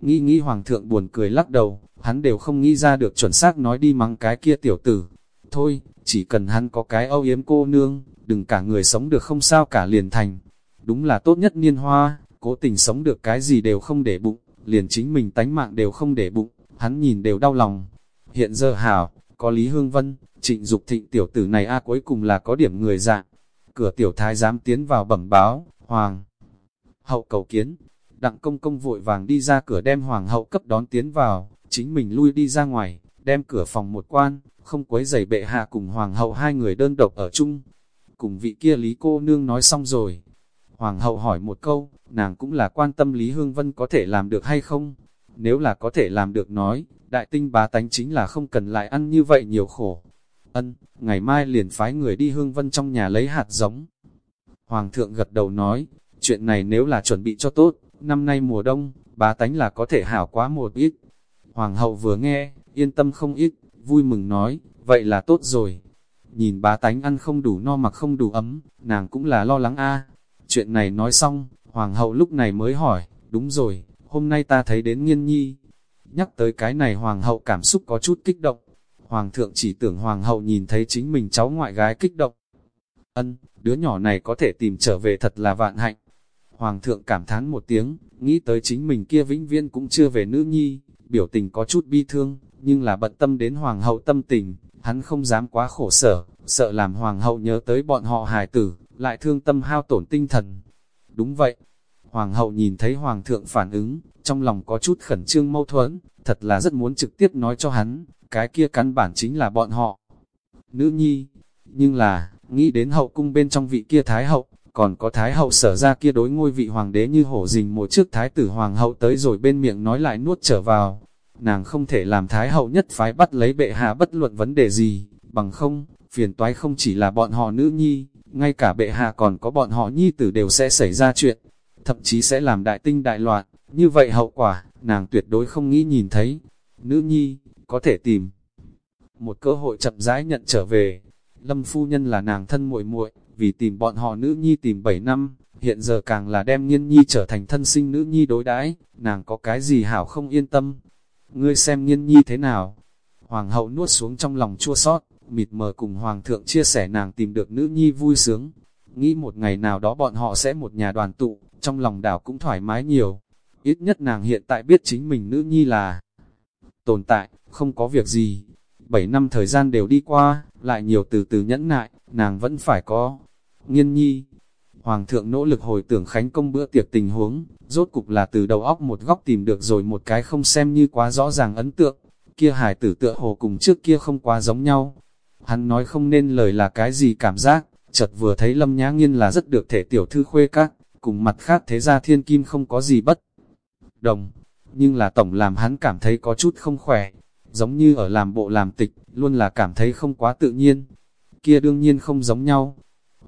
Nghĩ nghĩ hoàng thượng buồn cười lắc đầu, hắn đều không nghĩ ra được chuẩn xác nói đi mắng cái kia tiểu tử. Thôi, chỉ cần hắn có cái âu yếm cô nương, đừng cả người sống được không sao cả liền thành. Đúng là tốt nhất niên hoa, cố tình sống được cái gì đều không để bụng, liền chính mình tánh mạng đều không để bụng, hắn nhìn đều đau lòng. Hiện giờ hảo, có Lý Hương Vân, trịnh Dục thịnh tiểu tử này a cuối cùng là có điểm người dạng. Cửa tiểu thái dám tiến vào bẩm báo, hoàng. Hậu cầu kiến, đặng công công vội vàng đi ra cửa đem hoàng hậu cấp đón tiến vào, chính mình lui đi ra ngoài, đem cửa phòng một quan, không quấy giày bệ hạ cùng hoàng hậu hai người đơn độc ở chung. Cùng vị kia Lý cô nương nói xong rồi. Hoàng hậu hỏi một câu, nàng cũng là quan tâm Lý Hương Vân có thể làm được hay không. Nếu là có thể làm được nói, đại tinh bá tánh chính là không cần lại ăn như vậy nhiều khổ. Ân, ngày mai liền phái người đi Hương Vân trong nhà lấy hạt giống. Hoàng thượng gật đầu nói, chuyện này nếu là chuẩn bị cho tốt, năm nay mùa đông, bá tánh là có thể hảo quá một ít. Hoàng hậu vừa nghe, yên tâm không ít, vui mừng nói, vậy là tốt rồi. Nhìn bá tánh ăn không đủ no mặc không đủ ấm, nàng cũng là lo lắng a. Chuyện này nói xong, hoàng hậu lúc này mới hỏi, đúng rồi, hôm nay ta thấy đến nghiên nhi. Nhắc tới cái này hoàng hậu cảm xúc có chút kích động. Hoàng thượng chỉ tưởng hoàng hậu nhìn thấy chính mình cháu ngoại gái kích động. Ân, đứa nhỏ này có thể tìm trở về thật là vạn hạnh. Hoàng thượng cảm thán một tiếng, nghĩ tới chính mình kia vĩnh viên cũng chưa về nữ nhi, biểu tình có chút bi thương, nhưng là bận tâm đến hoàng hậu tâm tình, hắn không dám quá khổ sở, sợ làm hoàng hậu nhớ tới bọn họ hài tử, lại thương tâm hao tổn tinh thần. Đúng vậy, hoàng hậu nhìn thấy hoàng thượng phản ứng, trong lòng có chút khẩn trương mâu thuẫn, thật là rất muốn trực tiếp nói cho hắn, cái kia căn bản chính là bọn họ. Nữ nhi, nhưng là, nghĩ đến hậu cung bên trong vị kia thái hậu, còn có thái hậu sở ra kia đối ngôi vị hoàng đế như hổ rình một trước thái tử hoàng hậu tới rồi bên miệng nói lại nuốt trở vào. Nàng không thể làm thái hậu nhất phái bắt lấy bệ hạ bất luận vấn đề gì, bằng không, phiền toái không chỉ là bọn họ nữ nhi, ngay cả bệ hạ còn có bọn họ nhi tử đều sẽ xảy ra chuyện, thậm chí sẽ làm đại tinh đại loạn, như vậy hậu quả, nàng tuyệt đối không nghĩ nhìn thấy. Nữ nhi, có thể tìm một cơ hội chậm rãi nhận trở về. Lâm phu nhân là nàng thân muội muội, vì tìm bọn họ nữ nhi tìm 7 năm, hiện giờ càng là đem nghiên nhi trở thành thân sinh nữ nhi đối đãi, nàng có cái gì hảo không yên tâm. Ngươi xem nghiên nhi thế nào? Hoàng hậu nuốt xuống trong lòng chua sót, mịt mờ cùng hoàng thượng chia sẻ nàng tìm được nữ nhi vui sướng. Nghĩ một ngày nào đó bọn họ sẽ một nhà đoàn tụ, trong lòng đảo cũng thoải mái nhiều. Ít nhất nàng hiện tại biết chính mình nữ nhi là tồn tại, không có việc gì. 7 năm thời gian đều đi qua, lại nhiều từ từ nhẫn nại, nàng vẫn phải có. Nghiên nhi, Hoàng thượng nỗ lực hồi tưởng khánh công bữa tiệc tình huống, rốt cục là từ đầu óc một góc tìm được rồi một cái không xem như quá rõ ràng ấn tượng. Kia hải tử tựa hồ cùng trước kia không quá giống nhau. Hắn nói không nên lời là cái gì cảm giác, chợt vừa thấy lâm nhã nghiên là rất được thể tiểu thư khuê các, cùng mặt khác thế ra thiên kim không có gì bất đồng. Nhưng là tổng làm hắn cảm thấy có chút không khỏe, giống như ở làm bộ làm tịch, luôn là cảm thấy không quá tự nhiên. Kia đương nhiên không giống nhau.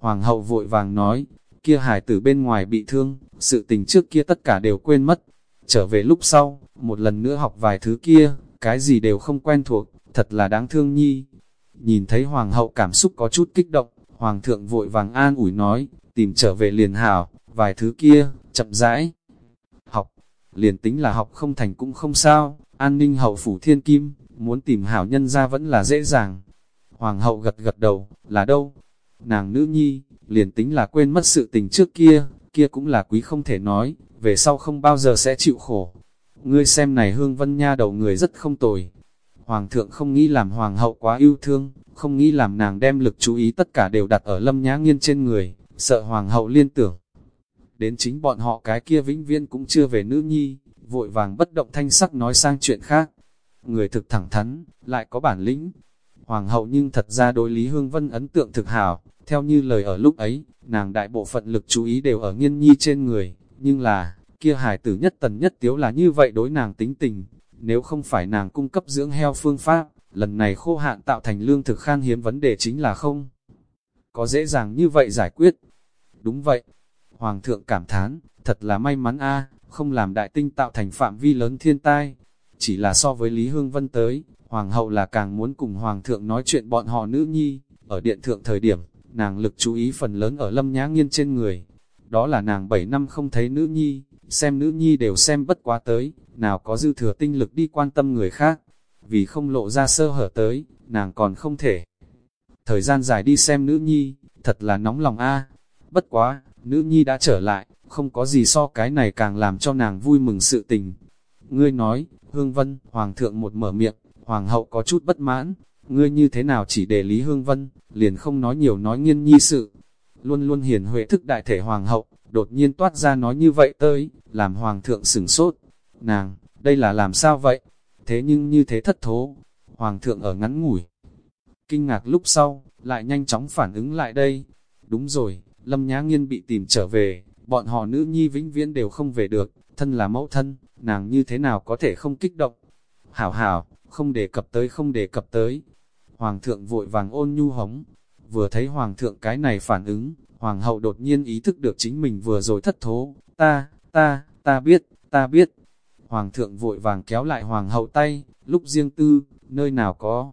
Hoàng hậu vội vàng nói, kia hải tử bên ngoài bị thương, sự tình trước kia tất cả đều quên mất. Trở về lúc sau, một lần nữa học vài thứ kia, cái gì đều không quen thuộc, thật là đáng thương nhi. Nhìn thấy hoàng hậu cảm xúc có chút kích động, hoàng thượng vội vàng an ủi nói, tìm trở về liền hảo, vài thứ kia, chậm rãi. Học, liền tính là học không thành cũng không sao, an ninh hậu phủ thiên kim, muốn tìm hảo nhân ra vẫn là dễ dàng. Hoàng hậu gật gật đầu, là đâu? Nàng nữ nhi, liền tính là quên mất sự tình trước kia, kia cũng là quý không thể nói, về sau không bao giờ sẽ chịu khổ. Ngươi xem này hương vân nha đầu người rất không tồi. Hoàng thượng không nghĩ làm hoàng hậu quá yêu thương, không nghĩ làm nàng đem lực chú ý tất cả đều đặt ở lâm nhã nghiên trên người, sợ hoàng hậu liên tưởng. Đến chính bọn họ cái kia vĩnh viên cũng chưa về nữ nhi, vội vàng bất động thanh sắc nói sang chuyện khác. Người thực thẳng thắn, lại có bản lĩnh. Hoàng hậu nhưng thật ra đối Lý Hương Vân ấn tượng thực hảo, theo như lời ở lúc ấy, nàng đại bộ phận lực chú ý đều ở nghiên nhi trên người, nhưng là, kia hải tử nhất tần nhất tiếu là như vậy đối nàng tính tình, nếu không phải nàng cung cấp dưỡng heo phương pháp, lần này khô hạn tạo thành lương thực khan hiếm vấn đề chính là không. Có dễ dàng như vậy giải quyết. Đúng vậy. Hoàng thượng cảm thán, thật là may mắn a không làm đại tinh tạo thành phạm vi lớn thiên tai. Chỉ là so với Lý Hương Vân tới, Hoàng hậu là càng muốn cùng Hoàng thượng nói chuyện bọn họ nữ nhi, ở điện thượng thời điểm, nàng lực chú ý phần lớn ở lâm nhã nghiên trên người. Đó là nàng 7 năm không thấy nữ nhi, xem nữ nhi đều xem bất quá tới, nào có dư thừa tinh lực đi quan tâm người khác, vì không lộ ra sơ hở tới, nàng còn không thể. Thời gian dài đi xem nữ nhi, thật là nóng lòng a bất quá, nữ nhi đã trở lại, không có gì so cái này càng làm cho nàng vui mừng sự tình. Ngươi nói, Hương Vân, Hoàng thượng một mở miệng, Hoàng hậu có chút bất mãn, ngươi như thế nào chỉ để Lý Hương Vân, liền không nói nhiều nói nghiên nhi sự. Luôn luôn hiền huệ thức đại thể Hoàng hậu, đột nhiên toát ra nói như vậy tới, làm Hoàng thượng sửng sốt. Nàng, đây là làm sao vậy? Thế nhưng như thế thất thố, Hoàng thượng ở ngắn ngủi. Kinh ngạc lúc sau, lại nhanh chóng phản ứng lại đây. Đúng rồi, Lâm Nhã Nghiên bị tìm trở về, bọn họ nữ nhi vĩnh viễn đều không về được, thân là mẫu thân, nàng như thế nào có thể không kích động. Hảo hảo, không đề cập tới không đề cập tới. Hoàng thượng vội vàng ôn nhu hống, vừa thấy hoàng thượng cái này phản ứng, hoàng hậu đột nhiên ý thức được chính mình vừa rồi thất thố, ta, ta, ta biết, ta biết. Hoàng thượng vội vàng kéo lại hoàng hậu tay, lúc riêng tư, nơi nào có.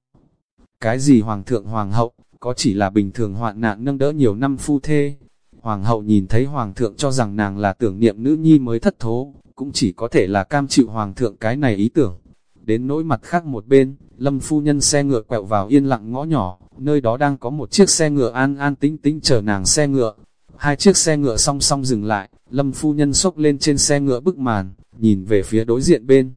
Cái gì hoàng thượng hoàng hậu, có chỉ là bình thường hoạn nạn nâng đỡ nhiều năm phu thê. Hoàng hậu nhìn thấy hoàng thượng cho rằng nàng là tưởng niệm nữ nhi mới thất thố, cũng chỉ có thể là cam chịu hoàng thượng cái này ý tưởng. Đến nỗi mặt khác một bên, lâm phu nhân xe ngựa quẹo vào yên lặng ngõ nhỏ, nơi đó đang có một chiếc xe ngựa an an tính tính chờ nàng xe ngựa. Hai chiếc xe ngựa song song dừng lại, lâm phu nhân xốc lên trên xe ngựa bức màn, nhìn về phía đối diện bên.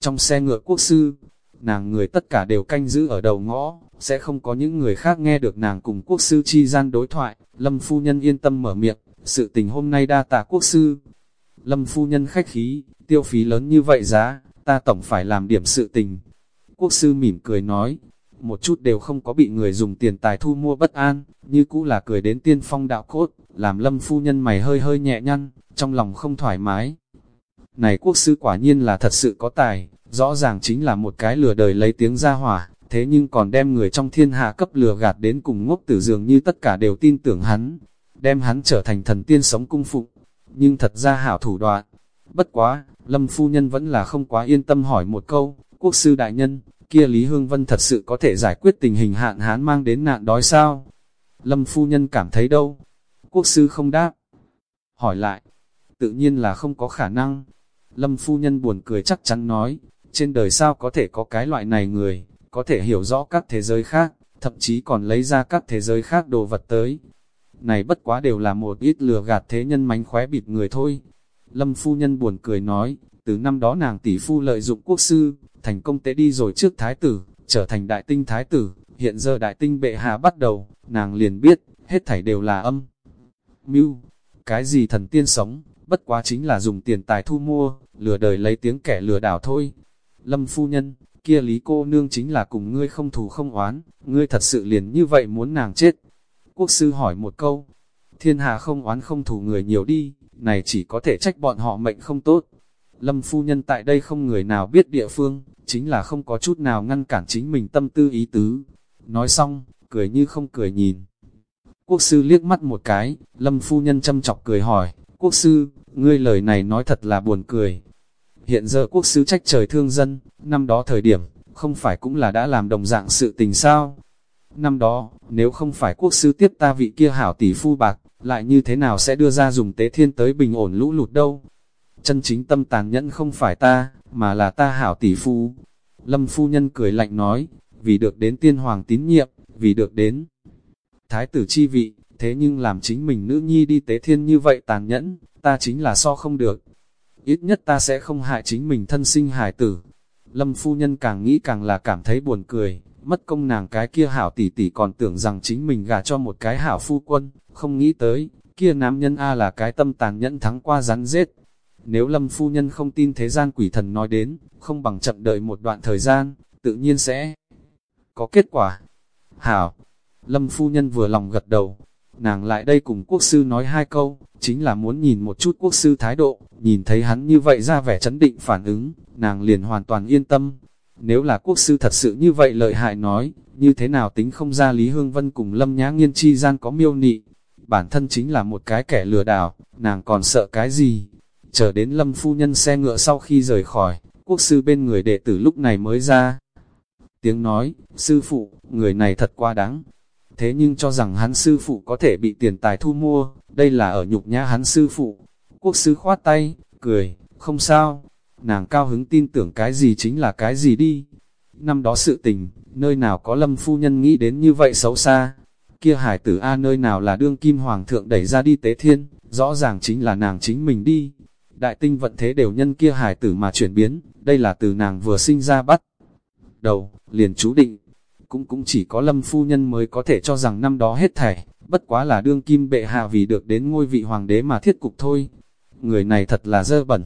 Trong xe ngựa quốc sư, nàng người tất cả đều canh giữ ở đầu ngõ, sẽ không có những người khác nghe được nàng cùng quốc sư chi gian đối thoại. Lâm phu nhân yên tâm mở miệng, sự tình hôm nay đa tạ quốc sư. Lâm phu nhân khách khí, tiêu phí lớn như vậy giá, ta tổng phải làm điểm sự tình. Quốc sư mỉm cười nói, một chút đều không có bị người dùng tiền tài thu mua bất an, như cũ là cười đến tiên phong đạo cốt, làm lâm phu nhân mày hơi hơi nhẹ nhăn, trong lòng không thoải mái. Này quốc sư quả nhiên là thật sự có tài, rõ ràng chính là một cái lừa đời lấy tiếng ra hỏa, thế nhưng còn đem người trong thiên hạ cấp lừa gạt đến cùng ngốc tử dường như tất cả đều tin tưởng hắn, đem hắn trở thành thần tiên sống cung phụng, nhưng thật ra hảo thủ đoạn. Bất quá, Lâm Phu Nhân vẫn là không quá yên tâm hỏi một câu, quốc sư đại nhân, kia Lý Hương Vân thật sự có thể giải quyết tình hình hạn hán mang đến nạn đói sao? Lâm Phu Nhân cảm thấy đâu? Quốc sư không đáp. Hỏi lại, tự nhiên là không có khả năng. Lâm Phu Nhân buồn cười chắc chắn nói, trên đời sao có thể có cái loại này người, có thể hiểu rõ các thế giới khác, thậm chí còn lấy ra các thế giới khác đồ vật tới. Này bất quá đều là một ít lừa gạt thế nhân mánh khóe bịt người thôi. Lâm phu nhân buồn cười nói, từ năm đó nàng tỷ phu lợi dụng quốc sư, thành công tế đi rồi trước thái tử, trở thành đại tinh thái tử, hiện giờ đại tinh bệ hạ bắt đầu, nàng liền biết, hết thảy đều là âm. Mưu, cái gì thần tiên sống, bất quá chính là dùng tiền tài thu mua, lừa đời lấy tiếng kẻ lừa đảo thôi. Lâm phu nhân, kia lý cô nương chính là cùng ngươi không thù không oán, ngươi thật sự liền như vậy muốn nàng chết. Quốc sư hỏi một câu, thiên hạ không oán không thù người nhiều đi, này chỉ có thể trách bọn họ mệnh không tốt. Lâm phu nhân tại đây không người nào biết địa phương, chính là không có chút nào ngăn cản chính mình tâm tư ý tứ. Nói xong, cười như không cười nhìn. Quốc sư liếc mắt một cái, lâm phu nhân châm chọc cười hỏi, quốc sư, ngươi lời này nói thật là buồn cười, Hiện giờ quốc sư trách trời thương dân, năm đó thời điểm, không phải cũng là đã làm đồng dạng sự tình sao? Năm đó, nếu không phải quốc sư tiếp ta vị kia hảo tỷ phu bạc, lại như thế nào sẽ đưa ra dùng tế thiên tới bình ổn lũ lụt đâu? Chân chính tâm tàn nhẫn không phải ta, mà là ta hảo tỷ phu. Lâm phu nhân cười lạnh nói, vì được đến tiên hoàng tín nhiệm, vì được đến thái tử chi vị, thế nhưng làm chính mình nữ nhi đi tế thiên như vậy tàn nhẫn, ta chính là so không được ít nhất ta sẽ không hại chính mình thân sinh hải tử. Lâm phu nhân càng nghĩ càng là cảm thấy buồn cười, mất công nàng cái kia hảo tỷ tỷ còn tưởng rằng chính mình gả cho một cái hảo phu quân, không nghĩ tới, kia nam nhân A là cái tâm tàn nhẫn thắng qua rắn rết. Nếu lâm phu nhân không tin thế gian quỷ thần nói đến, không bằng chậm đợi một đoạn thời gian, tự nhiên sẽ có kết quả. Hảo, lâm phu nhân vừa lòng gật đầu, Nàng lại đây cùng quốc sư nói hai câu, chính là muốn nhìn một chút quốc sư thái độ, nhìn thấy hắn như vậy ra vẻ chấn định phản ứng, nàng liền hoàn toàn yên tâm. Nếu là quốc sư thật sự như vậy lợi hại nói, như thế nào tính không ra Lý Hương Vân cùng Lâm Nhã Nghiên chi gian có miêu nị. Bản thân chính là một cái kẻ lừa đảo, nàng còn sợ cái gì? Chờ đến Lâm Phu Nhân xe ngựa sau khi rời khỏi, quốc sư bên người đệ tử lúc này mới ra. Tiếng nói, sư phụ, người này thật quá đáng, thế nhưng cho rằng hắn sư phụ có thể bị tiền tài thu mua, đây là ở nhục nhã hắn sư phụ. Quốc sư khoát tay, cười, không sao, nàng cao hứng tin tưởng cái gì chính là cái gì đi. Năm đó sự tình, nơi nào có lâm phu nhân nghĩ đến như vậy xấu xa, kia hải tử A nơi nào là đương kim hoàng thượng đẩy ra đi tế thiên, rõ ràng chính là nàng chính mình đi. Đại tinh vận thế đều nhân kia hải tử mà chuyển biến, đây là từ nàng vừa sinh ra bắt. Đầu, liền chú định, cũng cũng chỉ có lâm phu nhân mới có thể cho rằng năm đó hết thảy, bất quá là đương kim bệ hạ vì được đến ngôi vị hoàng đế mà thiết cục thôi. Người này thật là dơ bẩn.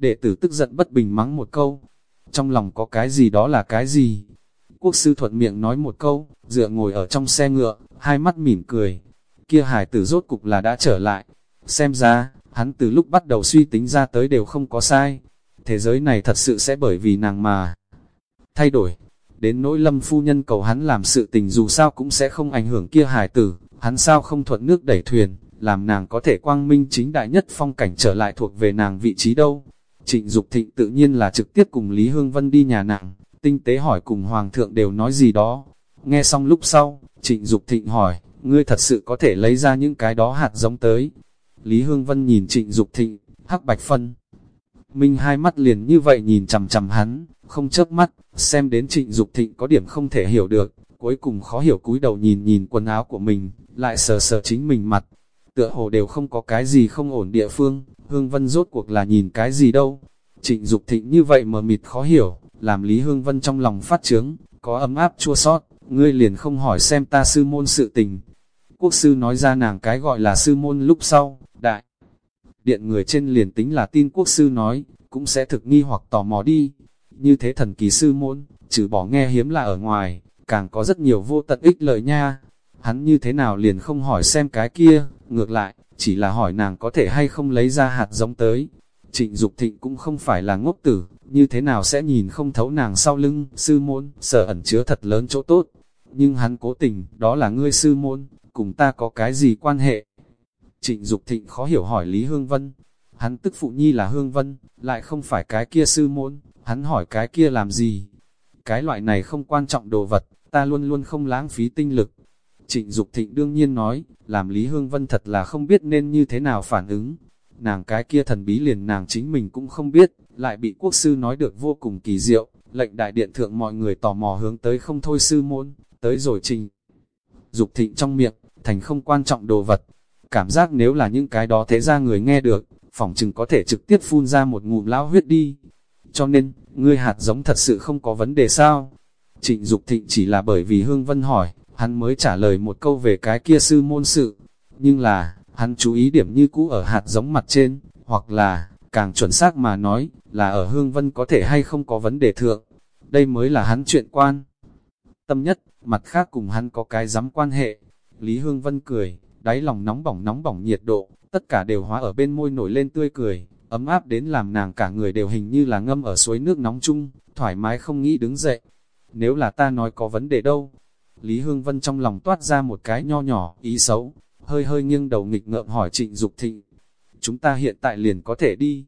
Đệ tử tức giận bất bình mắng một câu. Trong lòng có cái gì đó là cái gì? Quốc sư thuận miệng nói một câu, dựa ngồi ở trong xe ngựa, hai mắt mỉm cười. Kia hải tử rốt cục là đã trở lại. Xem ra, hắn từ lúc bắt đầu suy tính ra tới đều không có sai. Thế giới này thật sự sẽ bởi vì nàng mà thay đổi. Đến nỗi lâm phu nhân cầu hắn làm sự tình dù sao cũng sẽ không ảnh hưởng kia hải tử, hắn sao không thuận nước đẩy thuyền, làm nàng có thể quang minh chính đại nhất phong cảnh trở lại thuộc về nàng vị trí đâu. Trịnh Dục Thịnh tự nhiên là trực tiếp cùng Lý Hương Vân đi nhà nặng, tinh tế hỏi cùng Hoàng thượng đều nói gì đó. Nghe xong lúc sau, Trịnh Dục Thịnh hỏi, ngươi thật sự có thể lấy ra những cái đó hạt giống tới. Lý Hương Vân nhìn Trịnh Dục Thịnh, hắc bạch phân. Minh hai mắt liền như vậy nhìn chằm chằm hắn, không chớp mắt, xem đến Trịnh Dục Thịnh có điểm không thể hiểu được, cuối cùng khó hiểu cúi đầu nhìn nhìn quần áo của mình, lại sờ sờ chính mình mặt. Tựa hồ đều không có cái gì không ổn địa phương, Hương Vân rốt cuộc là nhìn cái gì đâu. Trịnh Dục Thịnh như vậy mờ mịt khó hiểu, làm Lý Hương Vân trong lòng phát trướng, có ấm áp chua sót, ngươi liền không hỏi xem ta sư môn sự tình. Quốc sư nói ra nàng cái gọi là sư môn lúc sau, đại. Điện người trên liền tính là tin quốc sư nói, cũng sẽ thực nghi hoặc tò mò đi. Như thế thần kỳ sư môn, trừ bỏ nghe hiếm là ở ngoài, càng có rất nhiều vô tận ích lợi nha. Hắn như thế nào liền không hỏi xem cái kia, ngược lại, chỉ là hỏi nàng có thể hay không lấy ra hạt giống tới. Trịnh Dục Thịnh cũng không phải là ngốc tử, như thế nào sẽ nhìn không thấu nàng sau lưng, sư môn, sở ẩn chứa thật lớn chỗ tốt. Nhưng hắn cố tình, đó là ngươi sư môn, cùng ta có cái gì quan hệ? Trịnh Dục Thịnh khó hiểu hỏi Lý Hương Vân. Hắn tức phụ nhi là Hương Vân, lại không phải cái kia sư môn, hắn hỏi cái kia làm gì? Cái loại này không quan trọng đồ vật, ta luôn luôn không lãng phí tinh lực. Trịnh Dục Thịnh đương nhiên nói, làm Lý Hương Vân thật là không biết nên như thế nào phản ứng. Nàng cái kia thần bí liền nàng chính mình cũng không biết, lại bị quốc sư nói được vô cùng kỳ diệu, lệnh đại điện thượng mọi người tò mò hướng tới không thôi sư môn, tới rồi trình. Dục Thịnh trong miệng, thành không quan trọng đồ vật. Cảm giác nếu là những cái đó thế ra người nghe được, phỏng chừng có thể trực tiếp phun ra một ngụm lão huyết đi. Cho nên, ngươi hạt giống thật sự không có vấn đề sao? Trịnh Dục Thịnh chỉ là bởi vì Hương Vân hỏi, hắn mới trả lời một câu về cái kia sư môn sự. Nhưng là, hắn chú ý điểm như cũ ở hạt giống mặt trên, hoặc là, càng chuẩn xác mà nói, là ở Hương Vân có thể hay không có vấn đề thượng. Đây mới là hắn chuyện quan. Tâm nhất, mặt khác cùng hắn có cái dám quan hệ. Lý Hương Vân cười, đáy lòng nóng bỏng nóng bỏng nhiệt độ, tất cả đều hóa ở bên môi nổi lên tươi cười, ấm áp đến làm nàng cả người đều hình như là ngâm ở suối nước nóng chung, thoải mái không nghĩ đứng dậy. Nếu là ta nói có vấn đề đâu? Lý Hương Vân trong lòng toát ra một cái nho nhỏ, ý xấu, hơi hơi nghiêng đầu nghịch ngợm hỏi Trịnh Dục Thịnh. Chúng ta hiện tại liền có thể đi.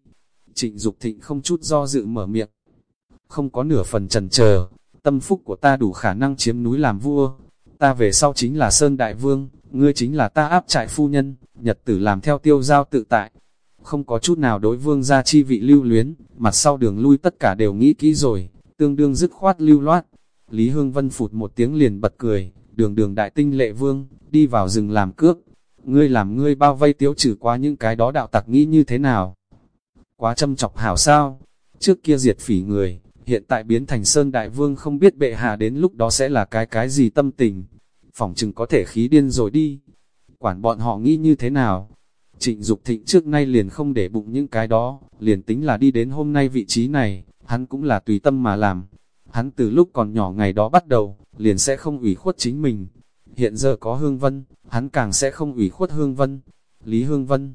Trịnh Dục Thịnh không chút do dự mở miệng. Không có nửa phần trần chờ tâm phúc của ta đủ khả năng chiếm núi làm vua. Ta về sau chính là Sơn Đại Vương, ngươi chính là ta áp trại phu nhân, nhật tử làm theo tiêu giao tự tại. Không có chút nào đối vương gia chi vị lưu luyến, mặt sau đường lui tất cả đều nghĩ kỹ rồi, tương đương dứt khoát lưu loát. Lý Hương Vân phụt một tiếng liền bật cười, đường đường đại tinh lệ vương, đi vào rừng làm cước. Ngươi làm ngươi bao vây tiếu trừ qua những cái đó đạo tặc nghĩ như thế nào? Quá châm chọc hảo sao? Trước kia diệt phỉ người, hiện tại biến thành sơn đại vương không biết bệ hạ đến lúc đó sẽ là cái cái gì tâm tình. Phỏng chừng có thể khí điên rồi đi. Quản bọn họ nghĩ như thế nào? Trịnh Dục Thịnh trước nay liền không để bụng những cái đó, liền tính là đi đến hôm nay vị trí này, hắn cũng là tùy tâm mà làm. Hắn từ lúc còn nhỏ ngày đó bắt đầu, liền sẽ không ủy khuất chính mình. Hiện giờ có Hương Vân, hắn càng sẽ không ủy khuất Hương Vân. Lý Hương Vân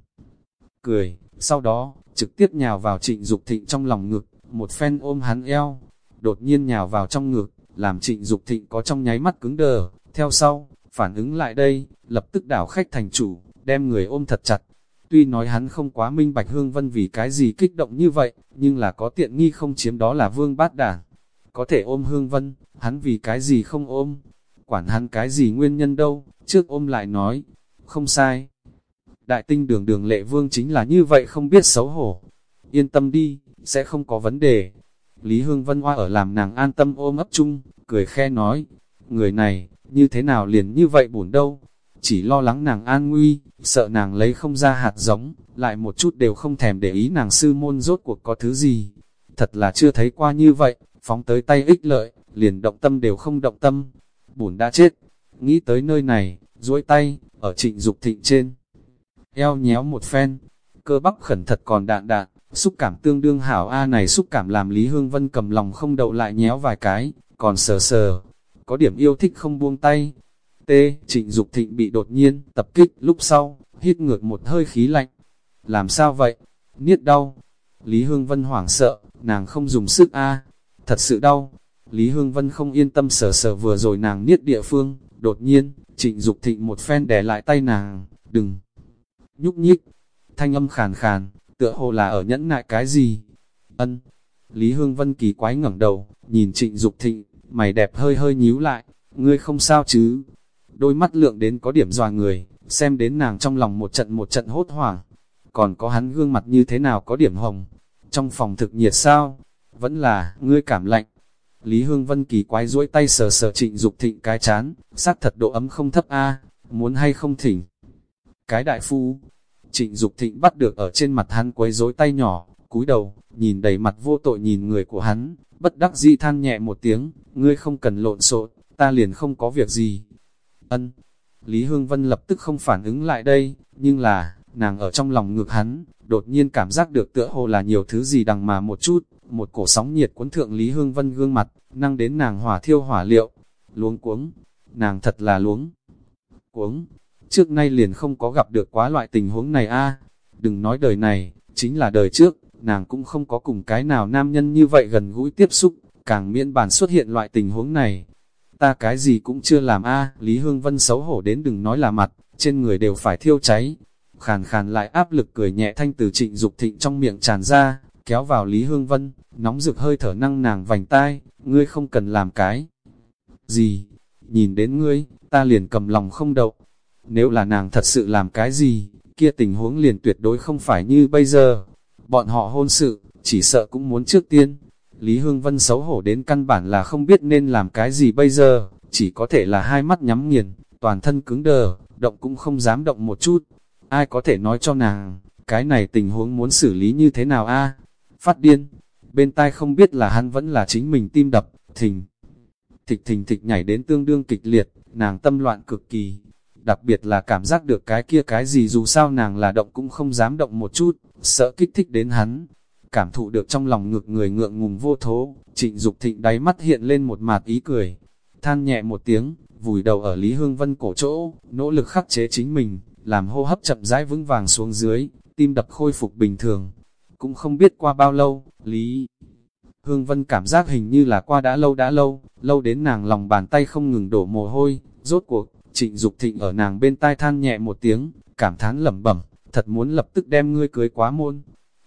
cười, sau đó, trực tiếp nhào vào trịnh Dục Thịnh trong lòng ngực, một phen ôm hắn eo, đột nhiên nhào vào trong ngực, làm trịnh Dục Thịnh có trong nháy mắt cứng đờ, theo sau, phản ứng lại đây, lập tức đảo khách thành chủ, đem người ôm thật chặt, Tuy nói hắn không quá minh bạch Hương Vân vì cái gì kích động như vậy, nhưng là có tiện nghi không chiếm đó là vương bát đảng. Có thể ôm Hương Vân, hắn vì cái gì không ôm? Quản hắn cái gì nguyên nhân đâu, trước ôm lại nói, không sai. Đại tinh đường đường lệ vương chính là như vậy không biết xấu hổ. Yên tâm đi, sẽ không có vấn đề. Lý Hương Vân Hoa ở làm nàng an tâm ôm ấp chung, cười khe nói, người này, như thế nào liền như vậy buồn đâu, chỉ lo lắng nàng an nguy, sợ nàng lấy không ra hạt giống, lại một chút đều không thèm để ý nàng sư môn rốt cuộc có thứ gì. Thật là chưa thấy qua như vậy, phóng tới tay ích lợi, liền động tâm đều không động tâm. Bùn đã chết, nghĩ tới nơi này, duỗi tay, ở trịnh Dục thịnh trên. Eo nhéo một phen, cơ bắp khẩn thật còn đạn đạn, xúc cảm tương đương hảo A này xúc cảm làm Lý Hương Vân cầm lòng không đậu lại nhéo vài cái, còn sờ sờ, có điểm yêu thích không buông tay. T. Trịnh Dục thịnh bị đột nhiên, tập kích, lúc sau, hít ngược một hơi khí lạnh. Làm sao vậy? Niết đau. Lý Hương Vân hoảng sợ, nàng không dùng sức A. Thật sự đau. Lý Hương Vân không yên tâm sờ sờ vừa rồi nàng niết địa phương, đột nhiên, trịnh Dục thịnh một phen đè lại tay nàng, đừng nhúc nhích. Thanh âm khàn khàn, tựa hồ là ở nhẫn nại cái gì. Ân. Lý Hương Vân kỳ quái ngẩng đầu, nhìn trịnh Dục thịnh, mày đẹp hơi hơi nhíu lại, ngươi không sao chứ. Đôi mắt lượng đến có điểm dòa người, xem đến nàng trong lòng một trận một trận hốt hoảng. Còn có hắn gương mặt như thế nào có điểm hồng. Trong phòng thực nhiệt sao? Vẫn là, ngươi cảm lạnh. Lý Hương Vân kỳ quái duỗi tay sờ sờ trịnh Dục thịnh cái chán, xác thật độ ấm không thấp a muốn hay không thỉnh. Cái đại phu, trịnh Dục thịnh bắt được ở trên mặt hắn quấy rối tay nhỏ, cúi đầu, nhìn đầy mặt vô tội nhìn người của hắn, bất đắc dĩ than nhẹ một tiếng, ngươi không cần lộn xộn, ta liền không có việc gì. Ân, Lý Hương Vân lập tức không phản ứng lại đây, nhưng là, nàng ở trong lòng ngược hắn, đột nhiên cảm giác được tựa hồ là nhiều thứ gì đằng mà một chút, một cổ sóng nhiệt cuốn thượng Lý Hương Vân gương mặt, năng đến nàng hỏa thiêu hỏa liệu, luống cuống, nàng thật là luống cuống, trước nay liền không có gặp được quá loại tình huống này a đừng nói đời này, chính là đời trước, nàng cũng không có cùng cái nào nam nhân như vậy gần gũi tiếp xúc, càng miễn bản xuất hiện loại tình huống này. Ta cái gì cũng chưa làm a Lý Hương Vân xấu hổ đến đừng nói là mặt, trên người đều phải thiêu cháy. Khàn khàn lại áp lực cười nhẹ thanh từ trịnh Dục thịnh trong miệng tràn ra, kéo vào Lý Hương Vân, nóng rực hơi thở năng nàng vành tai, ngươi không cần làm cái. Gì? Nhìn đến ngươi, ta liền cầm lòng không đậu. Nếu là nàng thật sự làm cái gì, kia tình huống liền tuyệt đối không phải như bây giờ. Bọn họ hôn sự, chỉ sợ cũng muốn trước tiên. Lý Hương Vân xấu hổ đến căn bản là không biết nên làm cái gì bây giờ, chỉ có thể là hai mắt nhắm nghiền, toàn thân cứng đờ, động cũng không dám động một chút. Ai có thể nói cho nàng, cái này tình huống muốn xử lý như thế nào a Phát điên, bên tai không biết là hắn vẫn là chính mình tim đập, thình. Thịch thình thịch nhảy đến tương đương kịch liệt, nàng tâm loạn cực kỳ. Đặc biệt là cảm giác được cái kia cái gì dù sao nàng là động cũng không dám động một chút, sợ kích thích đến hắn. Cảm thụ được trong lòng ngực người ngượng ngùng vô thố, trịnh Dục thịnh đáy mắt hiện lên một mạt ý cười. Than nhẹ một tiếng, vùi đầu ở Lý Hương Vân cổ chỗ, nỗ lực khắc chế chính mình, làm hô hấp chậm rãi vững vàng xuống dưới, tim đập khôi phục bình thường. Cũng không biết qua bao lâu, Lý Hương Vân cảm giác hình như là qua đã lâu đã lâu, lâu đến nàng lòng bàn tay không ngừng đổ mồ hôi, rốt cuộc, trịnh Dục thịnh ở nàng bên tai than nhẹ một tiếng, cảm thán lẩm bẩm, thật muốn lập tức đem ngươi cưới quá môn.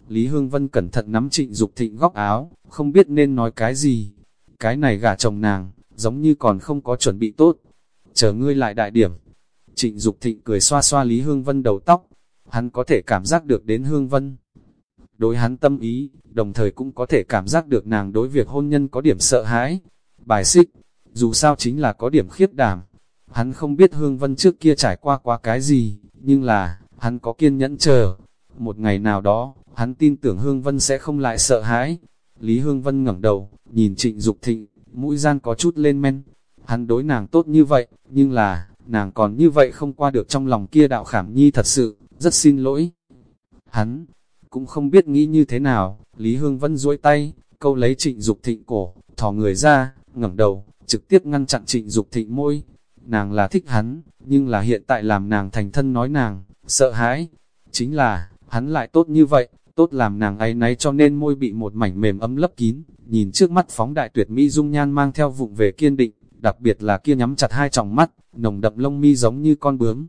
Lý Hương Vân cẩn thận nắm trịnh Dục thịnh góc áo, không biết nên nói cái gì. Cái này gả chồng nàng, giống như còn không có chuẩn bị tốt. Chờ ngươi lại đại điểm. Trịnh Dục thịnh cười xoa xoa Lý Hương Vân đầu tóc. Hắn có thể cảm giác được đến Hương Vân. Đối hắn tâm ý, đồng thời cũng có thể cảm giác được nàng đối việc hôn nhân có điểm sợ hãi. Bài xích, dù sao chính là có điểm khiết đảm. Hắn không biết Hương Vân trước kia trải qua qua cái gì, nhưng là, hắn có kiên nhẫn chờ. Một ngày nào đó, hắn tin tưởng Hương Vân sẽ không lại sợ hãi. Lý Hương Vân ngẩng đầu, nhìn trịnh Dục thịnh, mũi gian có chút lên men. Hắn đối nàng tốt như vậy, nhưng là, nàng còn như vậy không qua được trong lòng kia đạo khảm nhi thật sự, rất xin lỗi. Hắn, cũng không biết nghĩ như thế nào, Lý Hương Vân duỗi tay, câu lấy trịnh Dục thịnh cổ, thò người ra, ngẩng đầu, trực tiếp ngăn chặn trịnh Dục thịnh môi. Nàng là thích hắn, nhưng là hiện tại làm nàng thành thân nói nàng, sợ hãi. Chính là, hắn lại tốt như vậy, tốt làm nàng ấy náy cho nên môi bị một mảnh mềm ấm lấp kín, nhìn trước mắt phóng đại tuyệt mỹ dung nhan mang theo vụng về kiên định, đặc biệt là kia nhắm chặt hai tròng mắt, nồng đậm lông mi giống như con bướm.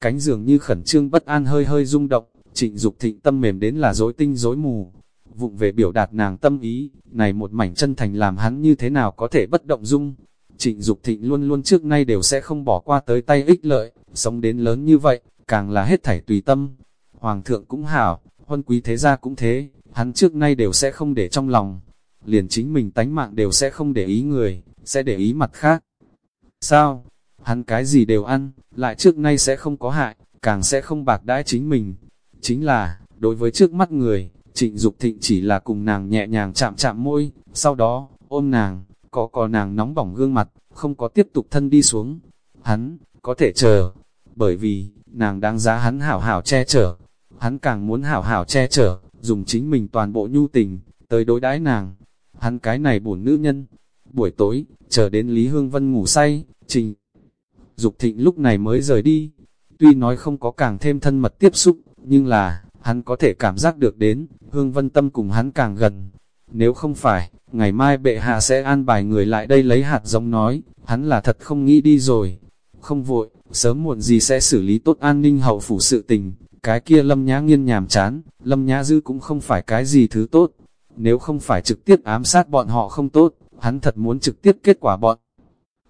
Cánh dường như khẩn trương bất an hơi hơi rung động, trịnh Dục thịnh tâm mềm đến là dối tinh dối mù. Vụng về biểu đạt nàng tâm ý, này một mảnh chân thành làm hắn như thế nào có thể bất động dung. Trịnh Dục thịnh luôn luôn trước nay đều sẽ không bỏ qua tới tay ích lợi, sống đến lớn như vậy, càng là hết thảy tùy tâm. Hoàng thượng cũng hảo, huân quý thế gia cũng thế, hắn trước nay đều sẽ không để trong lòng. Liền chính mình tánh mạng đều sẽ không để ý người, sẽ để ý mặt khác. Sao? Hắn cái gì đều ăn, lại trước nay sẽ không có hại, càng sẽ không bạc đãi chính mình. Chính là, đối với trước mắt người, trịnh Dục thịnh chỉ là cùng nàng nhẹ nhàng chạm chạm môi, sau đó, ôm nàng, có có nàng nóng bỏng gương mặt, không có tiếp tục thân đi xuống. Hắn, có thể chờ, bởi vì, nàng đáng giá hắn hảo hảo che chở. Hắn càng muốn hảo hảo che chở, dùng chính mình toàn bộ nhu tình, tới đối đãi nàng. Hắn cái này bổn nữ nhân. Buổi tối, chờ đến Lý Hương Vân ngủ say, trình. Dục thịnh lúc này mới rời đi. Tuy nói không có càng thêm thân mật tiếp xúc, nhưng là, hắn có thể cảm giác được đến, Hương Vân tâm cùng hắn càng gần. Nếu không phải, ngày mai bệ hạ sẽ an bài người lại đây lấy hạt giống nói, hắn là thật không nghĩ đi rồi. Không vội, sớm muộn gì sẽ xử lý tốt an ninh hậu phủ sự tình, cái kia lâm nhã nghiên nhàm chán, lâm nhã dư cũng không phải cái gì thứ tốt. Nếu không phải trực tiếp ám sát bọn họ không tốt, hắn thật muốn trực tiếp kết quả bọn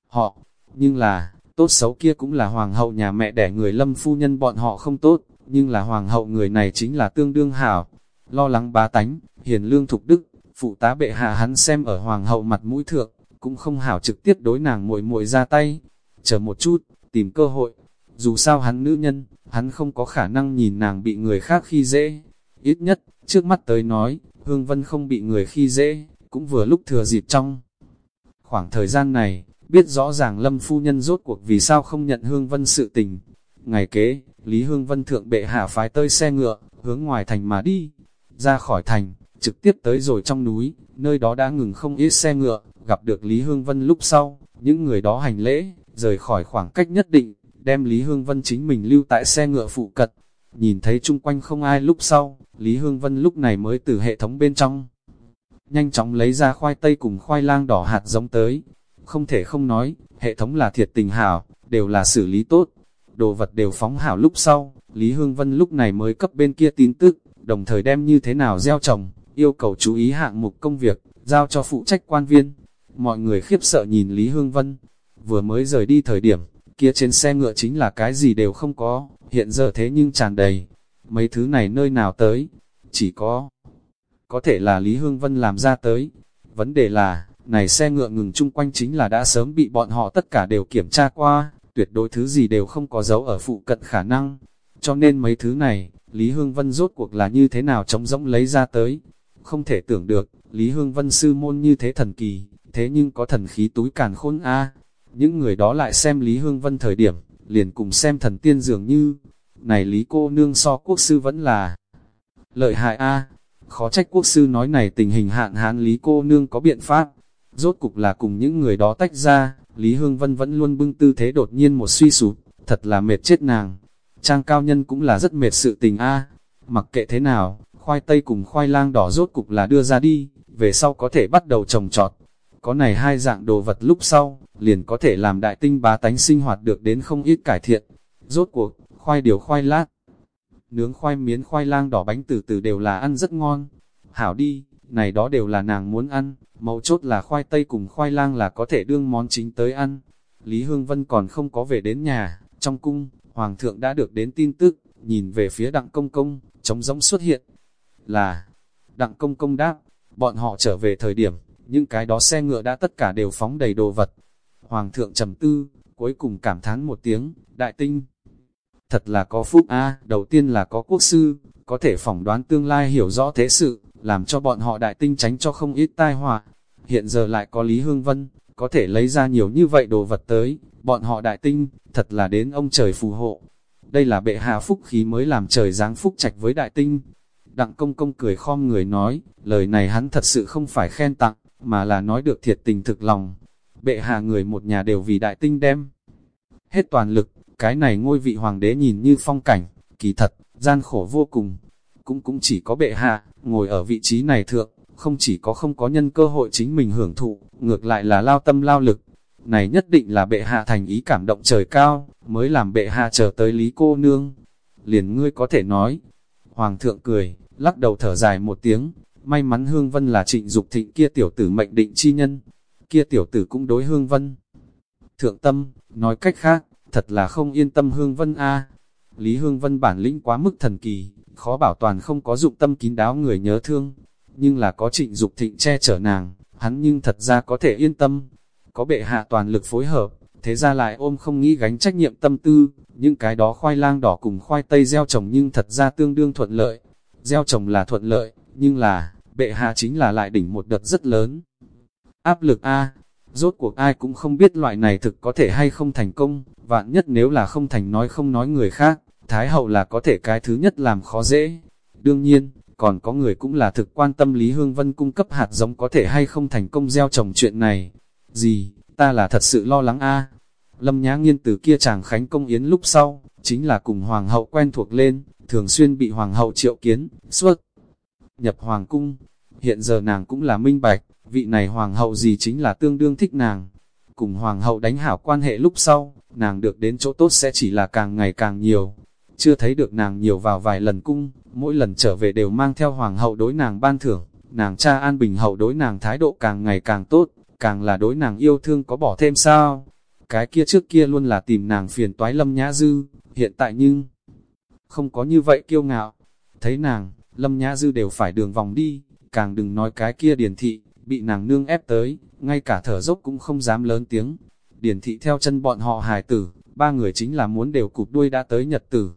họ. Nhưng là, tốt xấu kia cũng là hoàng hậu nhà mẹ đẻ người lâm phu nhân bọn họ không tốt, nhưng là hoàng hậu người này chính là tương đương hảo. Lo lắng bá tánh, hiền lương thục đức, phụ tá bệ hạ hắn xem ở hoàng hậu mặt mũi thượng, cũng không hảo trực tiếp đối nàng muội muội ra tay. Chờ một chút, tìm cơ hội. Dù sao hắn nữ nhân, hắn không có khả năng nhìn nàng bị người khác khi dễ. Ít nhất, trước mắt tới nói, Hương Vân không bị người khi dễ, cũng vừa lúc thừa dịp trong. Khoảng thời gian này, biết rõ ràng Lâm Phu Nhân rốt cuộc vì sao không nhận Hương Vân sự tình. Ngày kế, Lý Hương Vân thượng bệ hạ phái tơi xe ngựa, hướng ngoài thành mà đi. Ra khỏi thành, trực tiếp tới rồi trong núi, nơi đó đã ngừng không ít xe ngựa, gặp được Lý Hương Vân lúc sau, những người đó hành lễ, rời khỏi khoảng cách nhất định, đem Lý Hương Vân chính mình lưu tại xe ngựa phụ cật. Nhìn thấy chung quanh không ai lúc sau, Lý Hương Vân lúc này mới từ hệ thống bên trong. Nhanh chóng lấy ra khoai tây cùng khoai lang đỏ hạt giống tới. Không thể không nói, hệ thống là thiệt tình hảo, đều là xử lý tốt. Đồ vật đều phóng hảo lúc sau, Lý Hương Vân lúc này mới cấp bên kia tin tức, đồng thời đem như thế nào gieo trồng, yêu cầu chú ý hạng mục công việc, giao cho phụ trách quan viên. Mọi người khiếp sợ nhìn Lý Hương Vân, vừa mới rời đi thời điểm, kia trên xe ngựa chính là cái gì đều không có, hiện giờ thế nhưng tràn đầy. Mấy thứ này nơi nào tới, chỉ có, có thể là Lý Hương Vân làm ra tới. Vấn đề là, này xe ngựa ngừng chung quanh chính là đã sớm bị bọn họ tất cả đều kiểm tra qua, tuyệt đối thứ gì đều không có dấu ở phụ cận khả năng. Cho nên mấy thứ này, Lý Hương Vân rốt cuộc là như thế nào trống rỗng lấy ra tới. Không thể tưởng được, Lý Hương Vân sư môn như thế thần kỳ, thế nhưng có thần khí túi càn khôn A. Những người đó lại xem Lý Hương Vân thời điểm, liền cùng xem thần tiên dường như, này Lý cô nương so quốc sư vẫn là lợi hại A. Khó trách quốc sư nói này tình hình hạn hán Lý cô nương có biện pháp. Rốt cục là cùng những người đó tách ra, Lý Hương Vân vẫn luôn bưng tư thế đột nhiên một suy sụp, thật là mệt chết nàng. Trang cao nhân cũng là rất mệt sự tình A. Mặc kệ thế nào, khoai tây cùng khoai lang đỏ rốt cục là đưa ra đi, về sau có thể bắt đầu trồng trọt. Có này hai dạng đồ vật lúc sau, liền có thể làm đại tinh bá tánh sinh hoạt được đến không ít cải thiện. Rốt cuộc, khoai điều khoai lát, nướng khoai miến khoai lang đỏ bánh từ từ đều là ăn rất ngon. Hảo đi, này đó đều là nàng muốn ăn, mấu chốt là khoai tây cùng khoai lang là có thể đương món chính tới ăn. Lý Hương Vân còn không có về đến nhà, trong cung, Hoàng thượng đã được đến tin tức, nhìn về phía đặng công công, trống rỗng xuất hiện. Là, đặng công công đáp, bọn họ trở về thời điểm, những cái đó xe ngựa đã tất cả đều phóng đầy đồ vật. Hoàng thượng trầm tư, cuối cùng cảm thán một tiếng, đại tinh. Thật là có phúc a đầu tiên là có quốc sư, có thể phỏng đoán tương lai hiểu rõ thế sự, làm cho bọn họ đại tinh tránh cho không ít tai họa. Hiện giờ lại có Lý Hương Vân, có thể lấy ra nhiều như vậy đồ vật tới, bọn họ đại tinh, thật là đến ông trời phù hộ. Đây là bệ hạ phúc khí mới làm trời giáng phúc trạch với đại tinh. Đặng công công cười khom người nói, lời này hắn thật sự không phải khen tặng, mà là nói được thiệt tình thực lòng. Bệ hạ người một nhà đều vì đại tinh đem. Hết toàn lực, cái này ngôi vị hoàng đế nhìn như phong cảnh, kỳ thật, gian khổ vô cùng. Cũng cũng chỉ có bệ hạ, ngồi ở vị trí này thượng, không chỉ có không có nhân cơ hội chính mình hưởng thụ, ngược lại là lao tâm lao lực. Này nhất định là bệ hạ thành ý cảm động trời cao, mới làm bệ hạ chờ tới lý cô nương. Liền ngươi có thể nói. Hoàng thượng cười, lắc đầu thở dài một tiếng, may mắn Hương Vân là trịnh Dục thịnh kia tiểu tử mệnh định chi nhân. Kia tiểu tử cũng đối Hương Vân. Thượng tâm, nói cách khác, thật là không yên tâm Hương Vân A. Lý Hương Vân bản lĩnh quá mức thần kỳ, khó bảo toàn không có dụng tâm kín đáo người nhớ thương, nhưng là có trịnh Dục thịnh che chở nàng, hắn nhưng thật ra có thể yên tâm, có bệ hạ toàn lực phối hợp, thế ra lại ôm không nghĩ gánh trách nhiệm tâm tư, những cái đó khoai lang đỏ cùng khoai tây gieo trồng nhưng thật ra tương đương thuận lợi, gieo trồng là thuận lợi, nhưng là, bệ hạ chính là lại đỉnh một đợt rất lớn. Áp lực A, rốt cuộc ai cũng không biết loại này thực có thể hay không thành công, vạn nhất nếu là không thành nói không nói người khác, Thái hậu là có thể cái thứ nhất làm khó dễ. Đương nhiên, còn có người cũng là thực quan tâm Lý Hương Vân cung cấp hạt giống có thể hay không thành công gieo trồng chuyện này. Gì, ta là thật sự lo lắng a Lâm Nhã Nghiên từ kia chàng khánh công yến lúc sau, chính là cùng hoàng hậu quen thuộc lên, thường xuyên bị hoàng hậu triệu kiến, suốt nhập hoàng cung. Hiện giờ nàng cũng là minh bạch, vị này hoàng hậu gì chính là tương đương thích nàng. Cùng hoàng hậu đánh hảo quan hệ lúc sau, nàng được đến chỗ tốt sẽ chỉ là càng ngày càng nhiều. Chưa thấy được nàng nhiều vào vài lần cung, mỗi lần trở về đều mang theo hoàng hậu đối nàng ban thưởng, nàng cha an bình hậu đối nàng thái độ càng ngày càng tốt, càng là đối nàng yêu thương có bỏ thêm sao. Cái kia trước kia luôn là tìm nàng phiền toái lâm nhã dư, hiện tại nhưng không có như vậy kiêu ngạo. Thấy nàng, lâm nhã dư đều phải đường vòng đi, càng đừng nói cái kia điển thị, bị nàng nương ép tới, ngay cả thở dốc cũng không dám lớn tiếng. Điển thị theo chân bọn họ hài tử, ba người chính là muốn đều cụp đuôi đã tới nhật tử.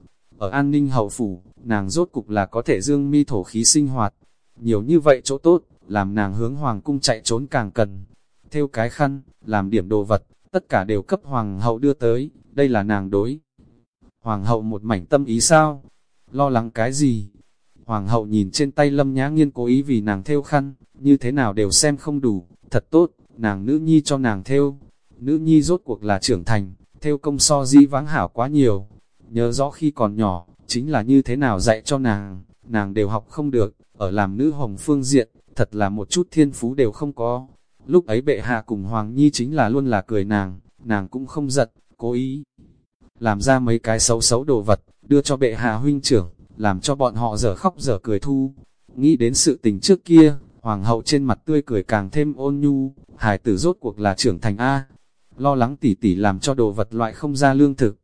Ở an ninh hậu phủ, nàng rốt cục là có thể dương mi thổ khí sinh hoạt. Nhiều như vậy chỗ tốt, làm nàng hướng hoàng cung chạy trốn càng cần. Theo cái khăn, làm điểm đồ vật, tất cả đều cấp hoàng hậu đưa tới, đây là nàng đối. Hoàng hậu một mảnh tâm ý sao? Lo lắng cái gì? Hoàng hậu nhìn trên tay lâm nhã nghiên cố ý vì nàng theo khăn, như thế nào đều xem không đủ, thật tốt, nàng nữ nhi cho nàng theo. Nữ nhi rốt cuộc là trưởng thành, theo công so di vãng hảo quá nhiều. Nhớ rõ khi còn nhỏ, chính là như thế nào dạy cho nàng, nàng đều học không được, ở làm nữ hồng phương diện, thật là một chút thiên phú đều không có. Lúc ấy bệ hạ cùng Hoàng Nhi chính là luôn là cười nàng, nàng cũng không giật, cố ý. Làm ra mấy cái xấu xấu đồ vật, đưa cho bệ hạ huynh trưởng, làm cho bọn họ dở khóc dở cười thu. Nghĩ đến sự tình trước kia, hoàng hậu trên mặt tươi cười càng thêm ôn nhu, hải tử rốt cuộc là trưởng thành A. Lo lắng tỉ tỉ làm cho đồ vật loại không ra lương thực.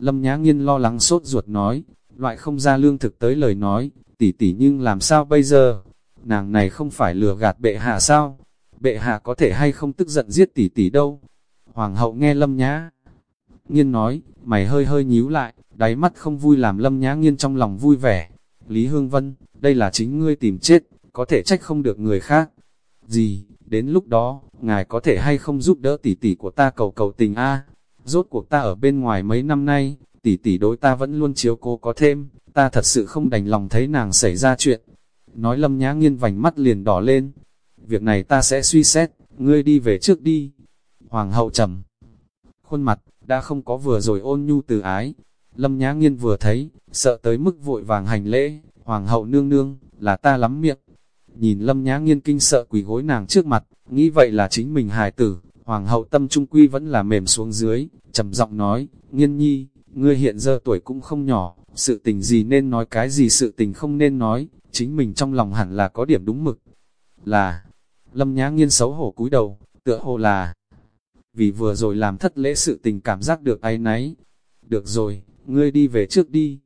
Lâm Nhã Nghiên lo lắng sốt ruột nói, loại không ra lương thực tới lời nói, tỉ tỉ nhưng làm sao bây giờ? Nàng này không phải lừa gạt bệ hạ sao? Bệ hạ có thể hay không tức giận giết tỉ tỉ đâu? Hoàng hậu nghe Lâm Nhã Nghiên nói, mày hơi hơi nhíu lại, đáy mắt không vui làm Lâm Nhã Nghiên trong lòng vui vẻ. Lý Hương Vân, đây là chính ngươi tìm chết, có thể trách không được người khác. Gì, đến lúc đó, ngài có thể hay không giúp đỡ tỷ tỷ của ta cầu cầu tình a Rốt cuộc ta ở bên ngoài mấy năm nay, tỷ tỷ đối ta vẫn luôn chiếu cố có thêm, ta thật sự không đành lòng thấy nàng xảy ra chuyện. Nói lâm nhã nghiên vành mắt liền đỏ lên. Việc này ta sẽ suy xét, ngươi đi về trước đi. Hoàng hậu trầm. Khuôn mặt, đã không có vừa rồi ôn nhu từ ái. Lâm nhã nghiên vừa thấy, sợ tới mức vội vàng hành lễ. Hoàng hậu nương nương, là ta lắm miệng. Nhìn lâm nhã nghiên kinh sợ quỳ gối nàng trước mặt, nghĩ vậy là chính mình hài tử. Hoàng hậu tâm trung quy vẫn là mềm xuống dưới, trầm giọng nói, nghiên nhi, ngươi hiện giờ tuổi cũng không nhỏ, sự tình gì nên nói cái gì sự tình không nên nói, chính mình trong lòng hẳn là có điểm đúng mực. Là, lâm nhá nghiên xấu hổ cúi đầu, tựa hồ là, vì vừa rồi làm thất lễ sự tình cảm giác được ai nấy. Được rồi, ngươi đi về trước đi.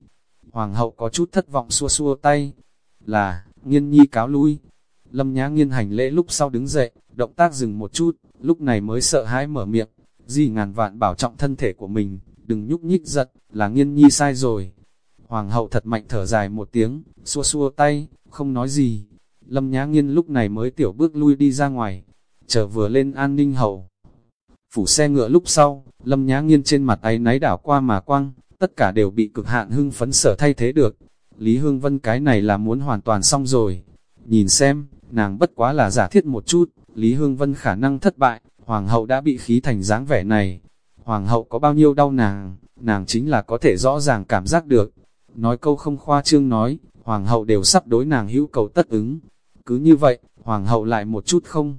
Hoàng hậu có chút thất vọng xua xua tay. Là, nghiên nhi cáo lui. Lâm nhá nghiên hành lễ lúc sau đứng dậy, động tác dừng một chút, lúc này mới sợ hãi mở miệng. gì ngàn vạn bảo trọng thân thể của mình, đừng nhúc nhích giận, là nghiên nhi sai rồi. Hoàng hậu thật mạnh thở dài một tiếng, xua xua tay, không nói gì. Lâm Nhã Nghiên lúc này mới tiểu bước lui đi ra ngoài, chờ vừa lên an ninh hậu. Phủ xe ngựa lúc sau, Lâm Nhã Nghiên trên mặt ấy náy đảo qua mà quăng, tất cả đều bị cực hạn hưng phấn sở thay thế được. Lý Hương Vân cái này là muốn hoàn toàn xong rồi. Nhìn xem, nàng bất quá là giả thiết một chút, Lý Hương Vân khả năng thất bại, Hoàng hậu đã bị khí thành dáng vẻ này. Hoàng hậu có bao nhiêu đau nàng, nàng chính là có thể rõ ràng cảm giác được. Nói câu không khoa trương nói, Hoàng hậu đều sắp đối nàng hữu cầu tất ứng. Cứ như vậy, Hoàng hậu lại một chút không.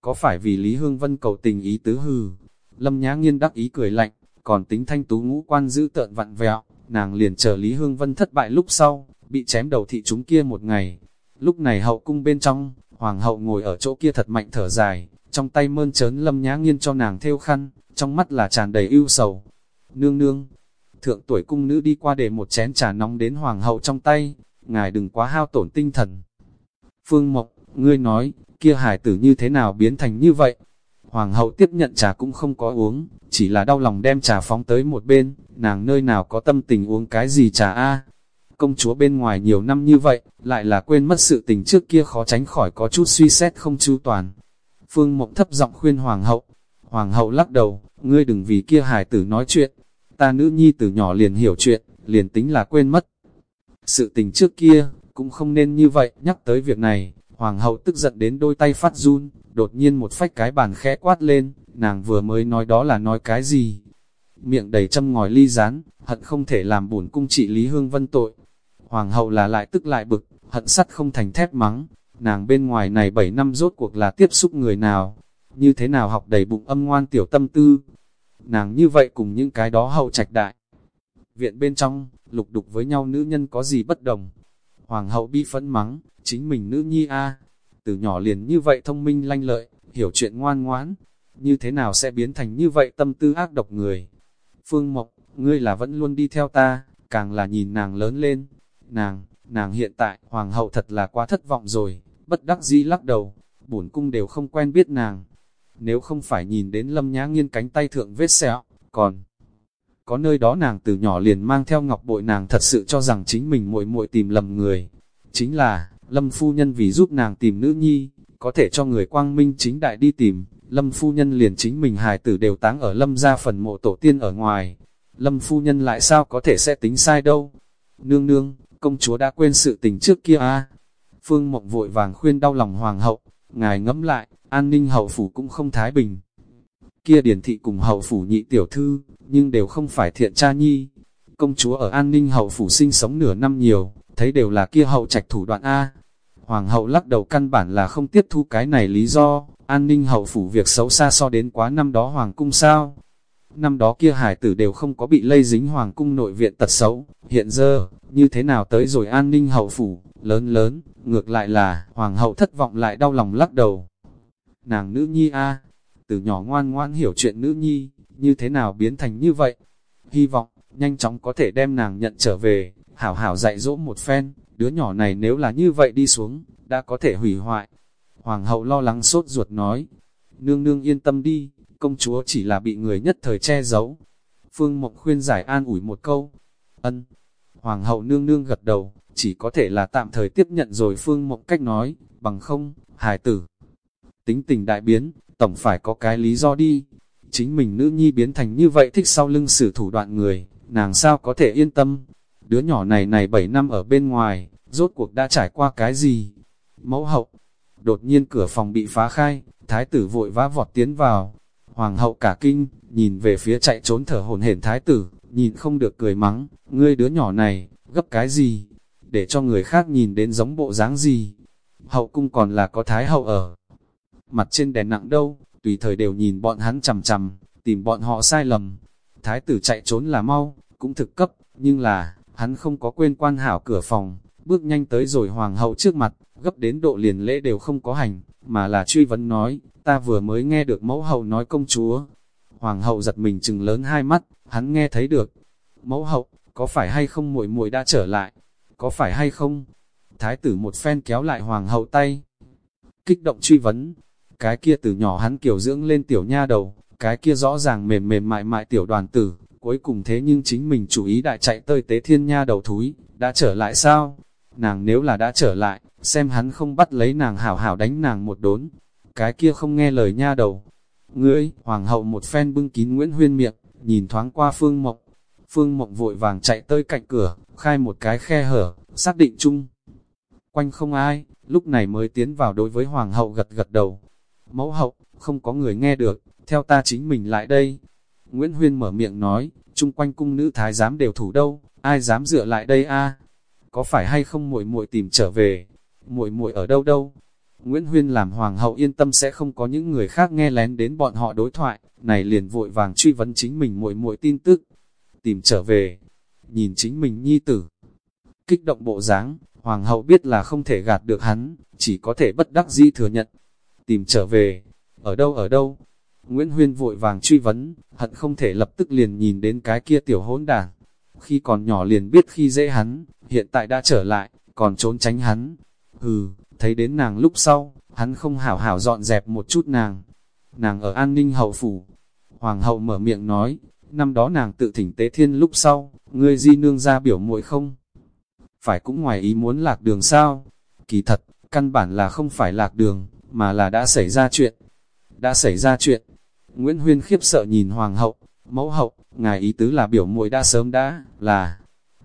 Có phải vì Lý Hương Vân cầu tình ý tứ hừ? Lâm Nhã Nghiên đắc ý cười lạnh, còn tính thanh tú ngũ quan giữ tợn vặn vẹo, nàng liền chờ Lý Hương Vân thất bại lúc sau, bị chém đầu thị chúng kia một ngày. Lúc này hậu cung bên trong, Hoàng hậu ngồi ở chỗ kia thật mạnh thở dài, trong tay mơn trớn lâm nhã nghiên cho nàng theo khăn, trong mắt là tràn đầy ưu sầu. Nương nương, Thượng tuổi cung nữ đi qua để một chén trà nóng đến hoàng hậu trong tay, ngài đừng quá hao tổn tinh thần. Phương Mộc, ngươi nói, kia hải tử như thế nào biến thành như vậy? Hoàng hậu tiếp nhận trà cũng không có uống, chỉ là đau lòng đem trà phóng tới một bên, nàng nơi nào có tâm tình uống cái gì trà a Công chúa bên ngoài nhiều năm như vậy, lại là quên mất sự tình trước kia khó tránh khỏi có chút suy xét không chu toàn. Phương Mộng thấp giọng khuyên Hoàng hậu, Hoàng hậu lắc đầu, ngươi đừng vì kia hải tử nói chuyện, ta nữ nhi từ nhỏ liền hiểu chuyện, liền tính là quên mất. Sự tình trước kia, cũng không nên như vậy, nhắc tới việc này, Hoàng hậu tức giận đến đôi tay phát run, đột nhiên một phách cái bàn khẽ quát lên, nàng vừa mới nói đó là nói cái gì. Miệng đầy châm ngòi ly rán, hận không thể làm bổn cung trị Lý Hương Vân tội. Hoàng hậu là lại tức lại bực, hận sắt không thành thép mắng, nàng bên ngoài này 7 năm rốt cuộc là tiếp xúc người nào, như thế nào học đầy bụng âm ngoan tiểu tâm tư. Nàng như vậy cùng những cái đó hậu trạch đại. Viện bên trong, lục đục với nhau nữ nhân có gì bất đồng. Hoàng hậu bi phẫn mắng, chính mình nữ nhi a từ nhỏ liền như vậy thông minh lanh lợi, hiểu chuyện ngoan ngoãn, như thế nào sẽ biến thành như vậy tâm tư ác độc người. Phương Mộc, ngươi là vẫn luôn đi theo ta, càng là nhìn nàng lớn lên. Nàng, nàng hiện tại, hoàng hậu thật là quá thất vọng rồi, bất đắc dĩ lắc đầu, bổn cung đều không quen biết nàng. Nếu không phải nhìn đến lâm nhã nghiên cánh tay thượng vết sẹo, còn có nơi đó nàng từ nhỏ liền mang theo ngọc bội nàng thật sự cho rằng chính mình muội muội tìm lầm người. Chính là, lâm phu nhân vì giúp nàng tìm nữ nhi, có thể cho người quang minh chính đại đi tìm, lâm phu nhân liền chính mình hài tử đều táng ở lâm gia phần mộ tổ tiên ở ngoài. Lâm phu nhân lại sao có thể sẽ tính sai đâu? Nương nương, công chúa đã quên sự tình trước kia à? Phương Mộng vội vàng khuyên đau lòng hoàng hậu, ngài ngẫm lại, an ninh hậu phủ cũng không thái bình. Kia điển thị cùng hậu phủ nhị tiểu thư, nhưng đều không phải thiện cha nhi. Công chúa ở an ninh hậu phủ sinh sống nửa năm nhiều, thấy đều là kia hậu trạch thủ đoạn A. Hoàng hậu lắc đầu căn bản là không tiếp thu cái này lý do, an ninh hậu phủ việc xấu xa so đến quá năm đó hoàng cung sao. Năm đó kia hải tử đều không có bị lây dính hoàng cung nội viện tật xấu, hiện giờ, như thế nào tới rồi an ninh hậu phủ, lớn lớn, ngược lại là, hoàng hậu thất vọng lại đau lòng lắc đầu. Nàng nữ nhi a từ nhỏ ngoan ngoan hiểu chuyện nữ nhi, như thế nào biến thành như vậy? Hy vọng, nhanh chóng có thể đem nàng nhận trở về, hảo hảo dạy dỗ một phen, đứa nhỏ này nếu là như vậy đi xuống, đã có thể hủy hoại. Hoàng hậu lo lắng sốt ruột nói, nương nương yên tâm đi, công chúa chỉ là bị người nhất thời che giấu. Phương Mộng khuyên giải an ủi một câu, ân. Hoàng hậu nương nương gật đầu, chỉ có thể là tạm thời tiếp nhận rồi Phương Mộng cách nói, bằng không, hài tử. Tính tình đại biến, tổng phải có cái lý do đi. Chính mình nữ nhi biến thành như vậy thích sau lưng sử thủ đoạn người, nàng sao có thể yên tâm. Đứa nhỏ này này 7 năm ở bên ngoài, rốt cuộc đã trải qua cái gì? Mẫu hậu, đột nhiên cửa phòng bị phá khai, thái tử vội vã vọt tiến vào. Hoàng hậu cả kinh, nhìn về phía chạy trốn thở hồn hển thái tử, nhìn không được cười mắng, ngươi đứa nhỏ này, gấp cái gì? Để cho người khác nhìn đến giống bộ dáng gì? Hậu cung còn là có thái hậu ở. Mặt trên đèn nặng đâu, tùy thời đều nhìn bọn hắn chằm chằm, tìm bọn họ sai lầm. Thái tử chạy trốn là mau, cũng thực cấp, nhưng là, hắn không có quên quan hảo cửa phòng, bước nhanh tới rồi hoàng hậu trước mặt, gấp đến độ liền lễ đều không có hành, mà là truy vấn nói, ta vừa mới nghe được mẫu hậu nói công chúa. Hoàng hậu giật mình chừng lớn hai mắt, hắn nghe thấy được. Mẫu hậu, có phải hay không muội muội đã trở lại? Có phải hay không? Thái tử một phen kéo lại hoàng hậu tay. Kích động truy vấn. Cái kia từ nhỏ hắn kiểu dưỡng lên tiểu nha đầu, cái kia rõ ràng mềm mềm mại mại tiểu đoàn tử, cuối cùng thế nhưng chính mình chủ ý đại chạy tơi tế thiên nha đầu thúi, đã trở lại sao? Nàng nếu là đã trở lại, xem hắn không bắt lấy nàng hảo hảo đánh nàng một đốn. Cái kia không nghe lời nha đầu. Ngươi, hoàng hậu một phen bưng kín Nguyễn Huyên miệng, nhìn thoáng qua Phương Mộng. Phương Mộng vội vàng chạy tới cạnh cửa, khai một cái khe hở, xác định chung. Quanh không ai, lúc này mới tiến vào đối với hoàng hậu gật gật đầu. Mẫu hậu, không có người nghe được, theo ta chính mình lại đây. Nguyễn Huyên mở miệng nói, chung quanh cung nữ thái giám đều thủ đâu, ai dám dựa lại đây a? Có phải hay không muội muội tìm trở về? Muội muội ở đâu đâu? Nguyễn Huyên làm hoàng hậu yên tâm sẽ không có những người khác nghe lén đến bọn họ đối thoại, này liền vội vàng truy vấn chính mình muội muội tin tức. Tìm trở về, nhìn chính mình nhi tử. Kích động bộ dáng, hoàng hậu biết là không thể gạt được hắn, chỉ có thể bất đắc dĩ thừa nhận. Tìm trở về, ở đâu ở đâu? Nguyễn Huyên vội vàng truy vấn, hận không thể lập tức liền nhìn đến cái kia tiểu hỗn đảng. khi còn nhỏ liền biết khi dễ hắn, hiện tại đã trở lại, còn trốn tránh hắn. Hừ, thấy đến nàng lúc sau, hắn không hảo hảo dọn dẹp một chút nàng. Nàng ở an ninh hậu phủ. Hoàng hậu mở miệng nói, năm đó nàng tự thỉnh tế thiên lúc sau, ngươi di nương ra biểu muội không? Phải cũng ngoài ý muốn lạc đường sao? Kỳ thật, căn bản là không phải lạc đường, mà là đã xảy ra chuyện. Đã xảy ra chuyện. Nguyễn Huyên khiếp sợ nhìn Hoàng hậu, mẫu hậu, ngài ý tứ là biểu muội đã sớm đã, là.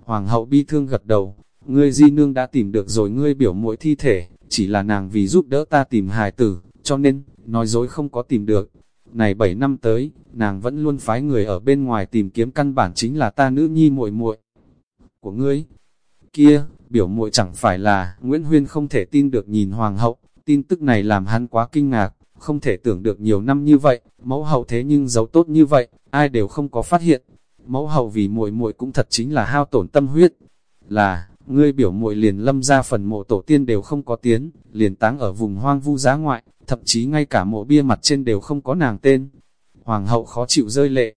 Hoàng hậu bi thương gật đầu, ngươi di nương đã tìm được rồi ngươi biểu muội thi thể, chỉ là nàng vì giúp đỡ ta tìm hài tử, cho nên, nói dối không có tìm được. Này 7 năm tới, nàng vẫn luôn phái người ở bên ngoài tìm kiếm căn bản chính là ta nữ nhi muội muội của ngươi. Kia, biểu muội chẳng phải là, Nguyễn Huyên không thể tin được nhìn hoàng hậu, tin tức này làm hắn quá kinh ngạc, không thể tưởng được nhiều năm như vậy, mẫu hậu thế nhưng giấu tốt như vậy, ai đều không có phát hiện. Mẫu hậu vì muội muội cũng thật chính là hao tổn tâm huyết. Là, ngươi biểu muội liền lâm ra phần mộ tổ tiên đều không có tiến, liền táng ở vùng hoang vu giá ngoại, thậm chí ngay cả mộ bia mặt trên đều không có nàng tên. Hoàng hậu khó chịu rơi lệ.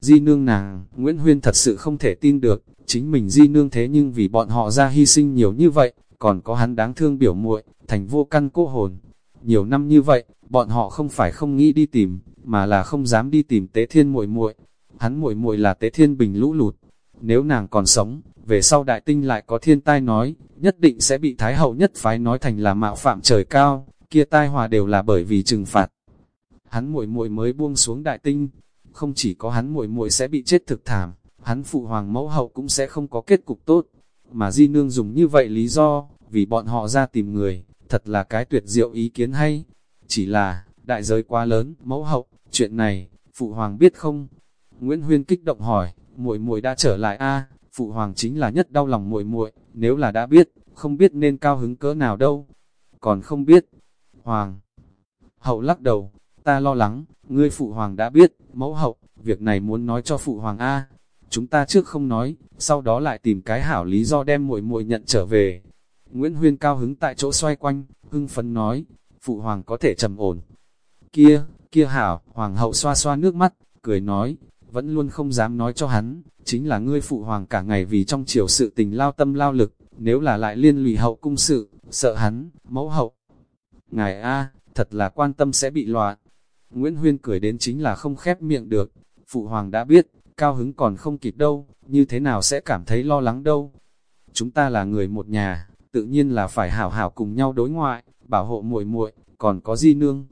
Di nương nàng, Nguyễn Huyên thật sự không thể tin được, chính mình di nương thế nhưng vì bọn họ ra hy sinh nhiều như vậy, còn có hắn đáng thương biểu muội thành vô căn cô hồn. Nhiều năm như vậy, bọn họ không phải không nghĩ đi tìm, mà là không dám đi tìm tế thiên muội muội Hắn muội muội là tế thiên bình lũ lụt. Nếu nàng còn sống, về sau đại tinh lại có thiên tai nói, nhất định sẽ bị Thái Hậu nhất phái nói thành là mạo phạm trời cao, kia tai hòa đều là bởi vì trừng phạt. Hắn muội muội mới buông xuống đại tinh, không chỉ có hắn muội muội sẽ bị chết thực thảm, hắn phụ hoàng mẫu hậu cũng sẽ không có kết cục tốt. Mà Di Nương dùng như vậy lý do, vì bọn họ ra tìm người, thật là cái tuyệt diệu ý kiến hay. Chỉ là, đại giới quá lớn, mẫu hậu, chuyện này, phụ hoàng biết không? Nguyễn Huyên kích động hỏi, muội muội đã trở lại a phụ hoàng chính là nhất đau lòng muội muội nếu là đã biết, không biết nên cao hứng cỡ nào đâu. Còn không biết, hoàng. Hậu lắc đầu, ta lo lắng, ngươi phụ hoàng đã biết, mẫu hậu, việc này muốn nói cho phụ hoàng A. Chúng ta trước không nói, sau đó lại tìm cái hảo lý do đem muội muội nhận trở về. Nguyễn Huyên cao hứng tại chỗ xoay quanh, hưng phấn nói, phụ hoàng có thể trầm ổn. Kia, kia hảo, hoàng hậu xoa xoa nước mắt, cười nói, vẫn luôn không dám nói cho hắn, chính là ngươi phụ hoàng cả ngày vì trong chiều sự tình lao tâm lao lực, nếu là lại liên lụy hậu cung sự, sợ hắn, mẫu hậu. Ngài A, thật là quan tâm sẽ bị loạn. Nguyễn Huyên cười đến chính là không khép miệng được, phụ hoàng đã biết, cao hứng còn không kịp đâu, như thế nào sẽ cảm thấy lo lắng đâu. Chúng ta là người một nhà, tự nhiên là phải hảo hảo cùng nhau đối ngoại, bảo hộ muội muội, còn có di nương.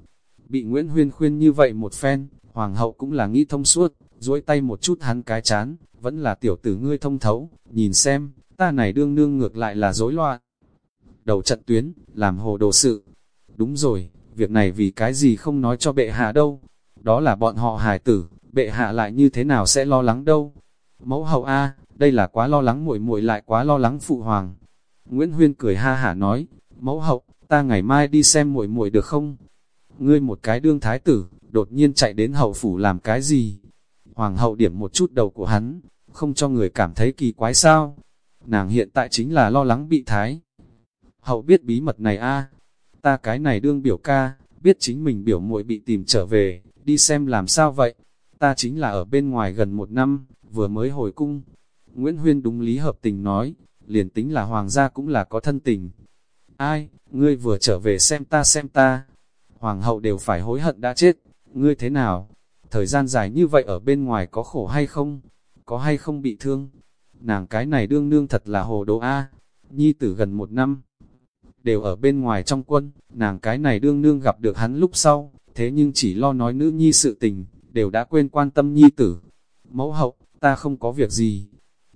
Bị Nguyễn Huyên khuyên như vậy một phen, hoàng hậu cũng là nghĩ thông suốt, duỗi tay một chút hắn cái chán, vẫn là tiểu tử ngươi thông thấu, nhìn xem, ta này đương nương ngược lại là rối loạn. Đầu trận tuyến, làm hồ đồ sự. Đúng rồi, việc này vì cái gì không nói cho bệ hạ đâu. Đó là bọn họ hài tử, bệ hạ lại như thế nào sẽ lo lắng đâu. Mẫu hậu A, đây là quá lo lắng muội muội lại quá lo lắng phụ hoàng. Nguyễn Huyên cười ha hả nói, mẫu hậu, ta ngày mai đi xem muội muội được không? Ngươi một cái đương thái tử, đột nhiên chạy đến hậu phủ làm cái gì? Hoàng hậu điểm một chút đầu của hắn, không cho người cảm thấy kỳ quái sao. Nàng hiện tại chính là lo lắng bị thái. Hậu biết bí mật này a ta cái này đương biểu ca, biết chính mình biểu muội bị tìm trở về, đi xem làm sao vậy. Ta chính là ở bên ngoài gần một năm, vừa mới hồi cung. Nguyễn Huyên đúng lý hợp tình nói, liền tính là hoàng gia cũng là có thân tình. Ai, ngươi vừa trở về xem ta xem ta. Hoàng hậu đều phải hối hận đã chết, ngươi thế nào? Thời gian dài như vậy ở bên ngoài có khổ hay không? Có hay không bị thương? Nàng cái này đương nương thật là hồ đồ A. Nhi tử gần một năm, đều ở bên ngoài trong quân, nàng cái này đương nương gặp được hắn lúc sau, thế nhưng chỉ lo nói nữ nhi sự tình, đều đã quên quan tâm nhi tử. Mẫu hậu, ta không có việc gì.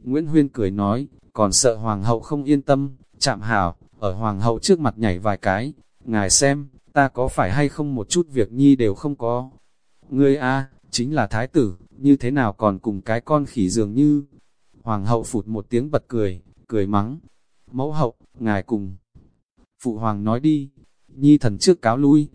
Nguyễn Huyên cười nói, còn sợ hoàng hậu không yên tâm, chạm hảo, ở hoàng hậu trước mặt nhảy vài cái, ngài xem, ta có phải hay không một chút việc nhi đều không có. Ngươi a chính là thái tử, như thế nào còn cùng cái con khỉ dường như. Hoàng hậu phụt một tiếng bật cười, cười mắng. Mẫu hậu, ngài cùng. Phụ hoàng nói đi, nhi thần trước cáo lui.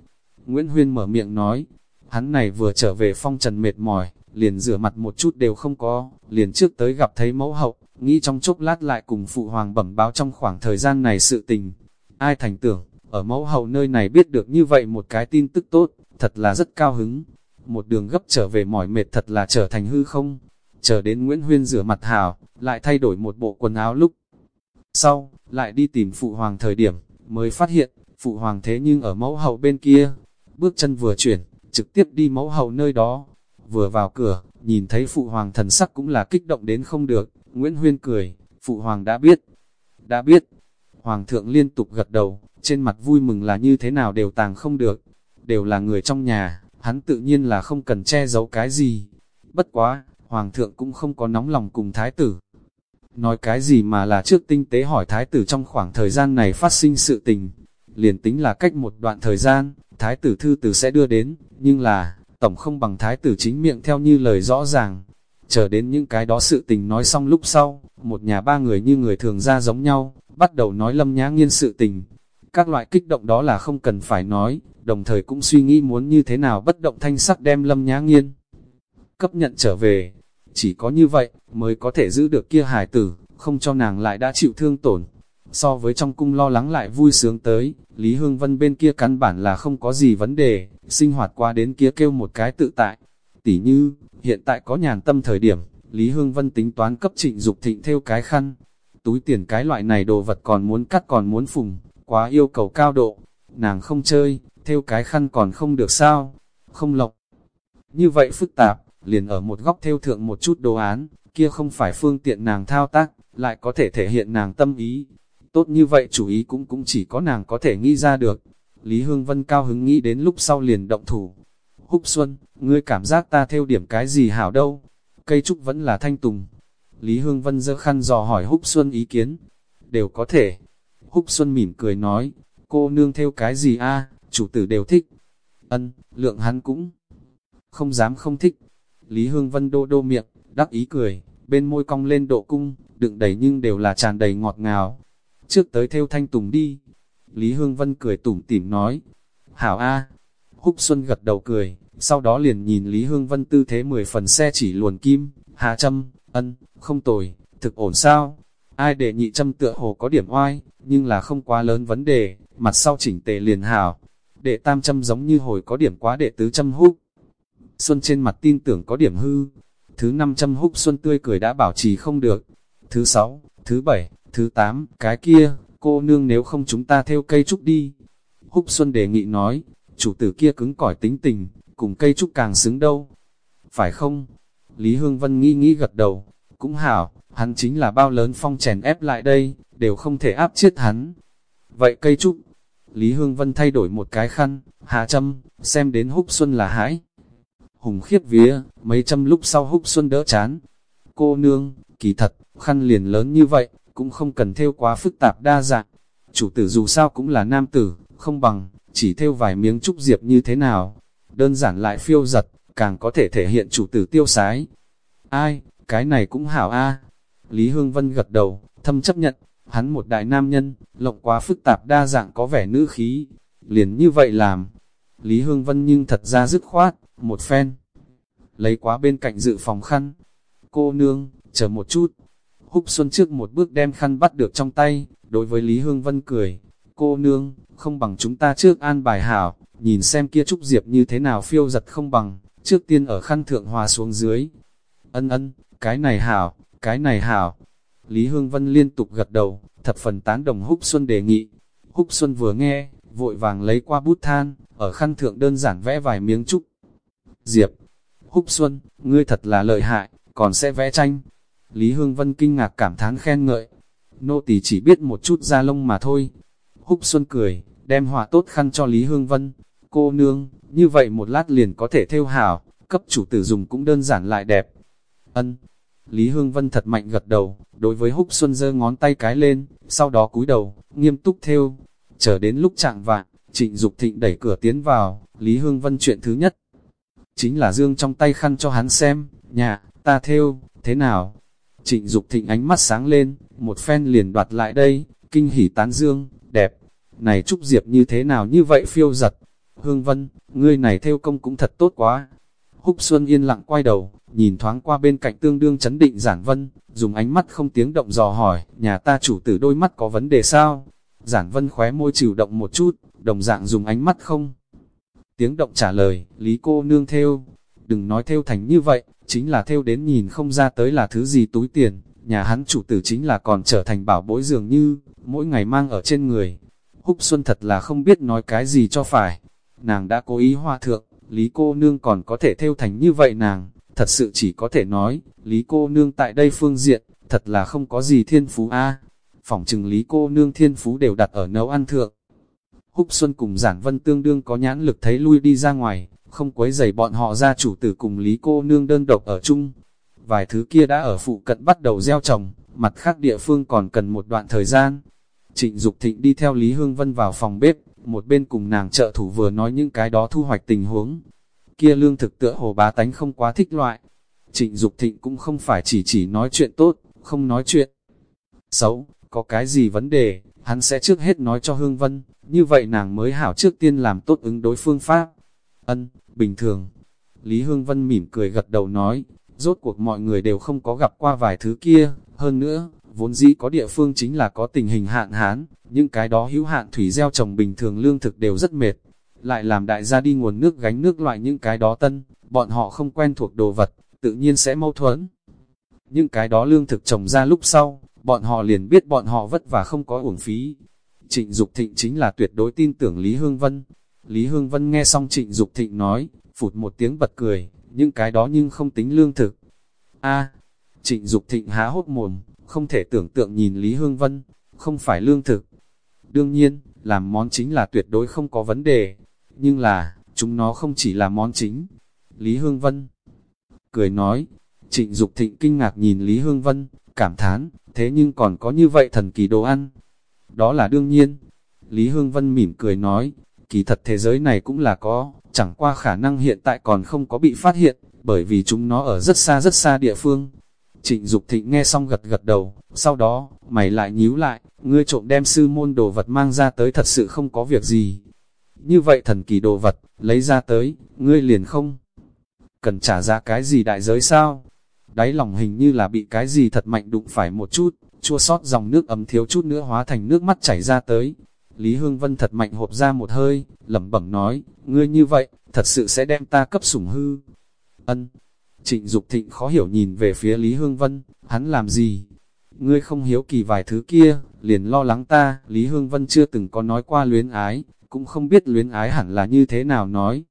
Nguyễn Huyên mở miệng nói, hắn này vừa trở về phong trần mệt mỏi, liền rửa mặt một chút đều không có, liền trước tới gặp thấy mẫu hậu, nghĩ trong chốc lát lại cùng phụ hoàng bẩm báo trong khoảng thời gian này sự tình. Ai thành tưởng, ở mẫu hậu nơi này biết được như vậy một cái tin tức tốt, thật là rất cao hứng. Một đường gấp trở về mỏi mệt thật là trở thành hư không. chờ đến Nguyễn Huyên rửa mặt hào, lại thay đổi một bộ quần áo lúc. Sau, lại đi tìm phụ hoàng thời điểm, mới phát hiện, phụ hoàng thế nhưng ở mẫu hậu bên kia, bước chân vừa chuyển, trực tiếp đi mẫu hậu nơi đó, vừa vào cửa, nhìn thấy phụ hoàng thần sắc cũng là kích động đến không được, Nguyễn Huyên cười, phụ hoàng đã biết, đã biết, hoàng thượng liên tục gật đầu, trên mặt vui mừng là như thế nào đều tàng không được, đều là người trong nhà, hắn tự nhiên là không cần che giấu cái gì, bất quá, hoàng thượng cũng không có nóng lòng cùng thái tử. Nói cái gì mà là trước tinh tế hỏi thái tử trong khoảng thời gian này phát sinh sự tình, liền tính là cách một đoạn thời gian, thái tử thư tử sẽ đưa đến, nhưng là, tổng không bằng thái tử chính miệng theo như lời rõ ràng. Chờ đến những cái đó sự tình nói xong lúc sau, một nhà ba người như người thường ra giống nhau, bắt đầu nói lâm nhã nghiên sự tình. Các loại kích động đó là không cần phải nói, đồng thời cũng suy nghĩ muốn như thế nào bất động thanh sắc đem lâm nhã nghiên. Cấp nhận trở về, chỉ có như vậy, mới có thể giữ được kia hài tử, không cho nàng lại đã chịu thương tổn. So với trong cung lo lắng lại vui sướng tới, Lý Hương Vân bên kia căn bản là không có gì vấn đề, sinh hoạt qua đến kia kêu một cái tự tại. Tỉ như, hiện tại có nhàn tâm thời điểm, Lý Hương Vân tính toán cấp trịnh Dục thịnh theo cái khăn. Túi tiền cái loại này đồ vật còn muốn cắt còn muốn phùng, quá yêu cầu cao độ. Nàng không chơi, theo cái khăn còn không được sao, không lộc. Như vậy phức tạp, liền ở một góc theo thượng một chút đồ án, kia không phải phương tiện nàng thao tác, lại có thể thể hiện nàng tâm ý. Tốt như vậy chủ ý cũng cũng chỉ có nàng có thể nghĩ ra được. Lý Hương Vân cao hứng nghĩ đến lúc sau liền động thủ. Húc Xuân, ngươi cảm giác ta theo điểm cái gì hảo đâu? Cây trúc vẫn là thanh tùng. Lý Hương Vân dơ khăn dò hỏi Húc Xuân ý kiến. Đều có thể. Húc Xuân mỉm cười nói, cô nương theo cái gì a chủ tử đều thích. Ân, lượng hắn cũng không dám không thích. Lý Hương Vân đô đô miệng, đắc ý cười, bên môi cong lên độ cung, đựng đầy nhưng đều là tràn đầy ngọt ngào. Trước tới theo thanh tùng đi. Lý Hương Vân cười tủm tỉm nói. Hảo A. Húc Xuân gật đầu cười, sau đó liền nhìn Lý Hương Vân tư thế mười phần xe chỉ luồn kim, hà châm, ân, không tồi, thực ổn sao. Ai để nhị châm tựa hồ có điểm oai, nhưng là không quá lớn vấn đề, mặt sau chỉnh tề liền hảo. Đệ tam châm giống như hồi có điểm quá đệ tứ châm húc. Xuân trên mặt tin tưởng có điểm hư. Thứ năm châm húc Xuân tươi cười đã bảo trì không được. Thứ sáu, thứ bảy, thứ tám, cái kia, cô nương nếu không chúng ta theo cây trúc đi. Húc Xuân đề nghị nói, chủ tử kia cứng cỏi tính tình, cùng cây trúc càng xứng đâu. Phải không? Lý Hương Vân nghi nghĩ gật đầu, cũng hảo, hắn chính là bao lớn phong chèn ép lại đây, đều không thể áp chết hắn. Vậy cây trúc, Lý Hương Vân thay đổi một cái khăn, hạ châm, xem đến húc xuân là hãi. Hùng khiếp vía, mấy trăm lúc sau húc xuân đỡ chán. Cô nương, kỳ thật, khăn liền lớn như vậy, cũng không cần theo quá phức tạp đa dạng. Chủ tử dù sao cũng là nam tử, không bằng, chỉ theo vài miếng trúc diệp như thế nào. Đơn giản lại phiêu giật, càng có thể thể hiện chủ tử tiêu sái. Ai, cái này cũng hảo a Lý Hương Vân gật đầu, thâm chấp nhận, hắn một đại nam nhân, lộng quá phức tạp đa dạng có vẻ nữ khí, liền như vậy làm. Lý Hương Vân nhưng thật ra dứt khoát, một phen. Lấy quá bên cạnh dự phòng khăn. Cô nương, chờ một chút. Húc Xuân trước một bước đem khăn bắt được trong tay, đối với Lý Hương Vân cười. Cô nương, không bằng chúng ta trước an bài hảo, nhìn xem kia trúc diệp như thế nào phiêu giật không bằng, trước tiên ở khăn thượng hòa xuống dưới. Ân ân, cái này hảo, cái này hảo. Lý Hương Vân liên tục gật đầu, thập phần tán đồng Húc Xuân đề nghị. Húc Xuân vừa nghe, vội vàng lấy qua bút than, ở khăn thượng đơn giản vẽ vài miếng trúc. Diệp, Húc Xuân, ngươi thật là lợi hại, còn sẽ vẽ tranh. Lý Hương Vân kinh ngạc cảm thán khen ngợi. Nô tỳ chỉ biết một chút da lông mà thôi. Húc Xuân cười, đem họa tốt khăn cho Lý Hương Vân. Cô nương, như vậy một lát liền có thể theo hảo, cấp chủ tử dùng cũng đơn giản lại đẹp. Ân. Lý Hương Vân thật mạnh gật đầu, đối với Húc Xuân giơ ngón tay cái lên, sau đó cúi đầu, nghiêm túc theo. Chờ đến lúc trạng vạn, trịnh Dục thịnh đẩy cửa tiến vào, Lý Hương Vân chuyện thứ nhất. Chính là dương trong tay khăn cho hắn xem, nhà, ta theo, thế nào? Trịnh Dục thịnh ánh mắt sáng lên, một phen liền đoạt lại đây, kinh hỉ tán dương, đẹp. Này Trúc Diệp như thế nào như vậy phiêu giật? Hương Vân, ngươi này theo công cũng thật tốt quá. Húc Xuân yên lặng quay đầu, nhìn thoáng qua bên cạnh tương đương chấn định Giản Vân, dùng ánh mắt không tiếng động dò hỏi, nhà ta chủ tử đôi mắt có vấn đề sao? Giản Vân khóe môi chịu động một chút, đồng dạng dùng ánh mắt không. Tiếng động trả lời, Lý cô nương theo, đừng nói theo thành như vậy, chính là theo đến nhìn không ra tới là thứ gì túi tiền, nhà hắn chủ tử chính là còn trở thành bảo bối dường như, mỗi ngày mang ở trên người. Húc Xuân thật là không biết nói cái gì cho phải. Nàng đã cố ý hoa thượng, Lý cô nương còn có thể theo thành như vậy nàng, thật sự chỉ có thể nói, Lý cô nương tại đây phương diện, thật là không có gì thiên phú a Phỏng chừng Lý cô nương thiên phú đều đặt ở nấu ăn thượng. Húc Xuân cùng Giản Vân tương đương có nhãn lực thấy lui đi ra ngoài, không quấy giày bọn họ ra chủ tử cùng Lý cô nương đơn độc ở chung. Vài thứ kia đã ở phụ cận bắt đầu gieo trồng, mặt khác địa phương còn cần một đoạn thời gian. Trịnh Dục Thịnh đi theo Lý Hương Vân vào phòng bếp, một bên cùng nàng trợ thủ vừa nói những cái đó thu hoạch tình huống. Kia lương thực tựa hồ bá tánh không quá thích loại. Trịnh Dục Thịnh cũng không phải chỉ chỉ nói chuyện tốt, không nói chuyện xấu, có cái gì vấn đề, hắn sẽ trước hết nói cho Hương Vân, như vậy nàng mới hảo trước tiên làm tốt ứng đối phương pháp. Ân, bình thường. Lý Hương Vân mỉm cười gật đầu nói, rốt cuộc mọi người đều không có gặp qua vài thứ kia, hơn nữa, vốn dĩ có địa phương chính là có tình hình hạn hán, những cái đó hữu hạn thủy gieo trồng bình thường lương thực đều rất mệt, lại làm đại gia đi nguồn nước gánh nước loại những cái đó tân, bọn họ không quen thuộc đồ vật, tự nhiên sẽ mâu thuẫn. Những cái đó lương thực trồng ra lúc sau, bọn họ liền biết bọn họ vất vả không có uổng phí. Trịnh Dục Thịnh chính là tuyệt đối tin tưởng Lý Hương Vân. Lý Hương Vân nghe xong Trịnh Dục Thịnh nói, phụt một tiếng bật cười, những cái đó nhưng không tính lương thực. A, Trịnh Dục Thịnh há hốt mồm, không thể tưởng tượng nhìn Lý Hương Vân, không phải lương thực. Đương nhiên, làm món chính là tuyệt đối không có vấn đề, nhưng là, chúng nó không chỉ là món chính. Lý Hương Vân cười nói, Trịnh Dục Thịnh kinh ngạc nhìn Lý Hương Vân, cảm thán, thế nhưng còn có như vậy thần kỳ đồ ăn. Đó là đương nhiên. Lý Hương Vân mỉm cười nói, kỳ thật thế giới này cũng là có, chẳng qua khả năng hiện tại còn không có bị phát hiện, bởi vì chúng nó ở rất xa rất xa địa phương. Trịnh Dục Thịnh nghe xong gật gật đầu, sau đó, mày lại nhíu lại, ngươi trộm đem sư môn đồ vật mang ra tới thật sự không có việc gì. Như vậy thần kỳ đồ vật, lấy ra tới, ngươi liền không cần trả ra cái gì đại giới sao? đáy lòng hình như là bị cái gì thật mạnh đụng phải một chút, chua sót dòng nước ấm thiếu chút nữa hóa thành nước mắt chảy ra tới. Lý Hương Vân thật mạnh hộp ra một hơi, lẩm bẩm nói, ngươi như vậy, thật sự sẽ đem ta cấp sủng hư. Ân. Trịnh Dục Thịnh khó hiểu nhìn về phía Lý Hương Vân, hắn làm gì? Ngươi không hiếu kỳ vài thứ kia, liền lo lắng ta, Lý Hương Vân chưa từng có nói qua luyến ái, cũng không biết luyến ái hẳn là như thế nào nói.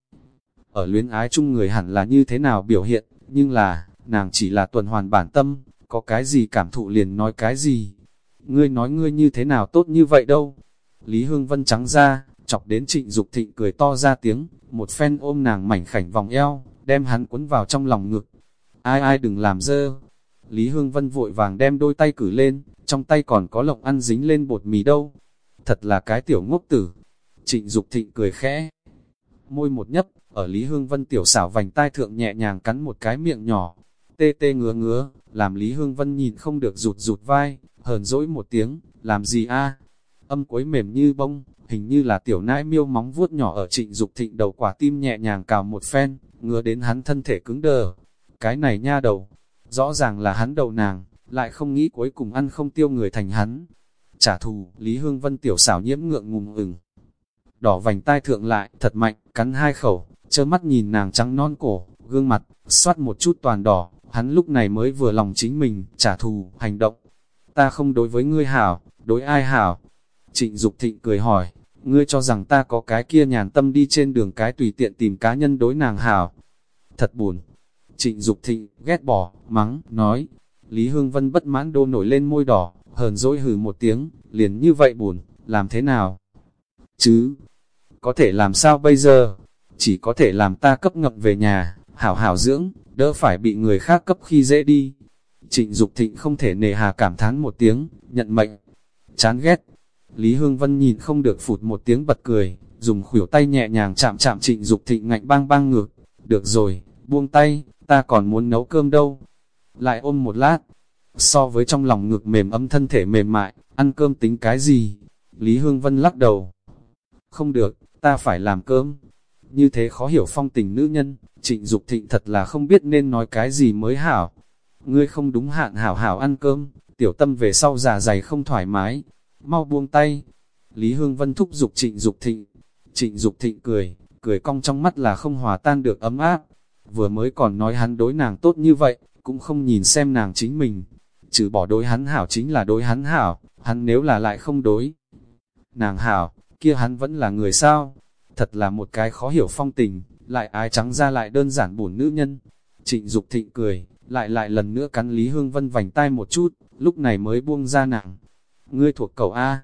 Ở luyến ái chung người hẳn là như thế nào biểu hiện, nhưng là, nàng chỉ là tuần hoàn bản tâm, có cái gì cảm thụ liền nói cái gì. Ngươi nói ngươi như thế nào tốt như vậy đâu. Lý Hương Vân trắng ra, chọc đến trịnh Dục thịnh cười to ra tiếng, một phen ôm nàng mảnh khảnh vòng eo, đem hắn cuốn vào trong lòng ngực. Ai ai đừng làm dơ. Lý Hương Vân vội vàng đem đôi tay cử lên, trong tay còn có lộng ăn dính lên bột mì đâu. Thật là cái tiểu ngốc tử. Trịnh Dục thịnh cười khẽ. Môi một nhấp, ở Lý Hương Vân tiểu xảo vành tai thượng nhẹ nhàng cắn một cái miệng nhỏ, tê tê ngứa ngứa, làm Lý Hương Vân nhìn không được rụt rụt vai, hờn dỗi một tiếng, làm gì a? Âm cuối mềm như bông, hình như là tiểu nãi miêu móng vuốt nhỏ ở trịnh Dục thịnh đầu quả tim nhẹ nhàng cào một phen, ngứa đến hắn thân thể cứng đờ. Cái này nha đầu, rõ ràng là hắn đầu nàng, lại không nghĩ cuối cùng ăn không tiêu người thành hắn. Trả thù, Lý Hương Vân tiểu xảo nhiễm ngượng ngùng ửng. Đỏ vành tai thượng lại, thật mạnh, cắn hai khẩu, chơ mắt nhìn nàng trắng non cổ, gương mặt, xoát một chút toàn đỏ, hắn lúc này mới vừa lòng chính mình, trả thù, hành động. Ta không đối với ngươi hảo, đối ai hảo? Trịnh Dục Thịnh cười hỏi, ngươi cho rằng ta có cái kia nhàn tâm đi trên đường cái tùy tiện tìm cá nhân đối nàng hảo. Thật buồn. Trịnh Dục Thịnh, ghét bỏ, mắng, nói. Lý Hương Vân bất mãn đô nổi lên môi đỏ, hờn dỗi hừ một tiếng, liền như vậy buồn, làm thế nào? Chứ, có thể làm sao bây giờ? Chỉ có thể làm ta cấp ngập về nhà, hảo hảo dưỡng, đỡ phải bị người khác cấp khi dễ đi. Trịnh Dục Thịnh không thể nề hà cảm thán một tiếng, nhận mệnh. Chán ghét. Lý Hương Vân nhìn không được phụt một tiếng bật cười, dùng khuỷu tay nhẹ nhàng chạm chạm Trịnh Dục Thịnh ngạnh bang bang ngược. Được rồi, buông tay, ta còn muốn nấu cơm đâu. Lại ôm một lát. So với trong lòng ngực mềm ấm thân thể mềm mại, ăn cơm tính cái gì? Lý Hương Vân lắc đầu. Không được, ta phải làm cơm như thế khó hiểu phong tình nữ nhân, trịnh Dục thịnh thật là không biết nên nói cái gì mới hảo. Ngươi không đúng hạn hảo hảo ăn cơm, tiểu tâm về sau già dày không thoải mái, mau buông tay. Lý Hương Vân thúc giục trịnh Dục thịnh, trịnh Dục thịnh cười, cười cong trong mắt là không hòa tan được ấm áp. vừa mới còn nói hắn đối nàng tốt như vậy, cũng không nhìn xem nàng chính mình. Trừ bỏ đối hắn hảo chính là đối hắn hảo, hắn nếu là lại không đối. Nàng hảo, kia hắn vẫn là người sao? Thật là một cái khó hiểu phong tình, lại ái trắng ra lại đơn giản bổn nữ nhân. Trịnh Dục thịnh cười, lại lại lần nữa cắn Lý Hương Vân vành tay một chút, lúc này mới buông ra nàng. Ngươi thuộc cầu A.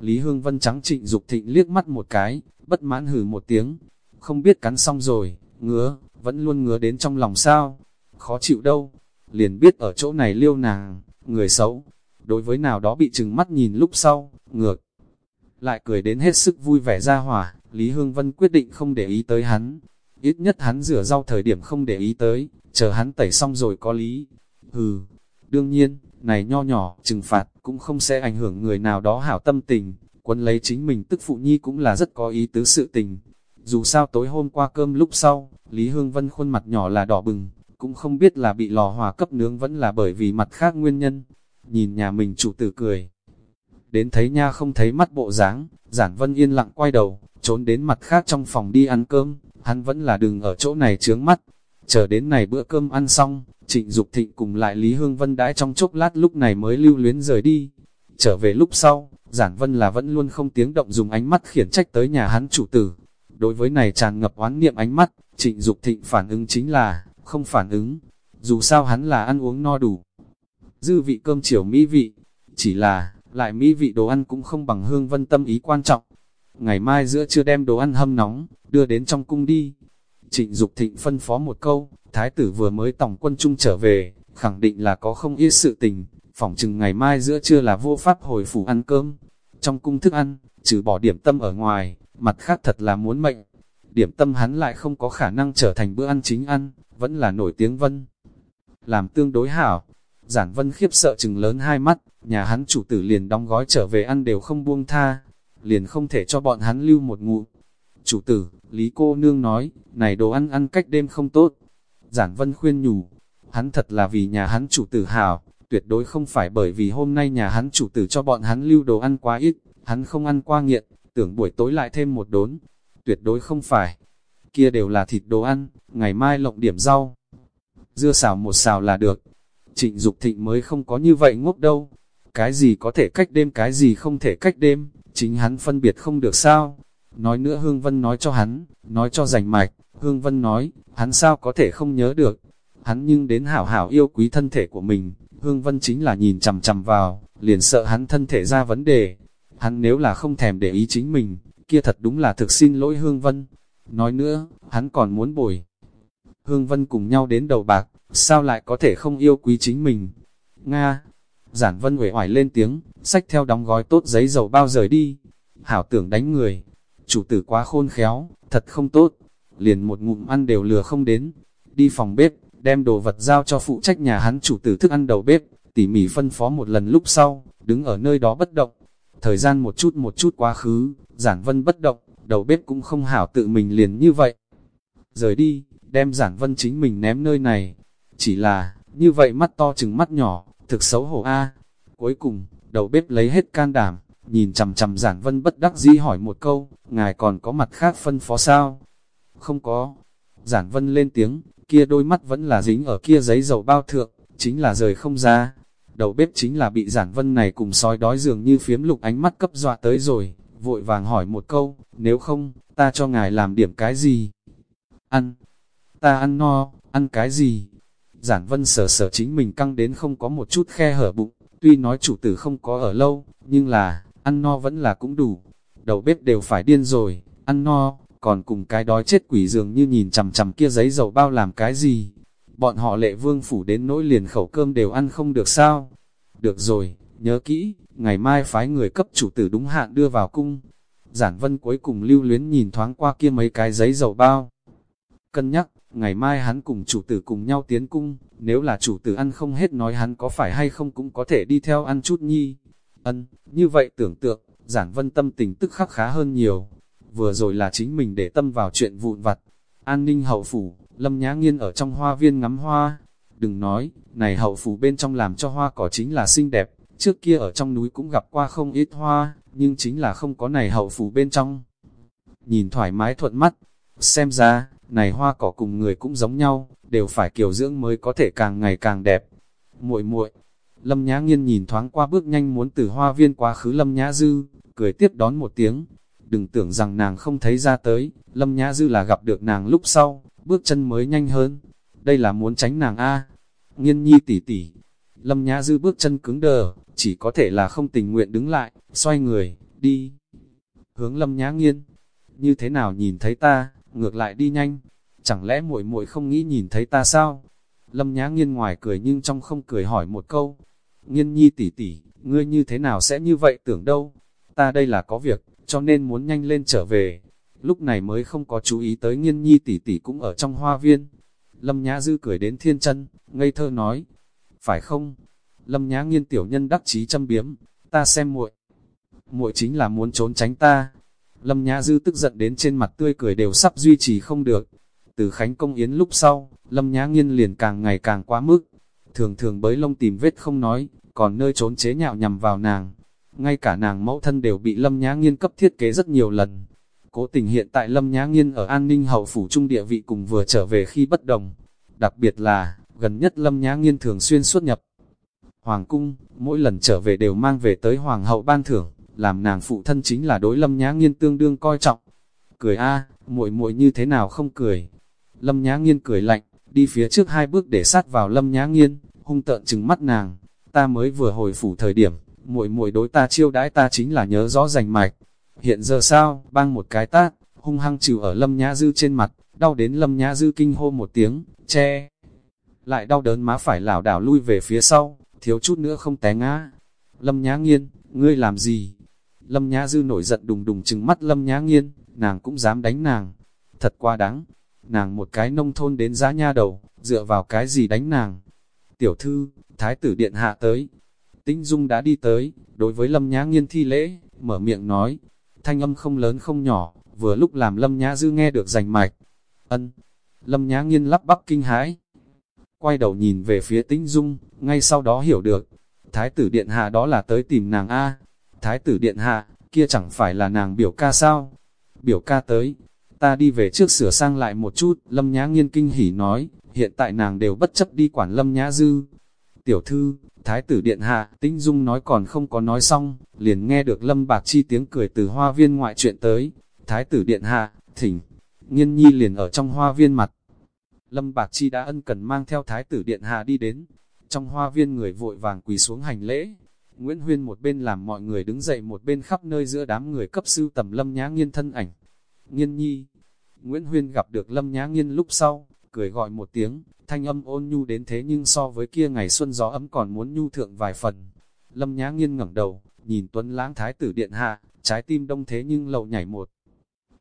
Lý Hương Vân trắng trịnh Dục thịnh liếc mắt một cái, bất mãn hừ một tiếng. Không biết cắn xong rồi, ngứa, vẫn luôn ngứa đến trong lòng sao. Khó chịu đâu, liền biết ở chỗ này liêu nàng, người xấu. Đối với nào đó bị trừng mắt nhìn lúc sau, ngược. Lại cười đến hết sức vui vẻ ra hỏa, Lý Hương Vân quyết định không để ý tới hắn. Ít nhất hắn rửa rau thời điểm không để ý tới, chờ hắn tẩy xong rồi có lý. Hừ, đương nhiên, này nho nhỏ, trừng phạt, cũng không sẽ ảnh hưởng người nào đó hảo tâm tình. Quân lấy chính mình tức phụ nhi cũng là rất có ý tứ sự tình. Dù sao tối hôm qua cơm lúc sau, Lý Hương Vân khuôn mặt nhỏ là đỏ bừng, cũng không biết là bị lò hòa cấp nướng vẫn là bởi vì mặt khác nguyên nhân. Nhìn nhà mình chủ tử cười. Đến thấy nha không thấy mắt bộ dáng, giản vân yên lặng quay đầu, trốn đến mặt khác trong phòng đi ăn cơm, hắn vẫn là đừng ở chỗ này chướng mắt. Chờ đến này bữa cơm ăn xong, trịnh Dục thịnh cùng lại Lý Hương Vân đãi trong chốc lát lúc này mới lưu luyến rời đi. Trở về lúc sau, giản vân là vẫn luôn không tiếng động dùng ánh mắt khiển trách tới nhà hắn chủ tử. Đối với này tràn ngập oán niệm ánh mắt, trịnh Dục thịnh phản ứng chính là, không phản ứng. Dù sao hắn là ăn uống no đủ. Dư vị cơm chiều mỹ vị, chỉ là, lại mỹ vị đồ ăn cũng không bằng hương vân tâm ý quan trọng. Ngày mai giữa trưa đem đồ ăn hâm nóng, đưa đến trong cung đi. Trịnh Dục thịnh phân phó một câu, thái tử vừa mới tổng quân trung trở về, khẳng định là có không ít sự tình, phỏng chừng ngày mai giữa trưa là vô pháp hồi phủ ăn cơm. Trong cung thức ăn, trừ bỏ điểm tâm ở ngoài, mặt khác thật là muốn mệnh. Điểm tâm hắn lại không có khả năng trở thành bữa ăn chính ăn, vẫn là nổi tiếng vân. Làm tương đối hảo, giản vân khiếp sợ chừng lớn hai mắt, nhà hắn chủ tử liền đóng gói trở về ăn đều không buông tha, liền không thể cho bọn hắn lưu một ngụ. Chủ tử, Lý cô nương nói, này đồ ăn ăn cách đêm không tốt. Giản vân khuyên nhủ, hắn thật là vì nhà hắn chủ tử hảo, tuyệt đối không phải bởi vì hôm nay nhà hắn chủ tử cho bọn hắn lưu đồ ăn quá ít, hắn không ăn qua nghiện, tưởng buổi tối lại thêm một đốn. Tuyệt đối không phải. Kia đều là thịt đồ ăn, ngày mai lộng điểm rau. Dưa xào một xào là được. Trịnh Dục thịnh mới không có như vậy ngốc đâu. Cái gì có thể cách đêm cái gì không thể cách đêm, chính hắn phân biệt không được sao. Nói nữa Hương Vân nói cho hắn, nói cho rành mạch, Hương Vân nói, hắn sao có thể không nhớ được. Hắn nhưng đến hảo hảo yêu quý thân thể của mình, Hương Vân chính là nhìn chằm chằm vào, liền sợ hắn thân thể ra vấn đề. Hắn nếu là không thèm để ý chính mình, kia thật đúng là thực xin lỗi Hương Vân. Nói nữa, hắn còn muốn bồi. Hương Vân cùng nhau đến đầu bạc, sao lại có thể không yêu quý chính mình? Nga! Giản Vân uể oải lên tiếng, sách theo đóng gói tốt giấy dầu bao rời đi. Hảo tưởng đánh người. Chủ tử quá khôn khéo, thật không tốt. Liền một ngụm ăn đều lừa không đến. Đi phòng bếp, đem đồ vật giao cho phụ trách nhà hắn chủ tử thức ăn đầu bếp, tỉ mỉ phân phó một lần lúc sau, đứng ở nơi đó bất động. Thời gian một chút một chút quá khứ, giản vân bất động, đầu bếp cũng không hảo tự mình liền như vậy. Rời đi, đem giản vân chính mình ném nơi này. Chỉ là, như vậy mắt to chừng mắt nhỏ, thực xấu hổ a. Cuối cùng, đầu bếp lấy hết can đảm, nhìn chằm chằm giản vân bất đắc dĩ hỏi một câu, ngài còn có mặt khác phân phó sao? Không có. Giản vân lên tiếng, kia đôi mắt vẫn là dính ở kia giấy dầu bao thượng, chính là rời không ra. Đầu bếp chính là bị giản vân này cùng sói đói dường như phiếm lục ánh mắt cấp dọa tới rồi, vội vàng hỏi một câu, nếu không, ta cho ngài làm điểm cái gì? Ăn, ta ăn no, ăn cái gì? Giản vân sở sở chính mình căng đến không có một chút khe hở bụng, tuy nói chủ tử không có ở lâu, nhưng là, ăn no vẫn là cũng đủ. Đầu bếp đều phải điên rồi, ăn no, còn cùng cái đói chết quỷ dường như nhìn chằm chằm kia giấy dầu bao làm cái gì. Bọn họ lệ vương phủ đến nỗi liền khẩu cơm đều ăn không được sao. Được rồi, nhớ kỹ, ngày mai phái người cấp chủ tử đúng hạn đưa vào cung. Giản vân cuối cùng lưu luyến nhìn thoáng qua kia mấy cái giấy dầu bao. Cân nhắc, ngày mai hắn cùng chủ tử cùng nhau tiến cung, nếu là chủ tử ăn không hết nói hắn có phải hay không cũng có thể đi theo ăn chút nhi. Ân, như vậy tưởng tượng, giản vân tâm tình tức khắc khá hơn nhiều. Vừa rồi là chính mình để tâm vào chuyện vụn vặt. An ninh hậu phủ, lâm nhã nghiên ở trong hoa viên ngắm hoa. Đừng nói, này hậu phủ bên trong làm cho hoa cỏ chính là xinh đẹp, trước kia ở trong núi cũng gặp qua không ít hoa, nhưng chính là không có này hậu phủ bên trong. Nhìn thoải mái thuận mắt, xem ra, này hoa cỏ cùng người cũng giống nhau, đều phải kiều dưỡng mới có thể càng ngày càng đẹp. muội muội Lâm Nhã Nghiên nhìn thoáng qua bước nhanh muốn từ hoa viên quá khứ Lâm Nhã Dư, cười tiếp đón một tiếng. Đừng tưởng rằng nàng không thấy ra tới, Lâm Nhã Dư là gặp được nàng lúc sau, bước chân mới nhanh hơn. Đây là muốn tránh nàng A. Nghiên nhi tỉ tỉ. Lâm Nhã Dư bước chân cứng đờ, chỉ có thể là không tình nguyện đứng lại, xoay người, đi. Hướng Lâm Nhã Nghiên. Như thế nào nhìn thấy ta, ngược lại đi nhanh. Chẳng lẽ muội muội không nghĩ nhìn thấy ta sao? Lâm Nhã Nghiên ngoài cười nhưng trong không cười hỏi một câu, Nghiên nhi tỷ tỷ, ngươi như thế nào sẽ như vậy tưởng đâu? Ta đây là có việc, cho nên muốn nhanh lên trở về. Lúc này mới không có chú ý tới nghiên nhi tỷ tỷ cũng ở trong hoa viên. Lâm Nhã Dư cười đến thiên chân, ngây thơ nói. Phải không? Lâm Nhã nghiên tiểu nhân đắc chí châm biếm, ta xem muội muội chính là muốn trốn tránh ta. Lâm Nhã Dư tức giận đến trên mặt tươi cười đều sắp duy trì không được. Từ Khánh Công Yến lúc sau, Lâm Nhã Nghiên liền càng ngày càng quá mức, thường thường bới lông tìm vết không nói, còn nơi trốn chế nhạo nhằm vào nàng. Ngay cả nàng mẫu thân đều bị Lâm Nhã Nghiên cấp thiết kế rất nhiều lần. Cố tình hiện tại Lâm Nhã Nghiên ở an ninh hậu phủ trung địa vị cùng vừa trở về khi bất đồng. Đặc biệt là, gần nhất Lâm Nhã Nghiên thường xuyên xuất nhập. Hoàng cung, mỗi lần trở về đều mang về tới Hoàng hậu ban thưởng, làm nàng phụ thân chính là đối Lâm Nhã Nghiên tương đương coi trọng. Cười a muội muội như thế nào không cười. Lâm Nhã Nghiên cười lạnh, đi phía trước hai bước để sát vào Lâm Nhã Nghiên, hung tợn chừng mắt nàng, ta mới vừa hồi phủ thời điểm, muội muội đối ta chiêu đãi ta chính là nhớ rõ rành mạch. Hiện giờ sao, bang một cái tát, hung hăng trừ ở Lâm Nhã Dư trên mặt, đau đến Lâm Nhã Dư kinh hô một tiếng, che. Lại đau đớn má phải lảo đảo lui về phía sau, thiếu chút nữa không té ngã. Lâm Nhã Nghiên, ngươi làm gì? Lâm Nhã Dư nổi giận đùng đùng trừng mắt Lâm Nhã Nghiên, nàng cũng dám đánh nàng. Thật quá đáng, nàng một cái nông thôn đến giá nha đầu, dựa vào cái gì đánh nàng. Tiểu thư, thái tử điện hạ tới. Tĩnh Dung đã đi tới, đối với Lâm Nhã Nghiên thi lễ, mở miệng nói. Thanh âm không lớn không nhỏ, vừa lúc làm Lâm Nhã Dư nghe được rành mạch. Ân, Lâm Nhã Nghiên lắp bắp kinh hãi. Quay đầu nhìn về phía Tĩnh Dung, ngay sau đó hiểu được. Thái tử điện hạ đó là tới tìm nàng A. Thái tử điện hạ, kia chẳng phải là nàng biểu ca sao? Biểu ca tới, ta đi về trước sửa sang lại một chút, Lâm Nhã Nghiên kinh hỉ nói, hiện tại nàng đều bất chấp đi quản Lâm Nhã Dư. Tiểu thư, Thái tử Điện Hạ, Tinh Dung nói còn không có nói xong, liền nghe được Lâm Bạc Chi tiếng cười từ hoa viên ngoại chuyện tới. Thái tử Điện Hạ, thỉnh, nghiên nhi liền ở trong hoa viên mặt. Lâm Bạc Chi đã ân cần mang theo Thái tử Điện Hạ đi đến. Trong hoa viên người vội vàng quỳ xuống hành lễ. Nguyễn Huyên một bên làm mọi người đứng dậy một bên khắp nơi giữa đám người cấp sư tầm Lâm Nhã Nghiên thân ảnh. Nghiên nhi, Nguyễn Huyên gặp được Lâm Nhã Nghiên lúc sau, cười gọi một tiếng, thanh âm ôn nhu đến thế nhưng so với kia ngày xuân gió ấm còn muốn nhu thượng vài phần. Lâm Nhã Nghiên ngẩng đầu, nhìn Tuấn Lãng Thái tử Điện Hạ, trái tim đông thế nhưng lậu nhảy một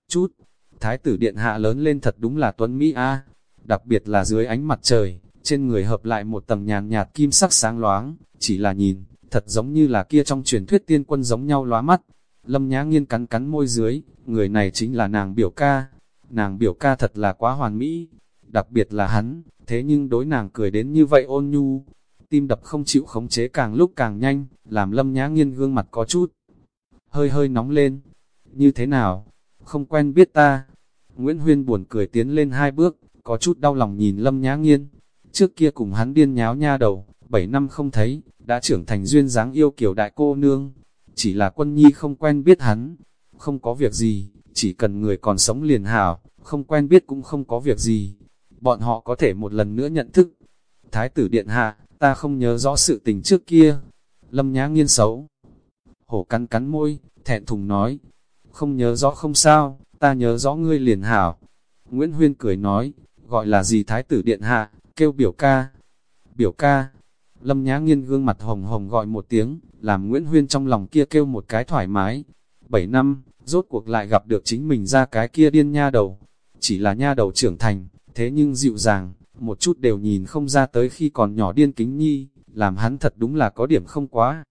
chút. Thái tử Điện Hạ lớn lên thật đúng là Tuấn Mỹ A, đặc biệt là dưới ánh mặt trời, trên người hợp lại một tầng nhàn nhạt kim sắc sáng loáng, chỉ là nhìn, thật giống như là kia trong truyền thuyết tiên quân giống nhau lóa mắt. Lâm Nhã Nghiên cắn cắn môi dưới, người này chính là nàng biểu ca. Nàng biểu ca thật là quá hoàn mỹ, đặc biệt là hắn, thế nhưng đối nàng cười đến như vậy ôn nhu, tim đập không chịu khống chế càng lúc càng nhanh, làm lâm nhã nghiên gương mặt có chút, hơi hơi nóng lên, như thế nào, không quen biết ta, Nguyễn Huyên buồn cười tiến lên hai bước, có chút đau lòng nhìn lâm nhã nghiên, trước kia cùng hắn điên nháo nha đầu, bảy năm không thấy, đã trưởng thành duyên dáng yêu kiểu đại cô nương, chỉ là quân nhi không quen biết hắn, không có việc gì, chỉ cần người còn sống liền hảo, không quen biết cũng không có việc gì, bọn họ có thể một lần nữa nhận thức. Thái tử điện hạ, ta không nhớ rõ sự tình trước kia. Lâm nhã nghiên xấu. Hổ cắn cắn môi, thẹn thùng nói. Không nhớ rõ không sao, ta nhớ rõ ngươi liền hảo. Nguyễn Huyên cười nói, gọi là gì thái tử điện hạ, kêu biểu ca. Biểu ca. Lâm nhã nghiên gương mặt hồng hồng gọi một tiếng, làm Nguyễn Huyên trong lòng kia kêu một cái thoải mái. Bảy năm, rốt cuộc lại gặp được chính mình ra cái kia điên nha đầu. Chỉ là nha đầu trưởng thành, thế nhưng dịu dàng, một chút đều nhìn không ra tới khi còn nhỏ điên kính nhi, làm hắn thật đúng là có điểm không quá.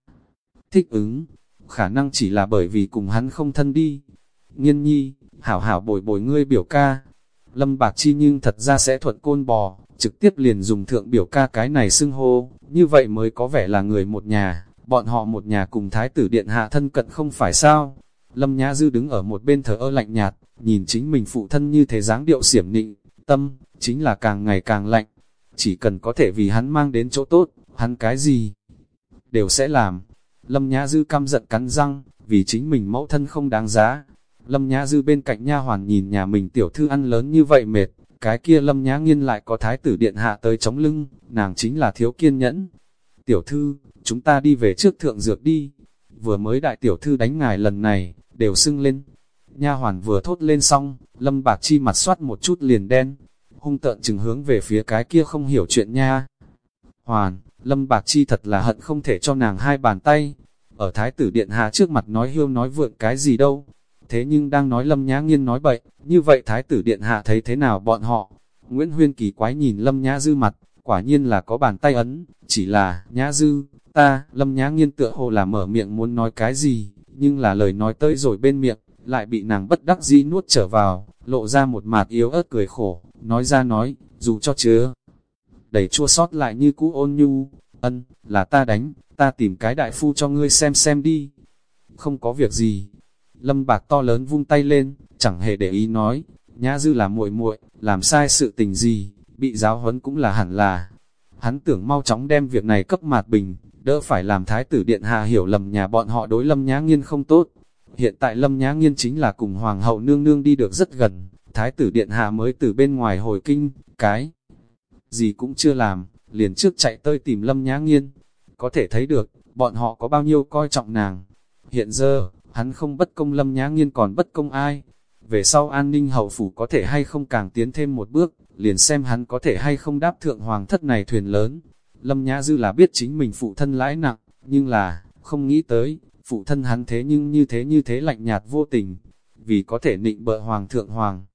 Thích ứng, khả năng chỉ là bởi vì cùng hắn không thân đi. Nghiên nhi, hảo hảo bồi bồi ngươi biểu ca. Lâm Bạc Chi nhưng thật ra sẽ thuận côn bò, trực tiếp liền dùng thượng biểu ca cái này xưng hô, như vậy mới có vẻ là người một nhà, bọn họ một nhà cùng thái tử điện hạ thân cận không phải sao. Lâm Nhã Dư đứng ở một bên thờ ơ lạnh nhạt, nhìn chính mình phụ thân như thế dáng điệu xiểm nịnh, tâm, chính là càng ngày càng lạnh. Chỉ cần có thể vì hắn mang đến chỗ tốt, hắn cái gì đều sẽ làm. Lâm Nhã Dư căm giận cắn răng, vì chính mình mẫu thân không đáng giá. Lâm Nhã Dư bên cạnh nha hoàn nhìn nhà mình tiểu thư ăn lớn như vậy mệt, cái kia Lâm Nhã Nghiên lại có thái tử điện hạ tới chống lưng, nàng chính là thiếu kiên nhẫn. Tiểu thư, chúng ta đi về trước thượng dược đi. Vừa mới đại tiểu thư đánh ngài lần này, đều sưng lên. Nha hoàn vừa thốt lên xong, Lâm Bạc Chi mặt soát một chút liền đen, hung tợn chừng hướng về phía cái kia không hiểu chuyện nha. Hoàn, Lâm Bạc Chi thật là hận không thể cho nàng hai bàn tay. Ở Thái tử Điện Hạ trước mặt nói hiêu nói vượng cái gì đâu. Thế nhưng đang nói Lâm Nhã Nghiên nói bậy, như vậy Thái tử Điện Hạ thấy thế nào bọn họ? Nguyễn Huyên kỳ quái nhìn Lâm Nhã Dư mặt, quả nhiên là có bàn tay ấn, chỉ là, Nhã Dư, ta, Lâm Nhã Nghiên tựa hồ là mở miệng muốn nói cái gì, nhưng là lời nói tới rồi bên miệng, lại bị nàng bất đắc dĩ nuốt trở vào, lộ ra một mạt yếu ớt cười khổ, nói ra nói, dù cho chứa, đầy chua sót lại như cũ ôn nhu, ân, là ta đánh, ta tìm cái đại phu cho ngươi xem xem đi. Không có việc gì. Lâm bạc to lớn vung tay lên, chẳng hề để ý nói, nhã dư là muội muội làm sai sự tình gì, bị giáo huấn cũng là hẳn là. Hắn tưởng mau chóng đem việc này cấp mạt bình, đỡ phải làm thái tử điện hạ hiểu lầm nhà bọn họ đối lâm nhã nghiên không tốt. Hiện tại lâm nhã nghiên chính là cùng hoàng hậu nương nương đi được rất gần, thái tử điện hạ mới từ bên ngoài hồi kinh, cái gì cũng chưa làm, liền trước chạy tới tìm Lâm Nhã Nghiên. Có thể thấy được, bọn họ có bao nhiêu coi trọng nàng. Hiện giờ, hắn không bất công Lâm Nhã Nghiên còn bất công ai. Về sau an ninh hậu phủ có thể hay không càng tiến thêm một bước, liền xem hắn có thể hay không đáp thượng hoàng thất này thuyền lớn. Lâm Nhã Dư là biết chính mình phụ thân lãi nặng, nhưng là, không nghĩ tới, phụ thân hắn thế nhưng như thế như thế lạnh nhạt vô tình, vì có thể nịnh bợ hoàng thượng hoàng.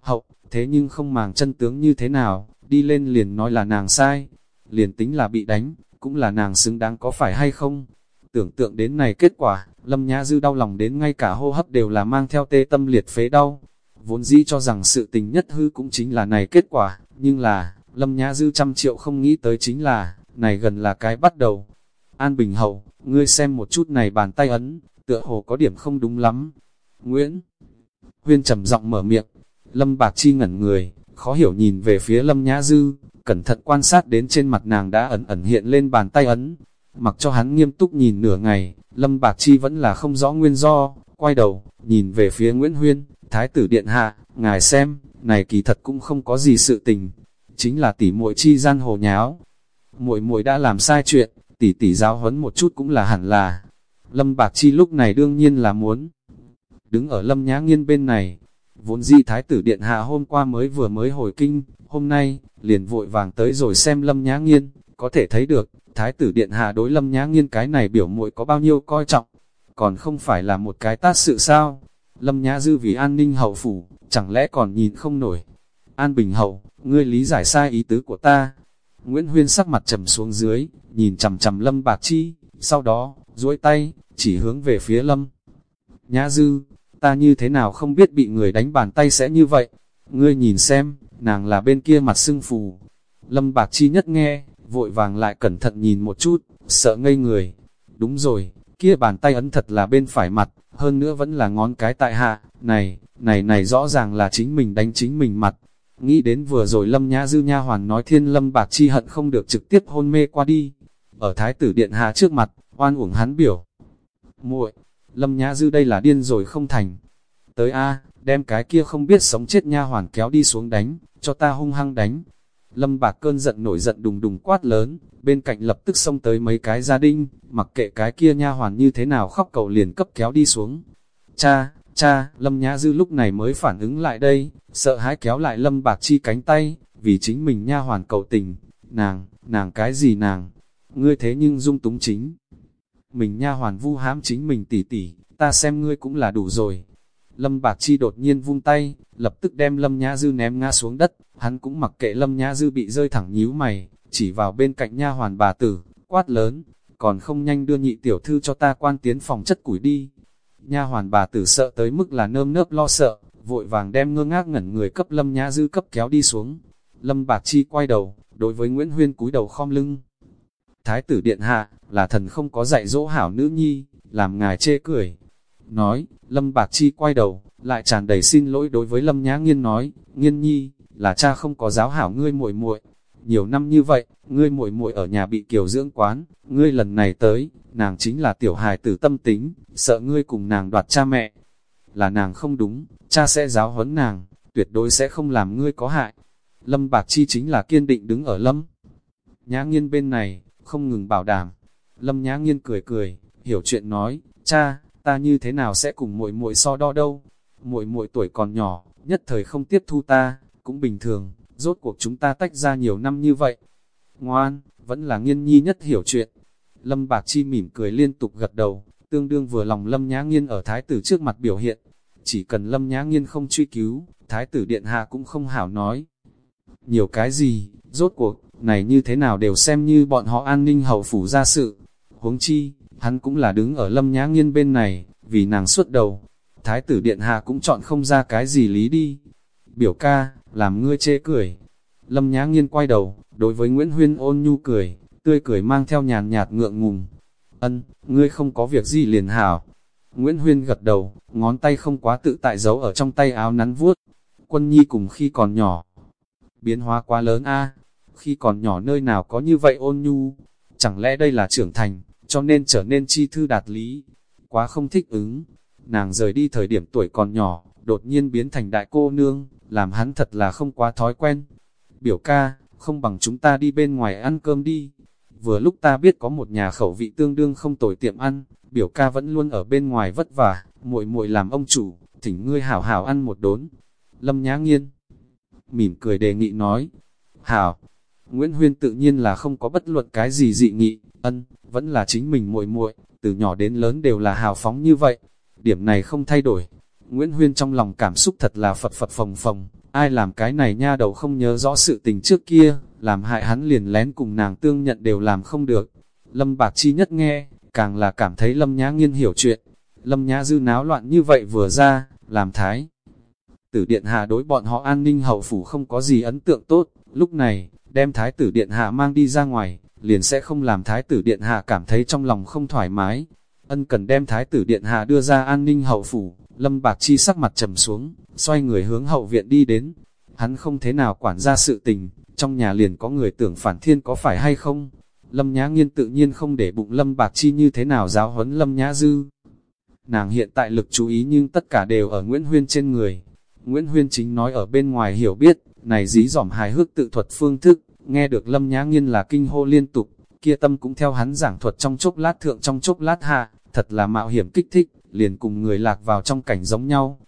Hậu, thế nhưng không màng chân tướng như thế nào, đi lên liền nói là nàng sai, liền tính là bị đánh, cũng là nàng xứng đáng có phải hay không. Tưởng tượng đến này kết quả, Lâm Nhã Dư đau lòng đến ngay cả hô hấp đều là mang theo tê tâm liệt phế đau. Vốn dĩ cho rằng sự tình nhất hư cũng chính là này kết quả, nhưng là, Lâm Nhã Dư trăm triệu không nghĩ tới chính là, này gần là cái bắt đầu. An Bình Hậu, ngươi xem một chút này bàn tay ấn, tựa hồ có điểm không đúng lắm. Nguyễn Huyên trầm giọng mở miệng, Lâm Bạc Chi ngẩn người, khó hiểu nhìn về phía Lâm Nhã Dư, cẩn thận quan sát đến trên mặt nàng đã ẩn ẩn hiện lên bàn tay ấn. Mặc cho hắn nghiêm túc nhìn nửa ngày, Lâm Bạc Chi vẫn là không rõ nguyên do, quay đầu, nhìn về phía Nguyễn Huyên, Thái tử Điện Hạ, ngài xem, này kỳ thật cũng không có gì sự tình, chính là tỷ muội chi gian hồ nháo. muội muội đã làm sai chuyện, tỷ tỷ giáo huấn một chút cũng là hẳn là. Lâm Bạc Chi lúc này đương nhiên là muốn đứng ở Lâm Nhã Nghiên bên này, Vốn di thái tử điện hạ hôm qua mới vừa mới hồi kinh, hôm nay, liền vội vàng tới rồi xem lâm nhã nghiên, có thể thấy được, thái tử điện hạ đối lâm nhã nghiên cái này biểu muội có bao nhiêu coi trọng, còn không phải là một cái tát sự sao. Lâm nhã dư vì an ninh hậu phủ, chẳng lẽ còn nhìn không nổi. An Bình Hậu, ngươi lý giải sai ý tứ của ta. Nguyễn Huyên sắc mặt trầm xuống dưới, nhìn chầm chầm Lâm Bạc Chi, sau đó, duỗi tay, chỉ hướng về phía Lâm. Nhã Dư, ta như thế nào không biết bị người đánh bàn tay sẽ như vậy. Ngươi nhìn xem, nàng là bên kia mặt sưng phù. Lâm Bạc Chi nhất nghe, vội vàng lại cẩn thận nhìn một chút, sợ ngây người. Đúng rồi, kia bàn tay ấn thật là bên phải mặt, hơn nữa vẫn là ngón cái tại hạ. Này, này này rõ ràng là chính mình đánh chính mình mặt. Nghĩ đến vừa rồi Lâm Nhã Dư Nha Hoàn nói thiên Lâm Bạc Chi hận không được trực tiếp hôn mê qua đi. Ở Thái tử Điện Hạ trước mặt, oan uổng hắn biểu. muội Lâm Nhã Dư đây là điên rồi không thành. Tới A, đem cái kia không biết sống chết nha hoàn kéo đi xuống đánh, cho ta hung hăng đánh. Lâm Bạc cơn giận nổi giận đùng đùng quát lớn, bên cạnh lập tức xông tới mấy cái gia đình, mặc kệ cái kia nha hoàn như thế nào khóc cầu liền cấp kéo đi xuống. Cha, cha, Lâm Nhã Dư lúc này mới phản ứng lại đây, sợ hãi kéo lại Lâm Bạc chi cánh tay, vì chính mình nha hoàn cầu tình. Nàng, nàng cái gì nàng? Ngươi thế nhưng dung túng chính mình nha hoàn vu hãm chính mình tỉ tỉ, ta xem ngươi cũng là đủ rồi. Lâm Bạc Chi đột nhiên vung tay, lập tức đem Lâm Nhã Dư ném ngã xuống đất, hắn cũng mặc kệ Lâm Nhã Dư bị rơi thẳng nhíu mày, chỉ vào bên cạnh nha hoàn bà tử, quát lớn, còn không nhanh đưa nhị tiểu thư cho ta quan tiến phòng chất củi đi. Nha hoàn bà tử sợ tới mức là nơm nớp lo sợ, vội vàng đem ngơ ngác ngẩn người cấp Lâm Nhã Dư cấp kéo đi xuống. Lâm Bạc Chi quay đầu, đối với Nguyễn Huyên cúi đầu khom lưng, Thái tử điện hạ, là thần không có dạy dỗ hảo nữ nhi, làm ngài chê cười. Nói, Lâm Bạc Chi quay đầu, lại tràn đầy xin lỗi đối với Lâm Nhã Nghiên nói, Nghiên nhi, là cha không có giáo hảo ngươi muội muội. Nhiều năm như vậy, ngươi muội muội ở nhà bị kiều dưỡng quán, ngươi lần này tới, nàng chính là tiểu hài tử tâm tính, sợ ngươi cùng nàng đoạt cha mẹ. Là nàng không đúng, cha sẽ giáo huấn nàng, tuyệt đối sẽ không làm ngươi có hại. Lâm Bạc Chi chính là kiên định đứng ở Lâm. Nhã nghiên bên này, không ngừng bảo đảm. Lâm Nhã nghiên cười cười, hiểu chuyện nói, cha, ta như thế nào sẽ cùng muội muội so đo đâu. Muội muội tuổi còn nhỏ, nhất thời không tiếp thu ta, cũng bình thường, rốt cuộc chúng ta tách ra nhiều năm như vậy. Ngoan, vẫn là nghiên nhi nhất hiểu chuyện. Lâm Bạc Chi mỉm cười liên tục gật đầu, tương đương vừa lòng Lâm Nhã Nghiên ở Thái tử trước mặt biểu hiện. Chỉ cần Lâm Nhã Nghiên không truy cứu, Thái tử Điện Hạ cũng không hảo nói. Nhiều cái gì, rốt cuộc, này như thế nào đều xem như bọn họ an ninh hậu phủ ra sự. Huống chi, hắn cũng là đứng ở Lâm Nhã Nghiên bên này, vì nàng suốt đầu. Thái tử Điện Hạ cũng chọn không ra cái gì lý đi. Biểu ca, làm ngươi chê cười. Lâm Nhã Nghiên quay đầu, đối với Nguyễn Huyên ôn nhu cười, tươi cười mang theo nhàn nhạt ngượng ngùng. Ân, ngươi không có việc gì liền hảo. Nguyễn Huyên gật đầu, ngón tay không quá tự tại giấu ở trong tay áo nắn vuốt. Quân nhi cùng khi còn nhỏ. Biến hóa quá lớn a khi còn nhỏ nơi nào có như vậy ôn nhu. Chẳng lẽ đây là trưởng thành, cho nên trở nên chi thư đạt lý. Quá không thích ứng. Nàng rời đi thời điểm tuổi còn nhỏ, đột nhiên biến thành đại cô nương, làm hắn thật là không quá thói quen. Biểu ca, không bằng chúng ta đi bên ngoài ăn cơm đi. Vừa lúc ta biết có một nhà khẩu vị tương đương không tồi tiệm ăn, biểu ca vẫn luôn ở bên ngoài vất vả, muội muội làm ông chủ, thỉnh ngươi hảo hảo ăn một đốn. Lâm Nhã Nghiên mỉm cười đề nghị nói, hảo, Nguyễn Huyên tự nhiên là không có bất luận cái gì dị nghị, ân, vẫn là chính mình muội muội, từ nhỏ đến lớn đều là hào phóng như vậy, điểm này không thay đổi. Nguyễn Huyên trong lòng cảm xúc thật là phật phật phồng phồng, ai làm cái này nha đầu không nhớ rõ sự tình trước kia, làm hại hắn liền lén cùng nàng tương nhận đều làm không được. Lâm Bạc Chi nhất nghe, càng là cảm thấy Lâm Nhã Nghiên hiểu chuyện. Lâm Nhã Dư náo loạn như vậy vừa ra, làm thái. Tử Điện Hạ đối bọn họ an ninh hậu phủ không có gì ấn tượng tốt, lúc này, đem Thái tử Điện Hạ mang đi ra ngoài, liền sẽ không làm Thái tử Điện Hạ cảm thấy trong lòng không thoải mái. Ân cần đem Thái tử Điện Hạ đưa ra an ninh hậu phủ, Lâm Bạc Chi sắc mặt trầm xuống, xoay người hướng hậu viện đi đến. Hắn không thế nào quản ra sự tình, trong nhà liền có người tưởng phản thiên có phải hay không. Lâm Nhã Nghiên tự nhiên không để bụng Lâm Bạc Chi như thế nào giáo huấn Lâm Nhã Dư. Nàng hiện tại lực chú ý nhưng tất cả đều ở Nguyễn Huyên trên người. Nguyễn Huyên chính nói ở bên ngoài hiểu biết, này dí dỏm hài hước tự thuật phương thức, nghe được Lâm Nhã Nghiên là kinh hô liên tục, kia tâm cũng theo hắn giảng thuật trong chốc lát thượng trong chốc lát hạ, thật là mạo hiểm kích thích, liền cùng người lạc vào trong cảnh giống nhau.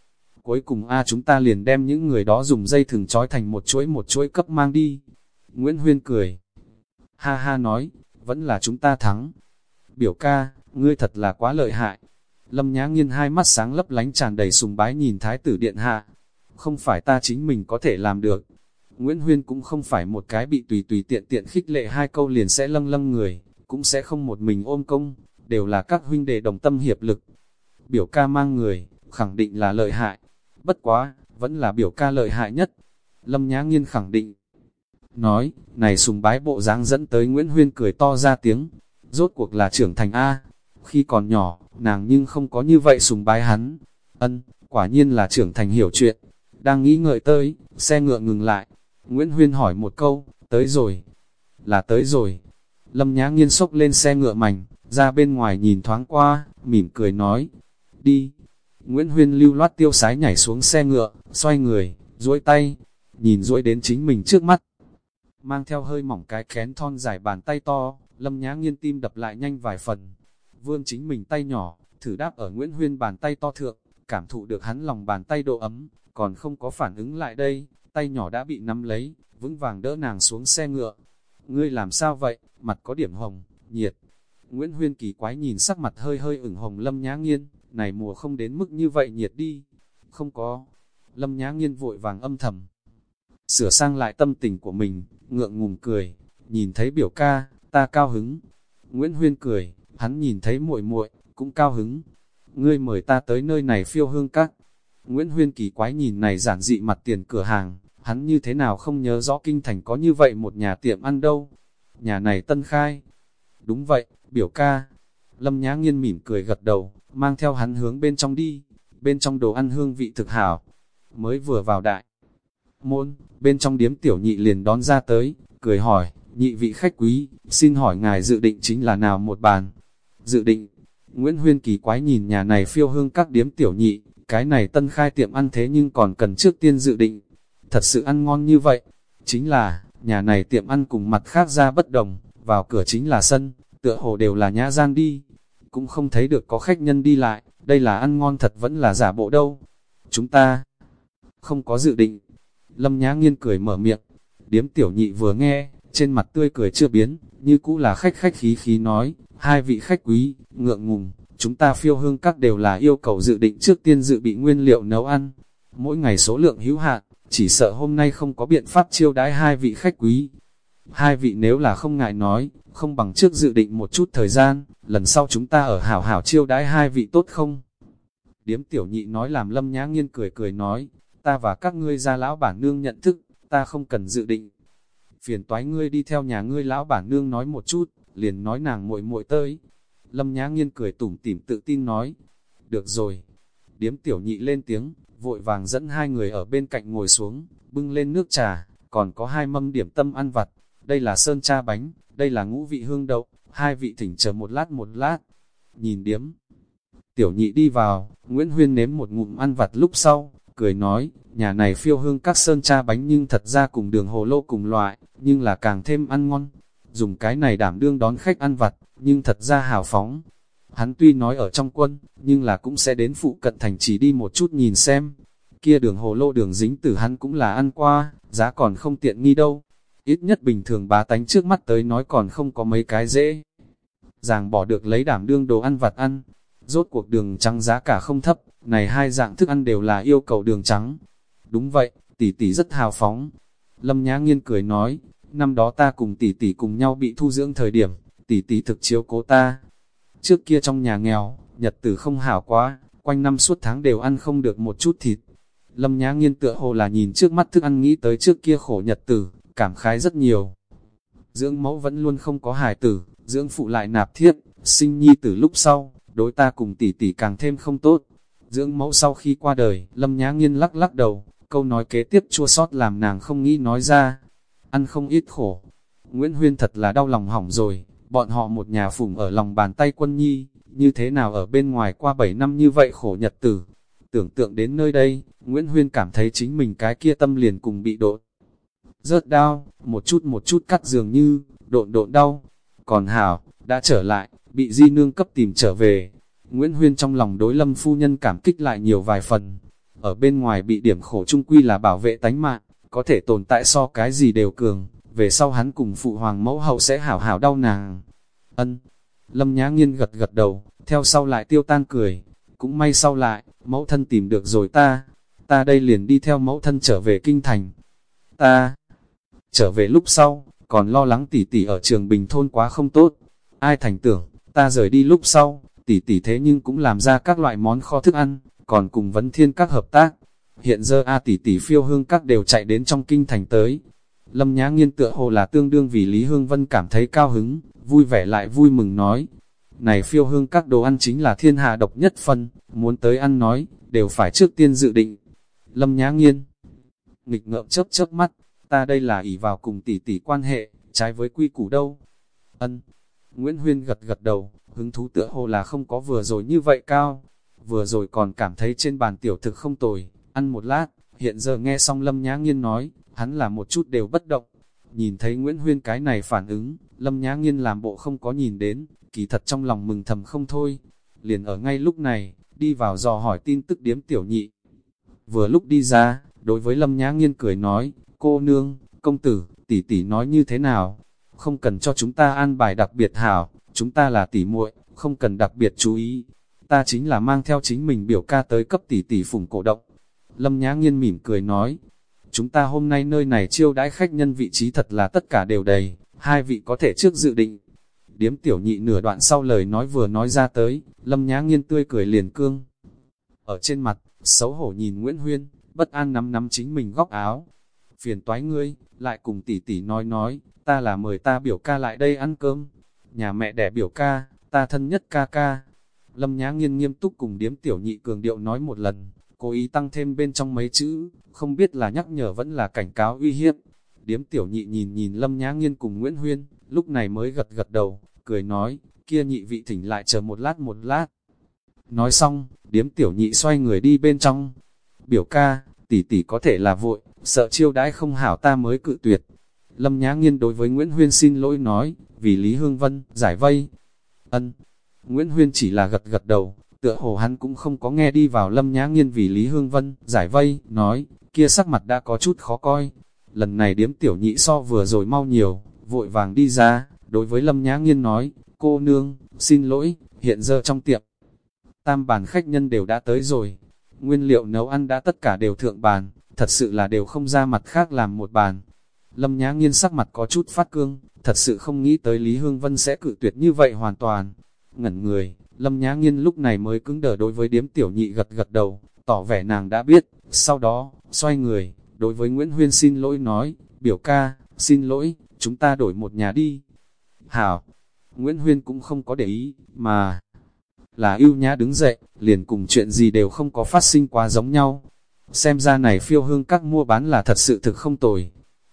Cuối cùng A chúng ta liền đem những người đó dùng dây thừng trói thành một chuỗi một chuỗi cấp mang đi. Nguyễn Huyên cười. Ha ha nói, vẫn là chúng ta thắng. Biểu ca, ngươi thật là quá lợi hại. Lâm Nhã Nghiên hai mắt sáng lấp lánh tràn đầy sùng bái nhìn Thái tử Điện Hạ. Không phải ta chính mình có thể làm được. Nguyễn Huyên cũng không phải một cái bị tùy tùy tiện tiện khích lệ hai câu liền sẽ lâng lâng người, cũng sẽ không một mình ôm công, đều là các huynh đệ đồng tâm hiệp lực. Biểu ca mang người, khẳng định là lợi hại. Bất quá, vẫn là biểu ca lợi hại nhất. Lâm Nhã Nghiên khẳng định. Nói, này sùng bái bộ dáng dẫn tới Nguyễn Huyên cười to ra tiếng. Rốt cuộc là trưởng thành A. Khi còn nhỏ, nàng nhưng không có như vậy sùng bái hắn. Ân, quả nhiên là trưởng thành hiểu chuyện. Đang nghĩ ngợi tới, xe ngựa ngừng lại. Nguyễn Huyên hỏi một câu, tới rồi. Là tới rồi. Lâm Nhã Nghiên sốc lên xe ngựa mảnh, ra bên ngoài nhìn thoáng qua, mỉm cười nói. Đi. Nguyễn Huyên lưu loát tiêu sái nhảy xuống xe ngựa, xoay người, duỗi tay, nhìn duỗi đến chính mình trước mắt. Mang theo hơi mỏng cái kén thon dài bàn tay to, Lâm Nhã Nghiên tim đập lại nhanh vài phần. Vương chính mình tay nhỏ, thử đáp ở Nguyễn Huyên bàn tay to thượng, cảm thụ được hắn lòng bàn tay độ ấm, còn không có phản ứng lại đây, tay nhỏ đã bị nắm lấy, vững vàng đỡ nàng xuống xe ngựa. Ngươi làm sao vậy, mặt có điểm hồng, nhiệt. Nguyễn Huyên kỳ quái nhìn sắc mặt hơi hơi ửng hồng Lâm Nhã Nghiên, này mùa không đến mức như vậy nhiệt đi. Không có. Lâm Nhã Nghiên vội vàng âm thầm. Sửa sang lại tâm tình của mình, ngượng ngùng cười, nhìn thấy biểu ca, ta cao hứng. Nguyễn Huyên cười, hắn nhìn thấy muội muội cũng cao hứng. Ngươi mời ta tới nơi này phiêu hương các. Nguyễn Huyên kỳ quái nhìn này giản dị mặt tiền cửa hàng, hắn như thế nào không nhớ rõ kinh thành có như vậy một nhà tiệm ăn đâu. Nhà này tân khai. Đúng vậy, biểu ca. Lâm Nhã Nghiên mỉm cười gật đầu, mang theo hắn hướng bên trong đi. Bên trong đồ ăn hương vị thực hảo. Mới vừa vào đại. môn, bên trong điếm tiểu nhị liền đón ra tới, cười hỏi, nhị vị khách quý, xin hỏi ngài dự định chính là nào một bàn? Dự định, Nguyễn Huyên kỳ quái nhìn nhà này phiêu hương các điếm tiểu nhị, cái này tân khai tiệm ăn thế nhưng còn cần trước tiên dự định. Thật sự ăn ngon như vậy, chính là, nhà này tiệm ăn cùng mặt khác ra bất đồng, vào cửa chính là sân, tựa hồ đều là nhã gian đi. Cũng không thấy được có khách nhân đi lại, đây là ăn ngon thật vẫn là giả bộ đâu. Chúng ta không có dự định. Lâm Nhã Nghiên cười mở miệng, điếm tiểu nhị vừa nghe, trên mặt tươi cười chưa biến, như cũ là khách khách khí khí nói, hai vị khách quý, ngượng ngùng, chúng ta phiêu hương các đều là yêu cầu dự định trước tiên dự bị nguyên liệu nấu ăn. Mỗi ngày số lượng hữu hạn, chỉ sợ hôm nay không có biện pháp chiêu đãi hai vị khách quý. Hai vị nếu là không ngại nói, không bằng trước dự định một chút thời gian, lần sau chúng ta ở hảo hảo chiêu đãi hai vị tốt không? Điếm tiểu nhị nói làm lâm nhã nghiên cười cười nói, ta và các ngươi ra lão bản nương nhận thức, ta không cần dự định. Phiền toái ngươi đi theo nhà ngươi lão bản nương nói một chút, liền nói nàng muội muội tới. Lâm nhã nghiên cười tủm tỉm tự tin nói, được rồi. Điếm tiểu nhị lên tiếng, vội vàng dẫn hai người ở bên cạnh ngồi xuống, bưng lên nước trà, còn có hai mâm điểm tâm ăn vặt. Đây là sơn cha bánh, đây là ngũ vị hương đậu, hai vị thỉnh chờ một lát một lát. Nhìn điếm, tiểu nhị đi vào, Nguyễn Huyên nếm một ngụm ăn vặt lúc sau, cười nói, nhà này phiêu hương các sơn cha bánh nhưng thật ra cùng đường hồ lô cùng loại, nhưng là càng thêm ăn ngon. Dùng cái này đảm đương đón khách ăn vặt, nhưng thật ra hào phóng. Hắn tuy nói ở trong quân, nhưng là cũng sẽ đến phụ cận thành chỉ đi một chút nhìn xem. Kia đường hồ lô đường dính tử hắn cũng là ăn qua, giá còn không tiện nghi đâu. Ít nhất bình thường bá tánh trước mắt tới nói còn không có mấy cái dễ. Ràng bỏ được lấy đảm đương đồ ăn vặt ăn. Rốt cuộc đường trắng giá cả không thấp, này hai dạng thức ăn đều là yêu cầu đường trắng. Đúng vậy, tỷ tỷ rất hào phóng. Lâm Nhã Nghiên cười nói, năm đó ta cùng tỷ tỷ cùng nhau bị thu dưỡng thời điểm, tỷ tỷ thực chiếu cố ta. Trước kia trong nhà nghèo, nhật tử không hảo quá, quanh năm suốt tháng đều ăn không được một chút thịt. Lâm Nhã Nghiên tựa hồ là nhìn trước mắt thức ăn nghĩ tới trước kia khổ nhật tử, cảm khái rất nhiều. Dưỡng mẫu vẫn luôn không có hài tử, dưỡng phụ lại nạp thiết, sinh nhi tử lúc sau, đối ta cùng tỷ tỷ càng thêm không tốt. Dưỡng mẫu sau khi qua đời, Lâm Nhã Nghiên lắc lắc đầu, câu nói kế tiếp chua sót làm nàng không nghĩ nói ra. Ăn không ít khổ. Nguyễn Huyên thật là đau lòng hỏng rồi, bọn họ một nhà phủng ở lòng bàn tay quân nhi, như thế nào ở bên ngoài qua 7 năm như vậy khổ nhật tử. Tưởng tượng đến nơi đây, Nguyễn Huyên cảm thấy chính mình cái kia tâm liền cùng bị đột. Rớt đau, một chút một chút cắt dường như, độn độn đau. Còn Hảo, đã trở lại, bị di nương cấp tìm trở về. Nguyễn Huyên trong lòng đối lâm phu nhân cảm kích lại nhiều vài phần. Ở bên ngoài bị điểm khổ trung quy là bảo vệ tánh mạng, có thể tồn tại so cái gì đều cường. Về sau hắn cùng phụ hoàng mẫu hậu sẽ hảo hảo đau nàng. Ân. Lâm Nhã Nghiên gật gật đầu, theo sau lại tiêu tan cười. Cũng may sau lại, mẫu thân tìm được rồi ta. Ta đây liền đi theo mẫu thân trở về kinh thành. Ta trở về lúc sau, còn lo lắng tỷ tỷ ở trường bình thôn quá không tốt. Ai thành tưởng, ta rời đi lúc sau, tỷ tỷ thế nhưng cũng làm ra các loại món kho thức ăn, còn cùng vấn thiên các hợp tác. Hiện giờ A tỷ tỷ phiêu hương các đều chạy đến trong kinh thành tới. Lâm Nhã Nghiên tựa hồ là tương đương vì Lý Hương Vân cảm thấy cao hứng, vui vẻ lại vui mừng nói. Này phiêu hương các đồ ăn chính là thiên hạ độc nhất phân, muốn tới ăn nói, đều phải trước tiên dự định. Lâm Nhã Nghiên nghịch ngợm chớp chớp mắt, ta đây là ỷ vào cùng tỷ tỷ quan hệ, trái với quy củ đâu. Ân. Nguyễn Huyên gật gật đầu, hứng thú tựa hồ là không có vừa rồi như vậy cao. Vừa rồi còn cảm thấy trên bàn tiểu thực không tồi, ăn một lát, hiện giờ nghe xong Lâm Nhã Nghiên nói, hắn là một chút đều bất động. Nhìn thấy Nguyễn Huyên cái này phản ứng, Lâm Nhã Nghiên làm bộ không có nhìn đến, kỳ thật trong lòng mừng thầm không thôi. Liền ở ngay lúc này, đi vào dò hỏi tin tức điếm tiểu nhị. Vừa lúc đi ra, đối với Lâm Nhã Nghiên cười nói, cô nương, công tử, tỷ tỷ nói như thế nào? Không cần cho chúng ta an bài đặc biệt hảo, chúng ta là tỷ muội, không cần đặc biệt chú ý. Ta chính là mang theo chính mình biểu ca tới cấp tỷ tỷ phủng cổ động. Lâm Nhã Nghiên mỉm cười nói, chúng ta hôm nay nơi này chiêu đãi khách nhân vị trí thật là tất cả đều đầy, hai vị có thể trước dự định. Điếm tiểu nhị nửa đoạn sau lời nói vừa nói ra tới, Lâm Nhã Nghiên tươi cười liền cương. Ở trên mặt, xấu hổ nhìn Nguyễn Huyên, bất an nắm nắm chính mình góc áo. Phiền toái ngươi, lại cùng tỷ tỷ nói nói, ta là mời ta biểu ca lại đây ăn cơm. Nhà mẹ đẻ biểu ca, ta thân nhất ca ca. Lâm Nhã Nghiên nghiêm túc cùng điếm tiểu nhị cường điệu nói một lần, cố ý tăng thêm bên trong mấy chữ, không biết là nhắc nhở vẫn là cảnh cáo uy hiếp. Điếm tiểu nhị nhìn nhìn Lâm Nhã Nghiên cùng Nguyễn Huyên, lúc này mới gật gật đầu, cười nói, kia nhị vị thỉnh lại chờ một lát một lát. Nói xong, điếm tiểu nhị xoay người đi bên trong. Biểu ca, tỷ tỷ có thể là vội, sợ chiêu đãi không hảo ta mới cự tuyệt. Lâm Nhã Nghiên đối với Nguyễn Huyên xin lỗi nói, vì Lý Hương Vân, giải vây. Ân. Nguyễn Huyên chỉ là gật gật đầu, tựa hồ hắn cũng không có nghe đi vào Lâm Nhã Nghiên vì Lý Hương Vân, giải vây, nói, kia sắc mặt đã có chút khó coi. Lần này điếm tiểu nhị so vừa rồi mau nhiều, vội vàng đi ra, đối với Lâm Nhã Nghiên nói, cô nương, xin lỗi, hiện giờ trong tiệm. Tam bàn khách nhân đều đã tới rồi, nguyên liệu nấu ăn đã tất cả đều thượng bàn, thật sự là đều không ra mặt khác làm một bàn. Lâm Nhã Nghiên sắc mặt có chút phát cương, thật sự không nghĩ tới Lý Hương Vân sẽ cự tuyệt như vậy hoàn toàn. Ngẩn người, Lâm Nhã Nghiên lúc này mới cứng đờ đối với điếm tiểu nhị gật gật đầu, tỏ vẻ nàng đã biết, sau đó, xoay người, đối với Nguyễn Huyên xin lỗi nói, biểu ca, xin lỗi, chúng ta đổi một nhà đi. Hảo, Nguyễn Huyên cũng không có để ý, mà là ưu nhã đứng dậy, liền cùng chuyện gì đều không có phát sinh quá giống nhau. Xem ra này phiêu hương các mua bán là thật sự thực không tồi.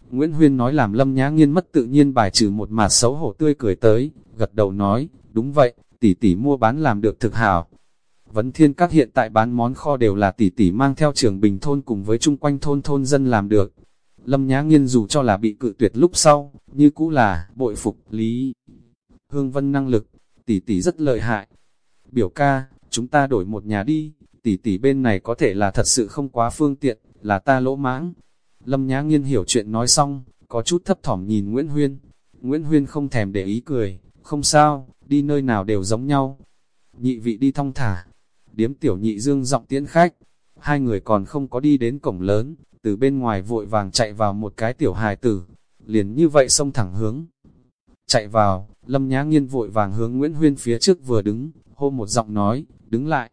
Nguyễn Huyên nói làm lâm nhã nghiên mất tự nhiên bài trừ một mặt xấu hổ tươi cười tới, gật đầu nói, đúng vậy, tỷ tỷ mua bán làm được thực hảo. Vấn thiên các hiện tại bán món kho đều là tỷ tỷ mang theo trường bình thôn cùng với chung quanh thôn thôn dân làm được. Lâm Nhã Nghiên dù cho là bị cự tuyệt lúc sau, như cũ là bội phục Lý Hương Vân năng lực, tỷ tỷ rất lợi hại. Biểu ca, chúng ta đổi một nhà đi, tỷ tỷ bên này có thể là thật sự không quá phương tiện, là ta lỗ mãng. Lâm Nhã Nghiên hiểu chuyện nói xong, có chút thấp thỏm nhìn Nguyễn Huyên. Nguyễn Huyên không thèm để ý cười, không sao, đi nơi nào đều giống nhau. Nhị vị đi thong thả, điếm tiểu nhị dương giọng tiễn khách. Hai người còn không có đi đến cổng lớn, từ bên ngoài vội vàng chạy vào một cái tiểu hài tử. Liền như vậy xông thẳng hướng. Chạy vào, Lâm Nhã Nghiên vội vàng hướng Nguyễn Huyên phía trước vừa đứng, hô một giọng nói, đứng lại.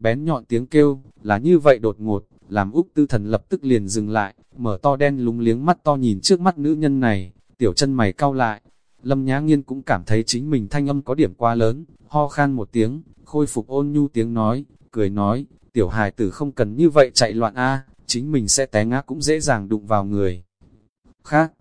Bén nhọn tiếng kêu, là như vậy đột ngột, làm Úc Tư Thần lập tức liền dừng lại, mở to đen lúng liếng mắt to nhìn trước mắt nữ nhân này, tiểu chân mày cau lại. Lâm Nhã Nghiên cũng cảm thấy chính mình thanh âm có điểm quá lớn, ho khan một tiếng, khôi phục ôn nhu tiếng nói, cười nói, tiểu hài tử không cần như vậy chạy loạn a chính mình sẽ té ngã cũng dễ dàng đụng vào người. Khác,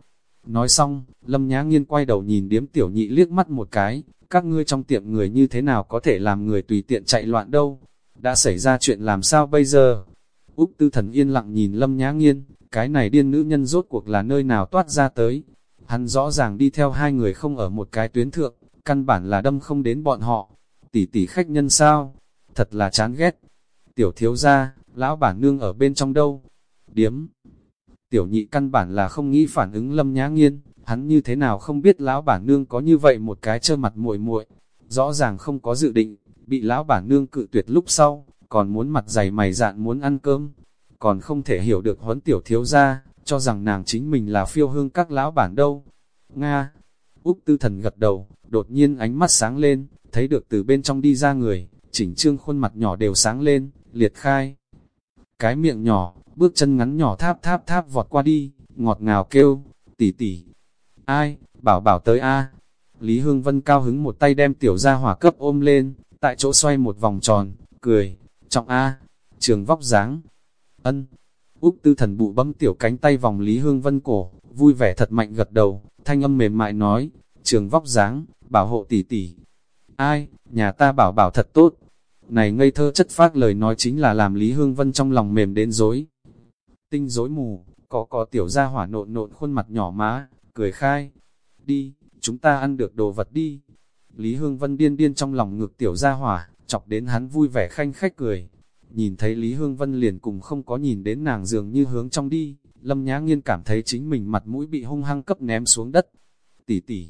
nói xong, Lâm Nhã Nghiên quay đầu nhìn điếm tiểu nhị liếc mắt một cái, các ngươi trong tiệm người như thế nào có thể làm người tùy tiện chạy loạn đâu, đã xảy ra chuyện làm sao bây giờ? Úc tư thần yên lặng nhìn Lâm Nhã Nghiên, cái này điên nữ nhân rốt cuộc là nơi nào toát ra tới. Hắn rõ ràng đi theo hai người không ở một cái tuyến thượng, căn bản là đâm không đến bọn họ. Tỷ tỷ khách nhân sao? Thật là chán ghét. Tiểu thiếu gia, lão bản nương ở bên trong đâu? Điếm. Tiểu nhị căn bản là không nghĩ phản ứng Lâm Nhã Nghiên, hắn như thế nào không biết lão bản nương có như vậy một cái trơ mặt muội muội rõ ràng không có dự định, bị lão bản nương cự tuyệt lúc sau, còn muốn mặt dày mày dạn muốn ăn cơm, còn không thể hiểu được huấn tiểu thiếu gia, cho rằng nàng chính mình là phiêu hương các lão bản đâu. Nga, Úc tư thần gật đầu, đột nhiên ánh mắt sáng lên, thấy được từ bên trong đi ra người, chỉnh trương khuôn mặt nhỏ đều sáng lên, liệt khai. Cái miệng nhỏ, bước chân ngắn nhỏ tháp tháp tháp vọt qua đi, ngọt ngào kêu, tỉ tỉ. Ai, bảo bảo tới a Lý Hương Vân cao hứng một tay đem tiểu gia hỏa cấp ôm lên, tại chỗ xoay một vòng tròn, cười, trọng A, trường vóc dáng. Ân, Úc tư thần bụ bấm tiểu cánh tay vòng Lý Hương Vân cổ, vui vẻ thật mạnh gật đầu, thanh âm mềm mại nói, trường vóc dáng, bảo hộ tỷ tỷ. Ai, nhà ta bảo bảo thật tốt. Này ngây thơ chất phát lời nói chính là làm Lý Hương Vân trong lòng mềm đến dối. Tinh dối mù, có có tiểu gia hỏa nộn nộn khuôn mặt nhỏ má, cười khai. Đi, chúng ta ăn được đồ vật đi. Lý Hương Vân điên điên trong lòng ngực tiểu gia hỏa, chọc đến hắn vui vẻ khanh khách cười. Nhìn thấy Lý Hương Vân liền cùng không có nhìn đến nàng dường như hướng trong đi, Lâm Nhã Nghiên cảm thấy chính mình mặt mũi bị hung hăng cấp ném xuống đất. Tỷ tỷ,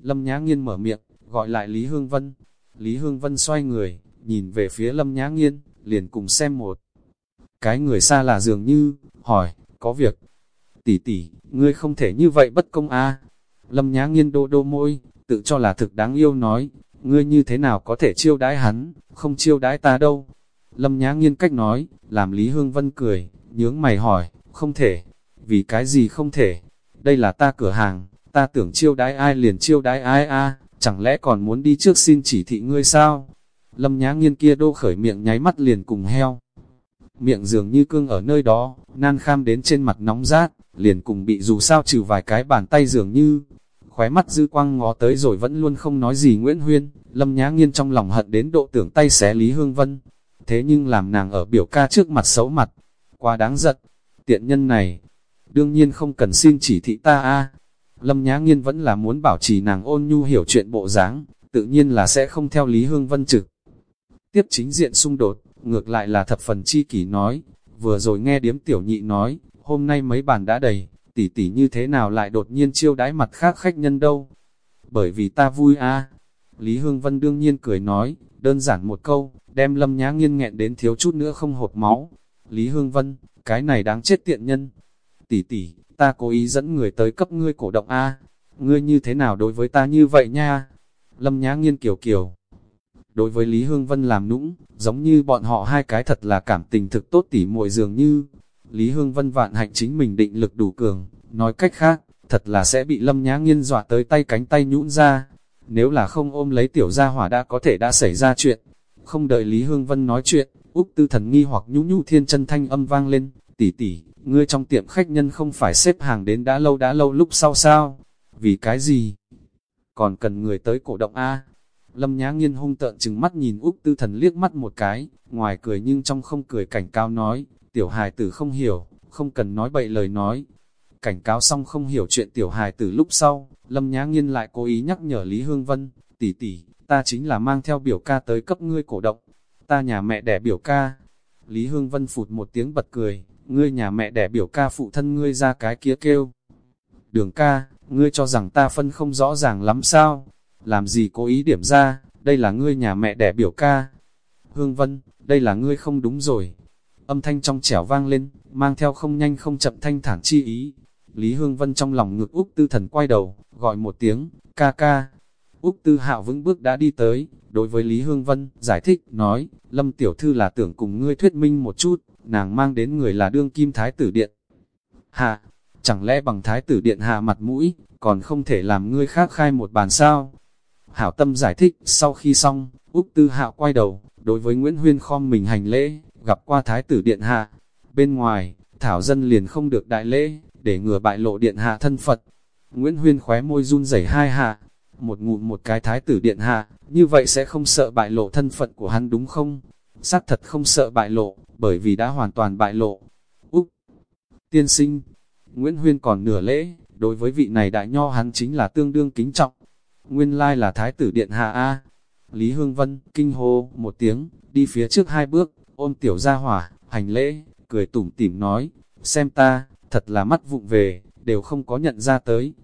Lâm Nhã Nghiên mở miệng, gọi lại Lý Hương Vân. Lý Hương Vân xoay người, nhìn về phía Lâm Nhã Nghiên, liền cùng xem một. Cái người xa là dường như, hỏi, có việc. Tỷ tỷ, ngươi không thể như vậy bất công a Lâm Nhã Nghiên đô đô môi, tự cho là thực đáng yêu nói, ngươi như thế nào có thể chiêu đãi hắn, không chiêu đãi ta đâu. Lâm Nhã Nghiên cách nói, làm Lý Hương Vân cười, nhướng mày hỏi, không thể, vì cái gì không thể, đây là ta cửa hàng, ta tưởng chiêu đái ai liền chiêu đái ai a chẳng lẽ còn muốn đi trước xin chỉ thị ngươi sao? Lâm Nhã Nghiên kia đô khởi miệng nháy mắt liền cùng heo. miệng dường như cương ở nơi đó, nan kham đến trên mặt nóng rát, liền cùng bị dù sao trừ vài cái bàn tay dường như. Khóe mắt dư quang ngó tới rồi vẫn luôn không nói gì Nguyễn Huyên, lâm nhá nghiên trong lòng hận đến độ tưởng tay xé Lý Hương Vân. Thế nhưng làm nàng ở biểu ca trước mặt xấu mặt, quá đáng giận, tiện nhân này, đương nhiên không cần xin chỉ thị ta a. Lâm Nhã Nghiên vẫn là muốn bảo trì nàng ôn nhu hiểu chuyện bộ dáng, tự nhiên là sẽ không theo Lý Hương Vân trực. Tiếp chính diện xung đột, ngược lại là thập phần chi kỷ nói, vừa rồi nghe điếm tiểu nhị nói, hôm nay mấy bàn đã đầy, tỷ tỷ như thế nào lại đột nhiên chiêu đãi mặt khác khách nhân đâu. Bởi vì ta vui a. Lý Hương Vân đương nhiên cười nói, đơn giản một câu, đem lâm nhã nghiên nghẹn đến thiếu chút nữa không hột máu. Lý Hương Vân, cái này đáng chết tiện nhân. Tỷ tỷ, ta cố ý dẫn người tới cấp ngươi cổ động A. Ngươi như thế nào đối với ta như vậy nha? Lâm nhã nghiên kiều kiều. Đối với Lý Hương Vân làm nũng, giống như bọn họ hai cái thật là cảm tình thực tốt tỉ muội dường như. Lý Hương Vân vạn hạnh chính mình định lực đủ cường, nói cách khác, thật là sẽ bị Lâm Nhã Nghiên dọa tới tay cánh tay nhũn ra. Nếu là không ôm lấy tiểu gia hỏa đã có thể đã xảy ra chuyện. Không đợi Lý Hương Vân nói chuyện, Úc Tư Thần nghi hoặc nhũ nhũ thiên chân thanh âm vang lên, tỷ tỷ, ngươi trong tiệm khách nhân không phải xếp hàng đến đã lâu đã lâu lúc sau sao? Vì cái gì? Còn cần người tới cổ động A. Lâm Nhã Nghiên hung tợn chừng mắt nhìn Úc Tư Thần liếc mắt một cái, ngoài cười nhưng trong không cười cảnh cao nói, tiểu hài tử không hiểu, không cần nói bậy lời nói. Cảnh cáo xong không hiểu chuyện tiểu hài từ lúc sau, Lâm Nhã Nghiên lại cố ý nhắc nhở Lý Hương Vân, tỷ tỷ, ta chính là mang theo biểu ca tới cấp ngươi cổ động, ta nhà mẹ đẻ biểu ca. Lý Hương Vân phụt một tiếng bật cười, ngươi nhà mẹ đẻ biểu ca phụ thân ngươi ra cái kia kêu. Đường ca, ngươi cho rằng ta phân không rõ ràng lắm sao? Làm gì cố ý điểm ra, đây là ngươi nhà mẹ đẻ biểu ca. Hương Vân, đây là ngươi không đúng rồi. Âm thanh trong trẻo vang lên, mang theo không nhanh không chậm thanh thản chi ý. Lý Hương Vân trong lòng ngực Úc Tư Thần quay đầu, gọi một tiếng, ca ca. Úc Tư Hạo vững bước đã đi tới, đối với Lý Hương Vân, giải thích, nói, Lâm Tiểu Thư là tưởng cùng ngươi thuyết minh một chút, nàng mang đến người là đương kim thái tử điện. Hạ, chẳng lẽ bằng thái tử điện hạ mặt mũi, còn không thể làm ngươi khác khai một bàn sao? Hảo tâm giải thích, sau khi xong, Úc Tư Hạo quay đầu, đối với Nguyễn Huyên khom mình hành lễ, gặp qua thái tử điện hạ. Bên ngoài, Thảo dân liền không được đại lễ, để ngừa bại lộ điện hạ thân Phật. Nguyễn Huyên khóe môi run rẩy hai hạ, một ngụm một cái thái tử điện hạ, như vậy sẽ không sợ bại lộ thân phận của hắn đúng không? Xác thật không sợ bại lộ, bởi vì đã hoàn toàn bại lộ. Úc! Tiên sinh! Nguyễn Huyên còn nửa lễ, đối với vị này đại nho hắn chính là tương đương kính trọng. Nguyên lai là thái tử điện hạ A. Lý Hương Vân, kinh hô, một tiếng, đi phía trước hai bước, ôm tiểu gia hỏa, hành lễ, cười tủm tỉm nói, xem ta, thật là mắt vụng về, đều không có nhận ra tới.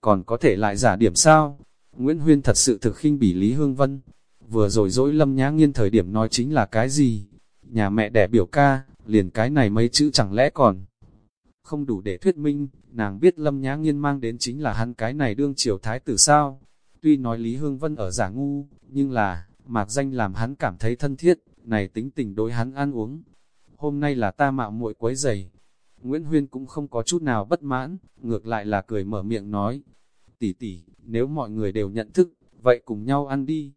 Còn có thể lại giả điểm sao? Nguyễn Huyên thật sự thực khinh bỉ Lý Hương Vân. Vừa rồi dỗi lâm nhã nghiên thời điểm nói chính là cái gì? Nhà mẹ đẻ biểu ca, liền cái này mấy chữ chẳng lẽ còn không đủ để thuyết minh, nàng biết lâm nhã nghiên mang đến chính là hắn cái này đương triều thái tử sao. Tuy nói Lý Hương Vân ở giả ngu, nhưng là, mạc danh làm hắn cảm thấy thân thiết, này tính tình đối hắn ăn uống. Hôm nay là ta mạo muội quấy giày. Nguyễn Huyên cũng không có chút nào bất mãn, ngược lại là cười mở miệng nói. Tỷ tỷ, nếu mọi người đều nhận thức, vậy cùng nhau ăn đi.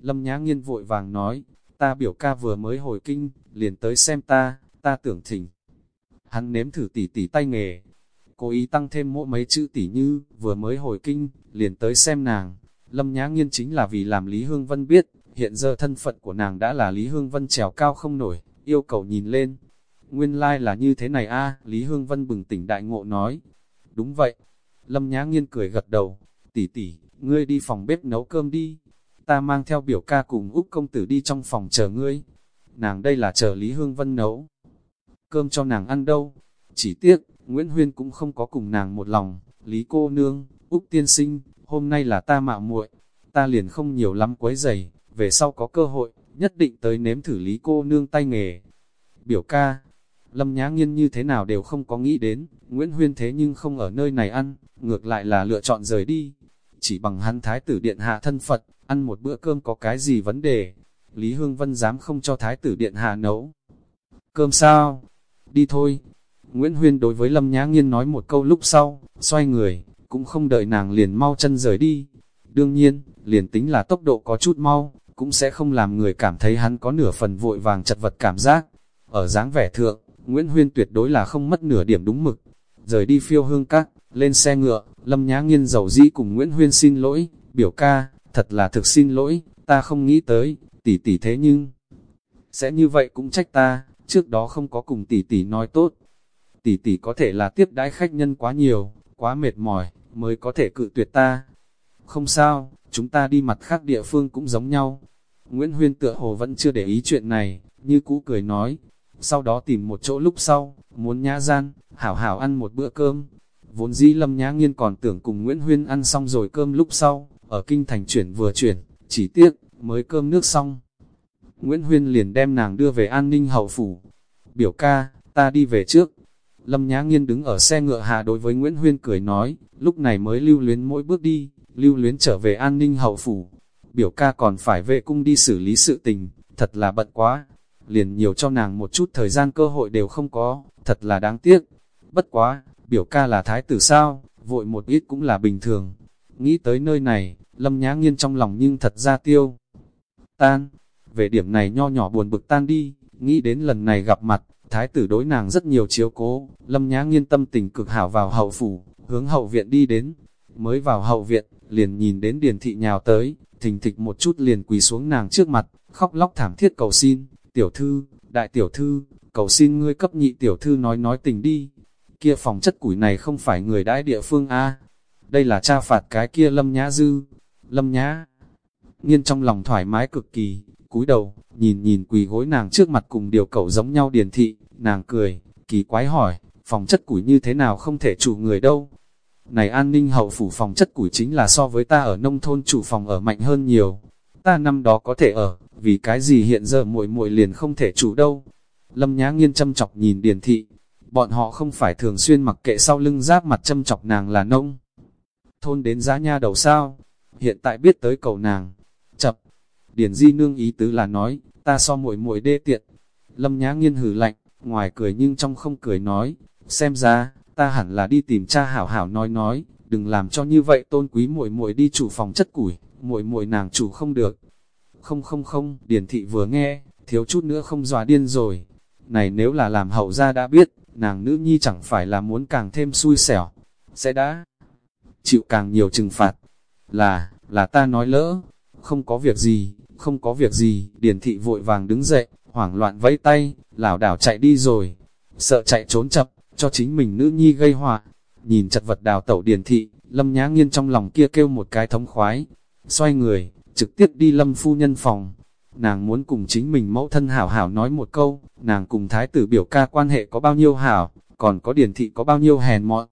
Lâm Nhã Nghiên vội vàng nói, ta biểu ca vừa mới hồi kinh, liền tới xem ta, ta tưởng thỉnh. Hắn nếm thử tỷ tỷ tay nghề, cố ý tăng thêm mỗi mấy chữ tỷ như, vừa mới hồi kinh, liền tới xem nàng. Lâm Nhã Nghiên chính là vì làm Lý Hương Vân biết, hiện giờ thân phận của nàng đã là Lý Hương Vân trèo cao không nổi, yêu cầu nhìn lên. Nguyên lai like là như thế này a Lý Hương Vân bừng tỉnh đại ngộ nói. Đúng vậy. Lâm Nhã Nghiên cười gật đầu, tỷ tỷ, ngươi đi phòng bếp nấu cơm đi. Ta mang theo biểu ca cùng Úc công tử đi trong phòng chờ ngươi. Nàng đây là chờ Lý Hương Vân nấu. Cơm cho nàng ăn đâu. Chỉ tiếc, Nguyễn Huyên cũng không có cùng nàng một lòng. Lý cô nương, Úc tiên sinh, hôm nay là ta mạo muội, ta liền không nhiều lắm quấy giày, về sau có cơ hội, nhất định tới nếm thử Lý cô nương tay nghề. Biểu ca, Lâm Nhã Nghiên như thế nào đều không có nghĩ đến, Nguyễn Huyên thế nhưng không ở nơi này ăn, ngược lại là lựa chọn rời đi. Chỉ bằng hắn thái tử điện hạ thân Phật, ăn một bữa cơm có cái gì vấn đề. Lý Hương Vân dám không cho thái tử điện hạ nấu. Cơm sao? Đi thôi. Nguyễn Huyên đối với Lâm Nhã Nghiên nói một câu lúc sau, xoay người, cũng không đợi nàng liền mau chân rời đi. Đương nhiên, liền tính là tốc độ có chút mau, cũng sẽ không làm người cảm thấy hắn có nửa phần vội vàng chật vật cảm giác. Ở dáng vẻ thượng, Nguyễn Huyên tuyệt đối là không mất nửa điểm đúng mực. Rời đi phiêu hương các, lên xe ngựa, Lâm Nhã Nghiên dầu dĩ cùng Nguyễn Huyên xin lỗi, biểu ca, thật là thực xin lỗi, ta không nghĩ tới, tỷ tỷ thế nhưng... Sẽ như vậy cũng trách ta, trước đó không có cùng tỷ tỷ nói tốt. Tỷ tỷ có thể là tiếp đãi khách nhân quá nhiều, quá mệt mỏi, mới có thể cự tuyệt ta. Không sao, chúng ta đi mặt khác địa phương cũng giống nhau. Nguyễn Huyên tựa hồ vẫn chưa để ý chuyện này, như cũ cười nói. Sau đó tìm một chỗ lúc sau, muốn nhã gian, hảo hảo ăn một bữa cơm. Vốn dĩ lâm nhã nghiên còn tưởng cùng Nguyễn Huyên ăn xong rồi cơm lúc sau, ở kinh thành chuyển vừa chuyển, chỉ tiếc, mới cơm nước xong. Nguyễn Huyên liền đem nàng đưa về an ninh hậu phủ. Biểu ca, ta đi về trước. Lâm Nhã Nghiên đứng ở xe ngựa hạ đối với Nguyễn Huyên cười nói, lúc này mới lưu luyến mỗi bước đi, lưu luyến trở về an ninh hậu phủ. Biểu ca còn phải về cung đi xử lý sự tình, thật là bận quá. Liền nhiều cho nàng một chút thời gian cơ hội đều không có, thật là đáng tiếc. Bất quá, biểu ca là thái tử sao, vội một ít cũng là bình thường. Nghĩ tới nơi này, Lâm Nhã Nghiên trong lòng nhưng thật ra tiêu. Tan, về điểm này nho nhỏ buồn bực tan đi, nghĩ đến lần này gặp mặt, thái tử đối nàng rất nhiều chiếu cố, Lâm Nhã Nghiên tâm tình cực hảo vào hậu phủ, hướng hậu viện đi đến. Mới vào hậu viện, liền nhìn đến điền thị nhào tới, thình thịch một chút liền quỳ xuống nàng trước mặt, khóc lóc thảm thiết cầu xin, tiểu thư, đại tiểu thư, cầu xin ngươi cấp nhị tiểu thư nói nói tình đi. Kia phòng chất củi này không phải người đãi địa phương A, đây là cha phạt cái kia lâm nhã dư, lâm nhã. Nghiên trong lòng thoải mái cực kỳ, cúi đầu, nhìn nhìn quỳ gối nàng trước mặt cùng điều cậu giống nhau điền thị, nàng cười, kỳ quái hỏi, phòng chất củi như thế nào không thể chủ người đâu. Này an ninh hậu phủ phòng chất củi chính là so với ta ở nông thôn chủ phòng ở mạnh hơn nhiều. Ta năm đó có thể ở, vì cái gì hiện giờ muội muội liền không thể chủ đâu. Lâm Nhã Nghiên châm chọc nhìn Điền Thị, bọn họ không phải thường xuyên mặc kệ sau lưng giáp mặt châm chọc nàng là nông. Thôn đến giá nha đầu sao, hiện tại biết tới cầu nàng. Chập, Điền Di Nương ý tứ là nói, ta so muội muội đê tiện. Lâm Nhã Nghiên hử lạnh, ngoài cười nhưng trong không cười nói, xem ra, ta hẳn là đi tìm cha hảo hảo nói nói, đừng làm cho như vậy tôn quý muội muội đi chủ phòng chất củi, muội muội nàng chủ không được. Không không không, Điền thị vừa nghe, thiếu chút nữa không dọa điên rồi. Này nếu là làm hậu gia đã biết, nàng nữ nhi chẳng phải là muốn càng thêm xui xẻo, sẽ đã chịu càng nhiều trừng phạt. Là, là ta nói lỡ, không có việc gì, không có việc gì, Điền thị vội vàng đứng dậy, hoảng loạn vẫy tay, lảo đảo chạy đi rồi, sợ chạy trốn chập, cho chính mình nữ nhi gây họa. Nhìn chật vật đào tẩu Điền thị, Lâm Nhã Nghiên trong lòng kia kêu một cái thống khoái, xoay người, trực tiếp đi Lâm phu nhân phòng. Nàng muốn cùng chính mình mẫu thân hảo hảo nói một câu, nàng cùng thái tử biểu ca quan hệ có bao nhiêu hảo, còn có điển thị có bao nhiêu hèn mọn.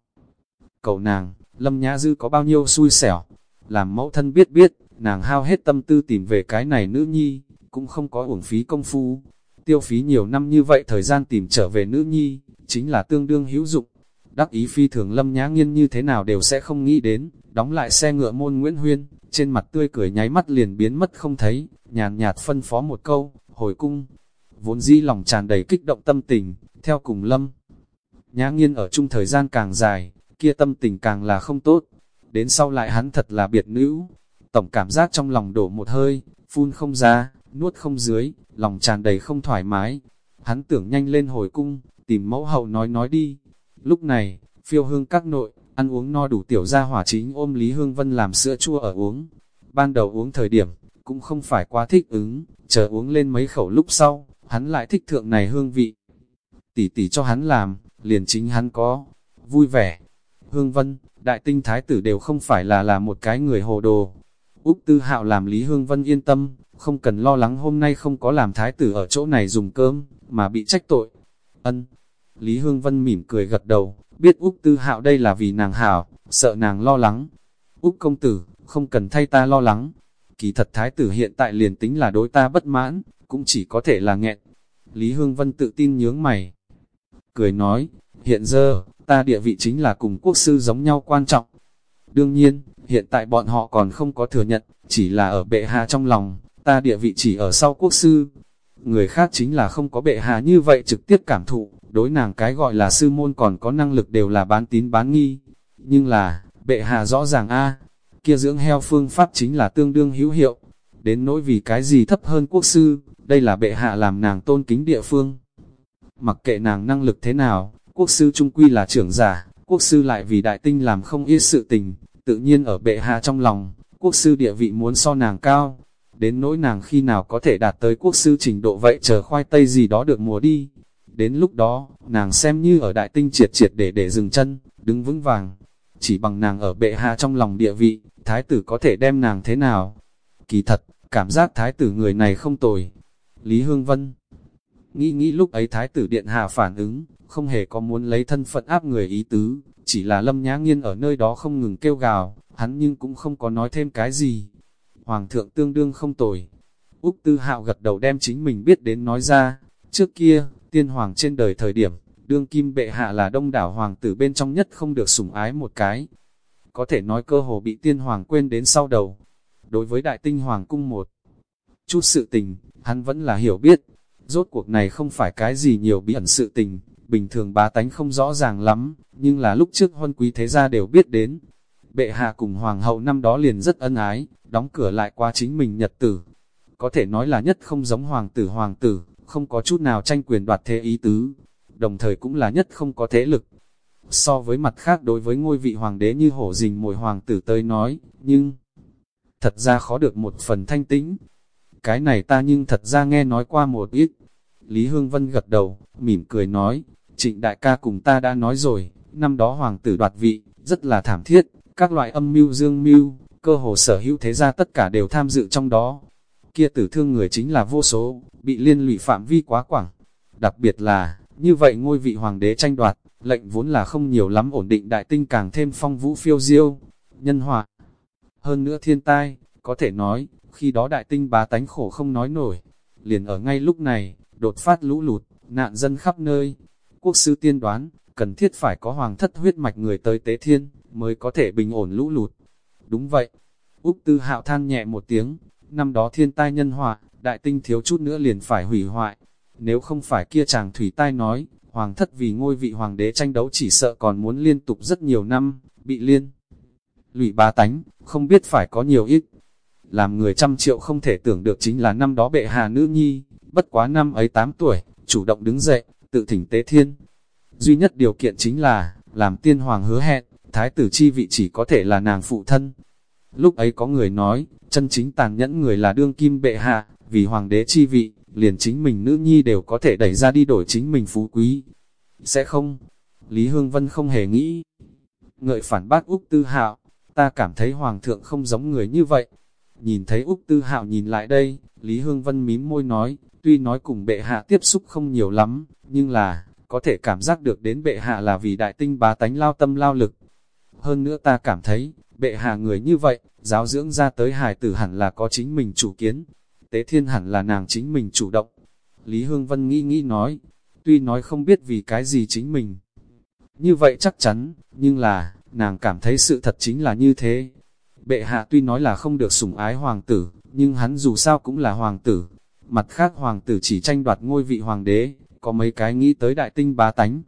Cầu nàng, Lâm Nhã Dư có bao nhiêu xui xẻo, làm mẫu thân biết biết, nàng hao hết tâm tư tìm về cái này nữ nhi, cũng không có uổng phí công phu. Tiêu phí nhiều năm như vậy thời gian tìm trở về nữ nhi, chính là tương đương hữu dụng. Đắc ý phi thường lâm nhã nghiên như thế nào đều sẽ không nghĩ đến, đóng lại xe ngựa môn Nguyễn Huyên, trên mặt tươi cười nháy mắt liền biến mất không thấy, nhàn nhạt phân phó một câu, hồi cung. Vốn dĩ lòng tràn đầy kích động tâm tình, theo cùng lâm. Nhã nghiên ở chung thời gian càng dài, kia tâm tình càng là không tốt. Đến sau lại hắn thật là biệt nữ. Tổng cảm giác trong lòng đổ một hơi, phun không ra, nuốt không dưới, lòng tràn đầy không thoải mái. Hắn tưởng nhanh lên hồi cung, tìm mẫu hậu nói nói đi. Lúc này, phiêu hương các nội, ăn uống no đủ tiểu gia hỏa chính ôm Lý Hương Vân làm sữa chua ở uống. Ban đầu uống thời điểm, cũng không phải quá thích ứng, chờ uống lên mấy khẩu lúc sau, hắn lại thích thượng này hương vị. Tỷ tỷ cho hắn làm, liền chính hắn có, vui vẻ. Hương Vân, đại tinh thái tử đều không phải là là một cái người hồ đồ. Úc Tư Hạo làm Lý Hương Vân yên tâm, không cần lo lắng hôm nay không có làm thái tử ở chỗ này dùng cơm, mà bị trách tội. Ân. Lý Hương Vân mỉm cười gật đầu, biết Úc Tư Hạo đây là vì nàng hảo, sợ nàng lo lắng. Úc công tử, không cần thay ta lo lắng. Kỳ thật thái tử hiện tại liền tính là đối ta bất mãn, cũng chỉ có thể là nghẹn. Lý Hương Vân tự tin nhướng mày. Cười nói, hiện giờ, ta địa vị chính là cùng quốc sư giống nhau quan trọng. Đương nhiên, hiện tại bọn họ còn không có thừa nhận, chỉ là ở bệ hạ trong lòng, ta địa vị chỉ ở sau quốc sư. Người khác chính là không có bệ hạ như vậy trực tiếp cảm thụ, đối nàng cái gọi là sư môn còn có năng lực đều là bán tín bán nghi. Nhưng là, bệ hạ rõ ràng a kia dưỡng heo phương pháp chính là tương đương hữu hiệu. Đến nỗi vì cái gì thấp hơn quốc sư, đây là bệ hạ làm nàng tôn kính địa phương. mặc kệ nàng năng lực thế nào, quốc sư trung quy là trưởng giả, quốc sư lại vì đại tinh làm không ít sự tình, tự nhiên ở bệ hạ trong lòng, quốc sư địa vị muốn so nàng cao, đến nỗi nàng khi nào có thể đạt tới quốc sư trình độ vậy chờ khoai tây gì đó được mùa đi. Đến lúc đó, nàng xem như ở đại tinh triệt triệt để để dừng chân, đứng vững vàng. Chỉ bằng nàng ở bệ hạ trong lòng địa vị, thái tử có thể đem nàng thế nào? Kỳ thật, cảm giác thái tử người này không tồi. Lý Hương Vân Nghĩ nghĩ lúc ấy thái tử điện hạ phản ứng, không hề có muốn lấy thân phận áp người ý tứ, chỉ là lâm nhã nghiên ở nơi đó không ngừng kêu gào, hắn nhưng cũng không có nói thêm cái gì. Hoàng thượng tương đương không tồi. Úc Tư Hạo gật đầu đem chính mình biết đến nói ra, trước kia, tiên hoàng trên đời thời điểm, đương kim bệ hạ là đông đảo hoàng tử bên trong nhất không được sủng ái một cái. Có thể nói cơ hồ bị tiên hoàng quên đến sau đầu. Đối với đại tinh hoàng cung một chút sự tình, hắn vẫn là hiểu biết. Rốt cuộc này không phải cái gì nhiều bí ẩn sự tình, bình thường bá tánh không rõ ràng lắm, nhưng là lúc trước huân quý thế gia đều biết đến. Bệ hạ cùng hoàng hậu năm đó liền rất ân ái, đóng cửa lại qua chính mình nhật tử. Có thể nói là nhất không giống hoàng tử hoàng tử, không có chút nào tranh quyền đoạt thế ý tứ, đồng thời cũng là nhất không có thế lực. So với mặt khác đối với ngôi vị hoàng đế như hổ rình mồi hoàng tử tới nói, nhưng thật ra khó được một phần thanh tĩnh. Cái này ta nhưng thật ra nghe nói qua một ít. Lý Hương Vân gật đầu, mỉm cười nói, trịnh đại ca cùng ta đã nói rồi, năm đó hoàng tử đoạt vị, rất là thảm thiết, các loại âm mưu dương mưu, cơ hồ sở hữu thế gia tất cả đều tham dự trong đó. Kia tử thương người chính là vô số, bị liên lụy phạm vi quá quảng. Đặc biệt là, như vậy ngôi vị hoàng đế tranh đoạt, lệnh vốn là không nhiều lắm ổn định đại tinh càng thêm phong vũ phiêu diêu, nhân hòa. Hơn nữa thiên tai, có thể nói, khi đó đại tinh bá tánh khổ không nói nổi. Liền ở ngay lúc này, đột phát lũ lụt, nạn dân khắp nơi. Quốc sư tiên đoán, cần thiết phải có hoàng thất huyết mạch người tới tế thiên, mới có thể bình ổn lũ lụt. Đúng vậy, Úc Tư Hạo than nhẹ một tiếng, năm đó thiên tai nhân họa, đại tinh thiếu chút nữa liền phải hủy hoại. Nếu không phải kia chàng thủy tai nói, hoàng thất vì ngôi vị hoàng đế tranh đấu chỉ sợ còn muốn liên tục rất nhiều năm, bị liên. Lụy ba tánh, không biết phải có nhiều ít. Làm người trăm triệu không thể tưởng được chính là năm đó bệ hạ nữ nhi, bất quá năm ấy 8 tuổi, chủ động đứng dậy, tự thỉnh tế thiên. Duy nhất điều kiện chính là, làm tiên hoàng hứa hẹn, thái tử chi vị chỉ có thể là nàng phụ thân. Lúc ấy có người nói, chân chính tàn nhẫn người là đương kim bệ hạ, vì hoàng đế chi vị, liền chính mình nữ nhi đều có thể đẩy ra đi đổi chính mình phú quý. Sẽ không? Lý Hương Vân không hề nghĩ. Ngợi phản bác Úc Tư Hạo, ta cảm thấy hoàng thượng không giống người như vậy. Nhìn thấy Úc Tư Hạo nhìn lại đây, Lý Hương Vân mím môi nói, tuy nói cùng bệ hạ tiếp xúc không nhiều lắm, nhưng là, có thể cảm giác được đến bệ hạ là vì đại tinh bá tánh lao tâm lao lực. Hơn nữa ta cảm thấy, bệ hạ người như vậy, giáo dưỡng ra tới hài tử hẳn là có chính mình chủ kiến, tế thiên hẳn là nàng chính mình chủ động. Lý Hương Vân nghĩ nghĩ nói, tuy nói không biết vì cái gì chính mình. Như vậy chắc chắn, nhưng là, nàng cảm thấy sự thật chính là như thế. Bệ hạ tuy nói là không được sủng ái hoàng tử, nhưng hắn dù sao cũng là hoàng tử. Mặt khác hoàng tử chỉ tranh đoạt ngôi vị hoàng đế, có mấy cái nghĩ tới đại tinh bá tánh.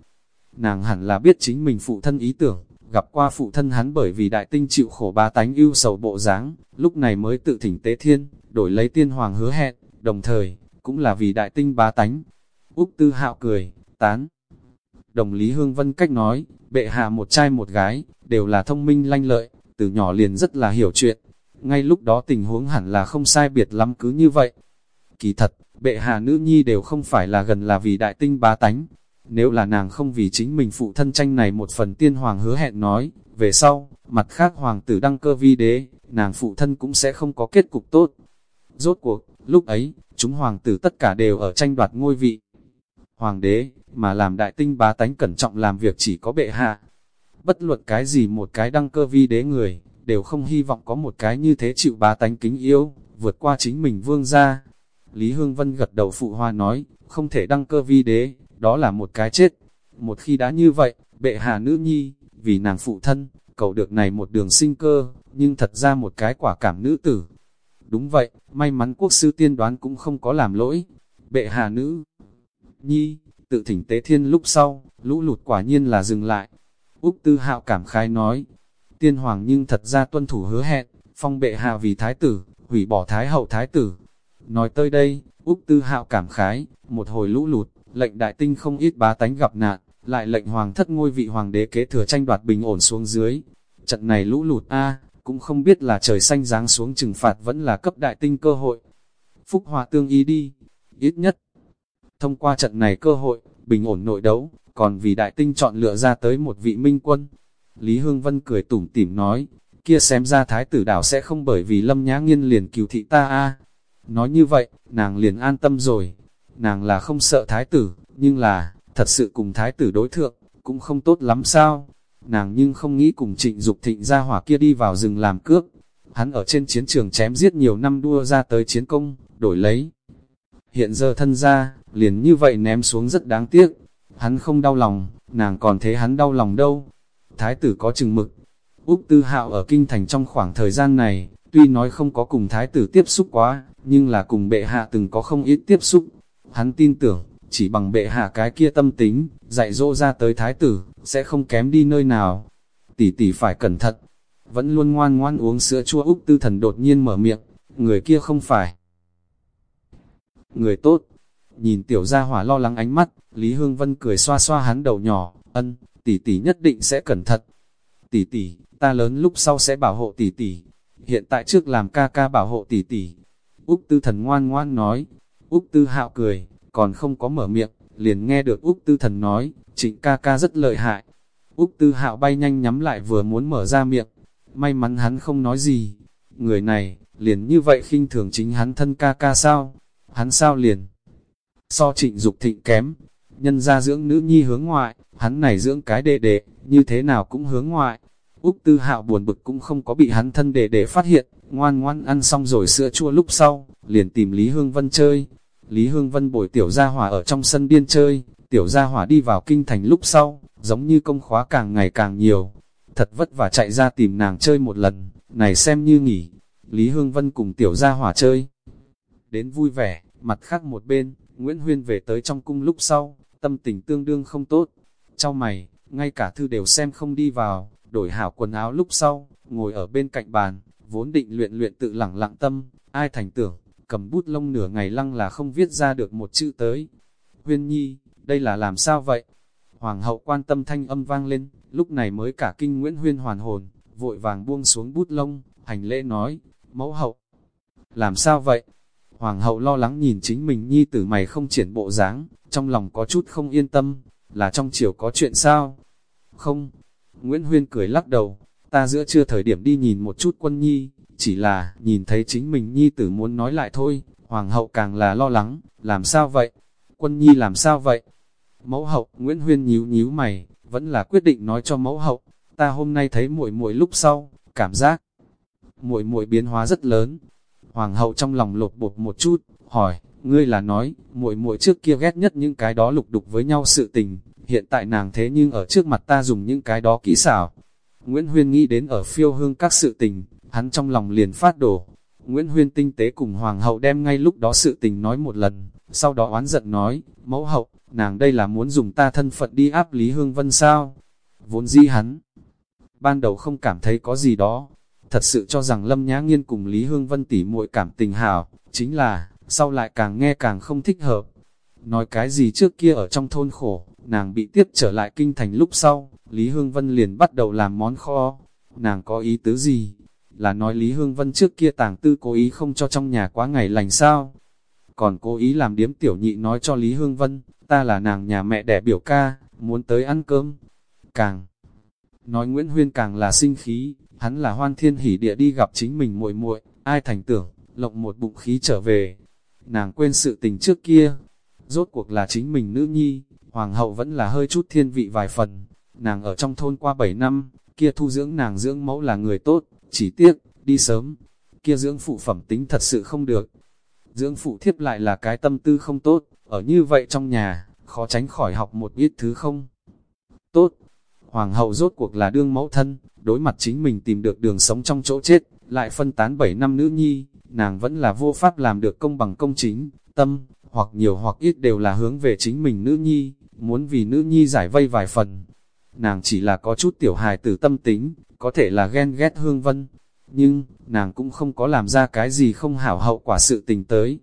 Nàng hẳn là biết chính mình phụ thân ý tưởng, gặp qua phụ thân hắn bởi vì đại tinh chịu khổ bá tánh ưu sầu bộ dáng lúc này mới tự thỉnh tế thiên, đổi lấy tiên hoàng hứa hẹn, đồng thời, cũng là vì đại tinh bá tánh. Úc Tư Hạo cười, tán. Đồng Lý Hương Vân cách nói, bệ hạ một trai một gái, đều là thông minh lanh lợi, từ nhỏ liền rất là hiểu chuyện. Ngay lúc đó tình huống hẳn là không sai biệt lắm cứ như vậy. Kỳ thật, bệ hạ nữ nhi đều không phải là gần là vì đại tinh bá tánh. Nếu là nàng không vì chính mình phụ thân tranh này một phần tiên hoàng hứa hẹn nói, về sau, mặt khác hoàng tử đăng cơ vi đế, nàng phụ thân cũng sẽ không có kết cục tốt. Rốt cuộc, lúc ấy, chúng hoàng tử tất cả đều ở tranh đoạt ngôi vị. Hoàng đế, mà làm đại tinh bá tánh cẩn trọng làm việc chỉ có bệ hạ. Bất luận cái gì một cái đăng cơ vi đế người, đều không hy vọng có một cái như thế chịu bá tánh kính yêu, vượt qua chính mình vương gia. Lý Hương Vân gật đầu phụ hoa nói, không thể đăng cơ vi đế, đó là một cái chết. Một khi đã như vậy, bệ hạ nữ nhi, vì nàng phụ thân, cầu được này một đường sinh cơ, nhưng thật ra một cái quả cảm nữ tử, Đúng vậy, may mắn quốc sư tiên đoán cũng không có làm lỗi. Bệ hạ nữ, nhi, tự thỉnh tế thiên lúc sau, lũ lụt quả nhiên là dừng lại. Úc Tư Hạo cảm khai nói, tiên hoàng nhưng thật ra tuân thủ hứa hẹn, phong bệ hạ vì thái tử, hủy bỏ thái hậu thái tử. Nói tới đây, Úc Tư Hạo cảm khái, một hồi lũ lụt, lệnh đại tinh không ít bá tánh gặp nạn, lại lệnh hoàng thất ngôi vị hoàng đế kế thừa tranh đoạt bình ổn xuống dưới. Trận này lũ lụt A, cũng không biết là trời xanh giáng xuống trừng phạt vẫn là cấp đại tinh cơ hội. Phúc hòa tương ý đi, ít nhất. Thông qua trận này cơ hội, bình ổn nội đấu, còn vì đại tinh chọn lựa ra tới một vị minh quân. Lý Hương Vân cười tủm tỉm nói, kia xem ra thái tử đảo sẽ không bởi vì lâm nhã nghiên liền cứu thị ta a Nói như vậy, nàng liền an tâm rồi. Nàng là không sợ thái tử, nhưng là, thật sự cùng thái tử đối thượng, cũng không tốt lắm sao. Nàng nhưng không nghĩ cùng trịnh Dục thịnh ra hỏa kia đi vào rừng làm cướp Hắn ở trên chiến trường chém giết nhiều năm đua ra tới chiến công, đổi lấy. Hiện giờ thân ra, liền như vậy ném xuống rất đáng tiếc. Hắn không đau lòng, nàng còn thấy hắn đau lòng đâu. Thái tử có chừng mực. Úc Tư Hạo ở kinh thành trong khoảng thời gian này, tuy nói không có cùng thái tử tiếp xúc quá, nhưng là cùng bệ hạ từng có không ít tiếp xúc. Hắn tin tưởng, chỉ bằng bệ hạ cái kia tâm tính, dạy dỗ ra tới thái tử, sẽ không kém đi nơi nào. Tỷ tỷ phải cẩn thận, vẫn luôn ngoan ngoan uống sữa chua Úc Tư Thần đột nhiên mở miệng, người kia không phải. Người tốt, nhìn tiểu gia hỏa lo lắng ánh mắt, Lý Hương Vân cười xoa xoa hắn đầu nhỏ, ân, tỷ tỷ nhất định sẽ cẩn thận. Tỷ tỷ, ta lớn lúc sau sẽ bảo hộ tỷ tỷ. Hiện tại trước làm ca ca bảo hộ tỷ tỷ. Úc Tư Thần ngoan ngoan nói. Úc Tư Hạo cười, còn không có mở miệng, liền nghe được Úc Tư Thần nói, trịnh ca ca rất lợi hại. Úc Tư Hạo bay nhanh nhắm lại vừa muốn mở ra miệng, may mắn hắn không nói gì. Người này, liền như vậy khinh thường chính hắn thân ca ca sao? Hắn sao liền? So trịnh Dục thịnh kém, nhân ra dưỡng nữ nhi hướng ngoại, hắn này dưỡng cái đệ đệ, như thế nào cũng hướng ngoại. Úc Tư Hạo buồn bực cũng không có bị hắn thân đệ đệ phát hiện, ngoan ngoan ăn xong rồi sữa chua lúc sau, liền tìm Lý Hương Vân chơi. Lý Hương Vân bồi tiểu gia hỏa ở trong sân điên chơi, tiểu gia hỏa đi vào kinh thành lúc sau, giống như công khóa càng ngày càng nhiều. Thật vất vả chạy ra tìm nàng chơi một lần, này xem như nghỉ. Lý Hương Vân cùng tiểu gia hỏa chơi. Đến vui vẻ, mặt khác một bên, Nguyễn Huyên về tới trong cung lúc sau, tâm tình tương đương không tốt. Trong mày, ngay cả thư đều xem không đi vào, đổi hảo quần áo lúc sau, ngồi ở bên cạnh bàn, vốn định luyện luyện tự lẳng lặng tâm, ai thành tưởng, cầm bút lông nửa ngày lăng là không viết ra được một chữ tới. Huyên nhi, đây là làm sao vậy? Hoàng hậu quan tâm thanh âm vang lên, lúc này mới cả kinh Nguyễn Huyên hoàn hồn, vội vàng buông xuống bút lông, hành lễ nói, mẫu hậu. Làm sao vậy? Hoàng hậu lo lắng nhìn chính mình nhi tử mày không triển bộ dáng, trong lòng có chút không yên tâm, là trong chiều có chuyện sao? Không. Nguyễn Huyên cười lắc đầu, ta giữa trưa thời điểm đi nhìn một chút quân nhi, chỉ là nhìn thấy chính mình nhi tử muốn nói lại thôi, hoàng hậu càng là lo lắng, làm sao vậy? Quân nhi làm sao vậy? Mẫu hậu, Nguyễn Huyên nhíu nhíu mày, vẫn là quyết định nói cho mẫu hậu, ta hôm nay thấy muội muội lúc sau, cảm giác muội muội biến hóa rất lớn. Hoàng hậu trong lòng lột bột một chút, hỏi, ngươi là nói, muội muội trước kia ghét nhất những cái đó lục đục với nhau sự tình, hiện tại nàng thế nhưng ở trước mặt ta dùng những cái đó kỹ xảo. Nguyễn Huyên nghĩ đến ở phiêu hương các sự tình, hắn trong lòng liền phát đổ. Nguyễn Huyên tinh tế cùng Hoàng hậu đem ngay lúc đó sự tình nói một lần, sau đó oán giận nói, mẫu hậu, nàng đây là muốn dùng ta thân phận đi áp Lý Hương Vân sao? Vốn di hắn, ban đầu không cảm thấy có gì đó, thật sự cho rằng Lâm Nhã Nghiên cùng Lý Hương Vân tỉ muội cảm tình hảo, chính là, sau lại càng nghe càng không thích hợp. Nói cái gì trước kia ở trong thôn khổ, nàng bị tiếp trở lại kinh thành lúc sau, Lý Hương Vân liền bắt đầu làm món kho. Nàng có ý tứ gì? Là nói Lý Hương Vân trước kia tàng tư cố ý không cho trong nhà quá ngày lành sao? Còn cố ý làm điếm tiểu nhị nói cho Lý Hương Vân, ta là nàng nhà mẹ đẻ biểu ca, muốn tới ăn cơm. Càng nói Nguyễn Huyên càng là sinh khí, hắn là hoan thiên hỉ địa đi gặp chính mình muội muội, ai thành tưởng, lộng một bụng khí trở về. Nàng quên sự tình trước kia, rốt cuộc là chính mình nữ nhi, hoàng hậu vẫn là hơi chút thiên vị vài phần. Nàng ở trong thôn qua 7 năm, kia thu dưỡng nàng dưỡng mẫu là người tốt, chỉ tiếc, đi sớm, kia dưỡng phụ phẩm tính thật sự không được. Dưỡng phụ thiếp lại là cái tâm tư không tốt, ở như vậy trong nhà, khó tránh khỏi học một ít thứ không. Tốt, hoàng hậu rốt cuộc là đương mẫu thân, đối mặt chính mình tìm được đường sống trong chỗ chết, lại phân tán 7 năm nữ nhi, nàng vẫn là vô pháp làm được công bằng công chính, tâm, hoặc nhiều hoặc ít đều là hướng về chính mình nữ nhi, muốn vì nữ nhi giải vây vài phần. Nàng chỉ là có chút tiểu hài tử tâm tính, có thể là ghen ghét hương vân, nhưng, nàng cũng không có làm ra cái gì không hảo hậu quả sự tình tới.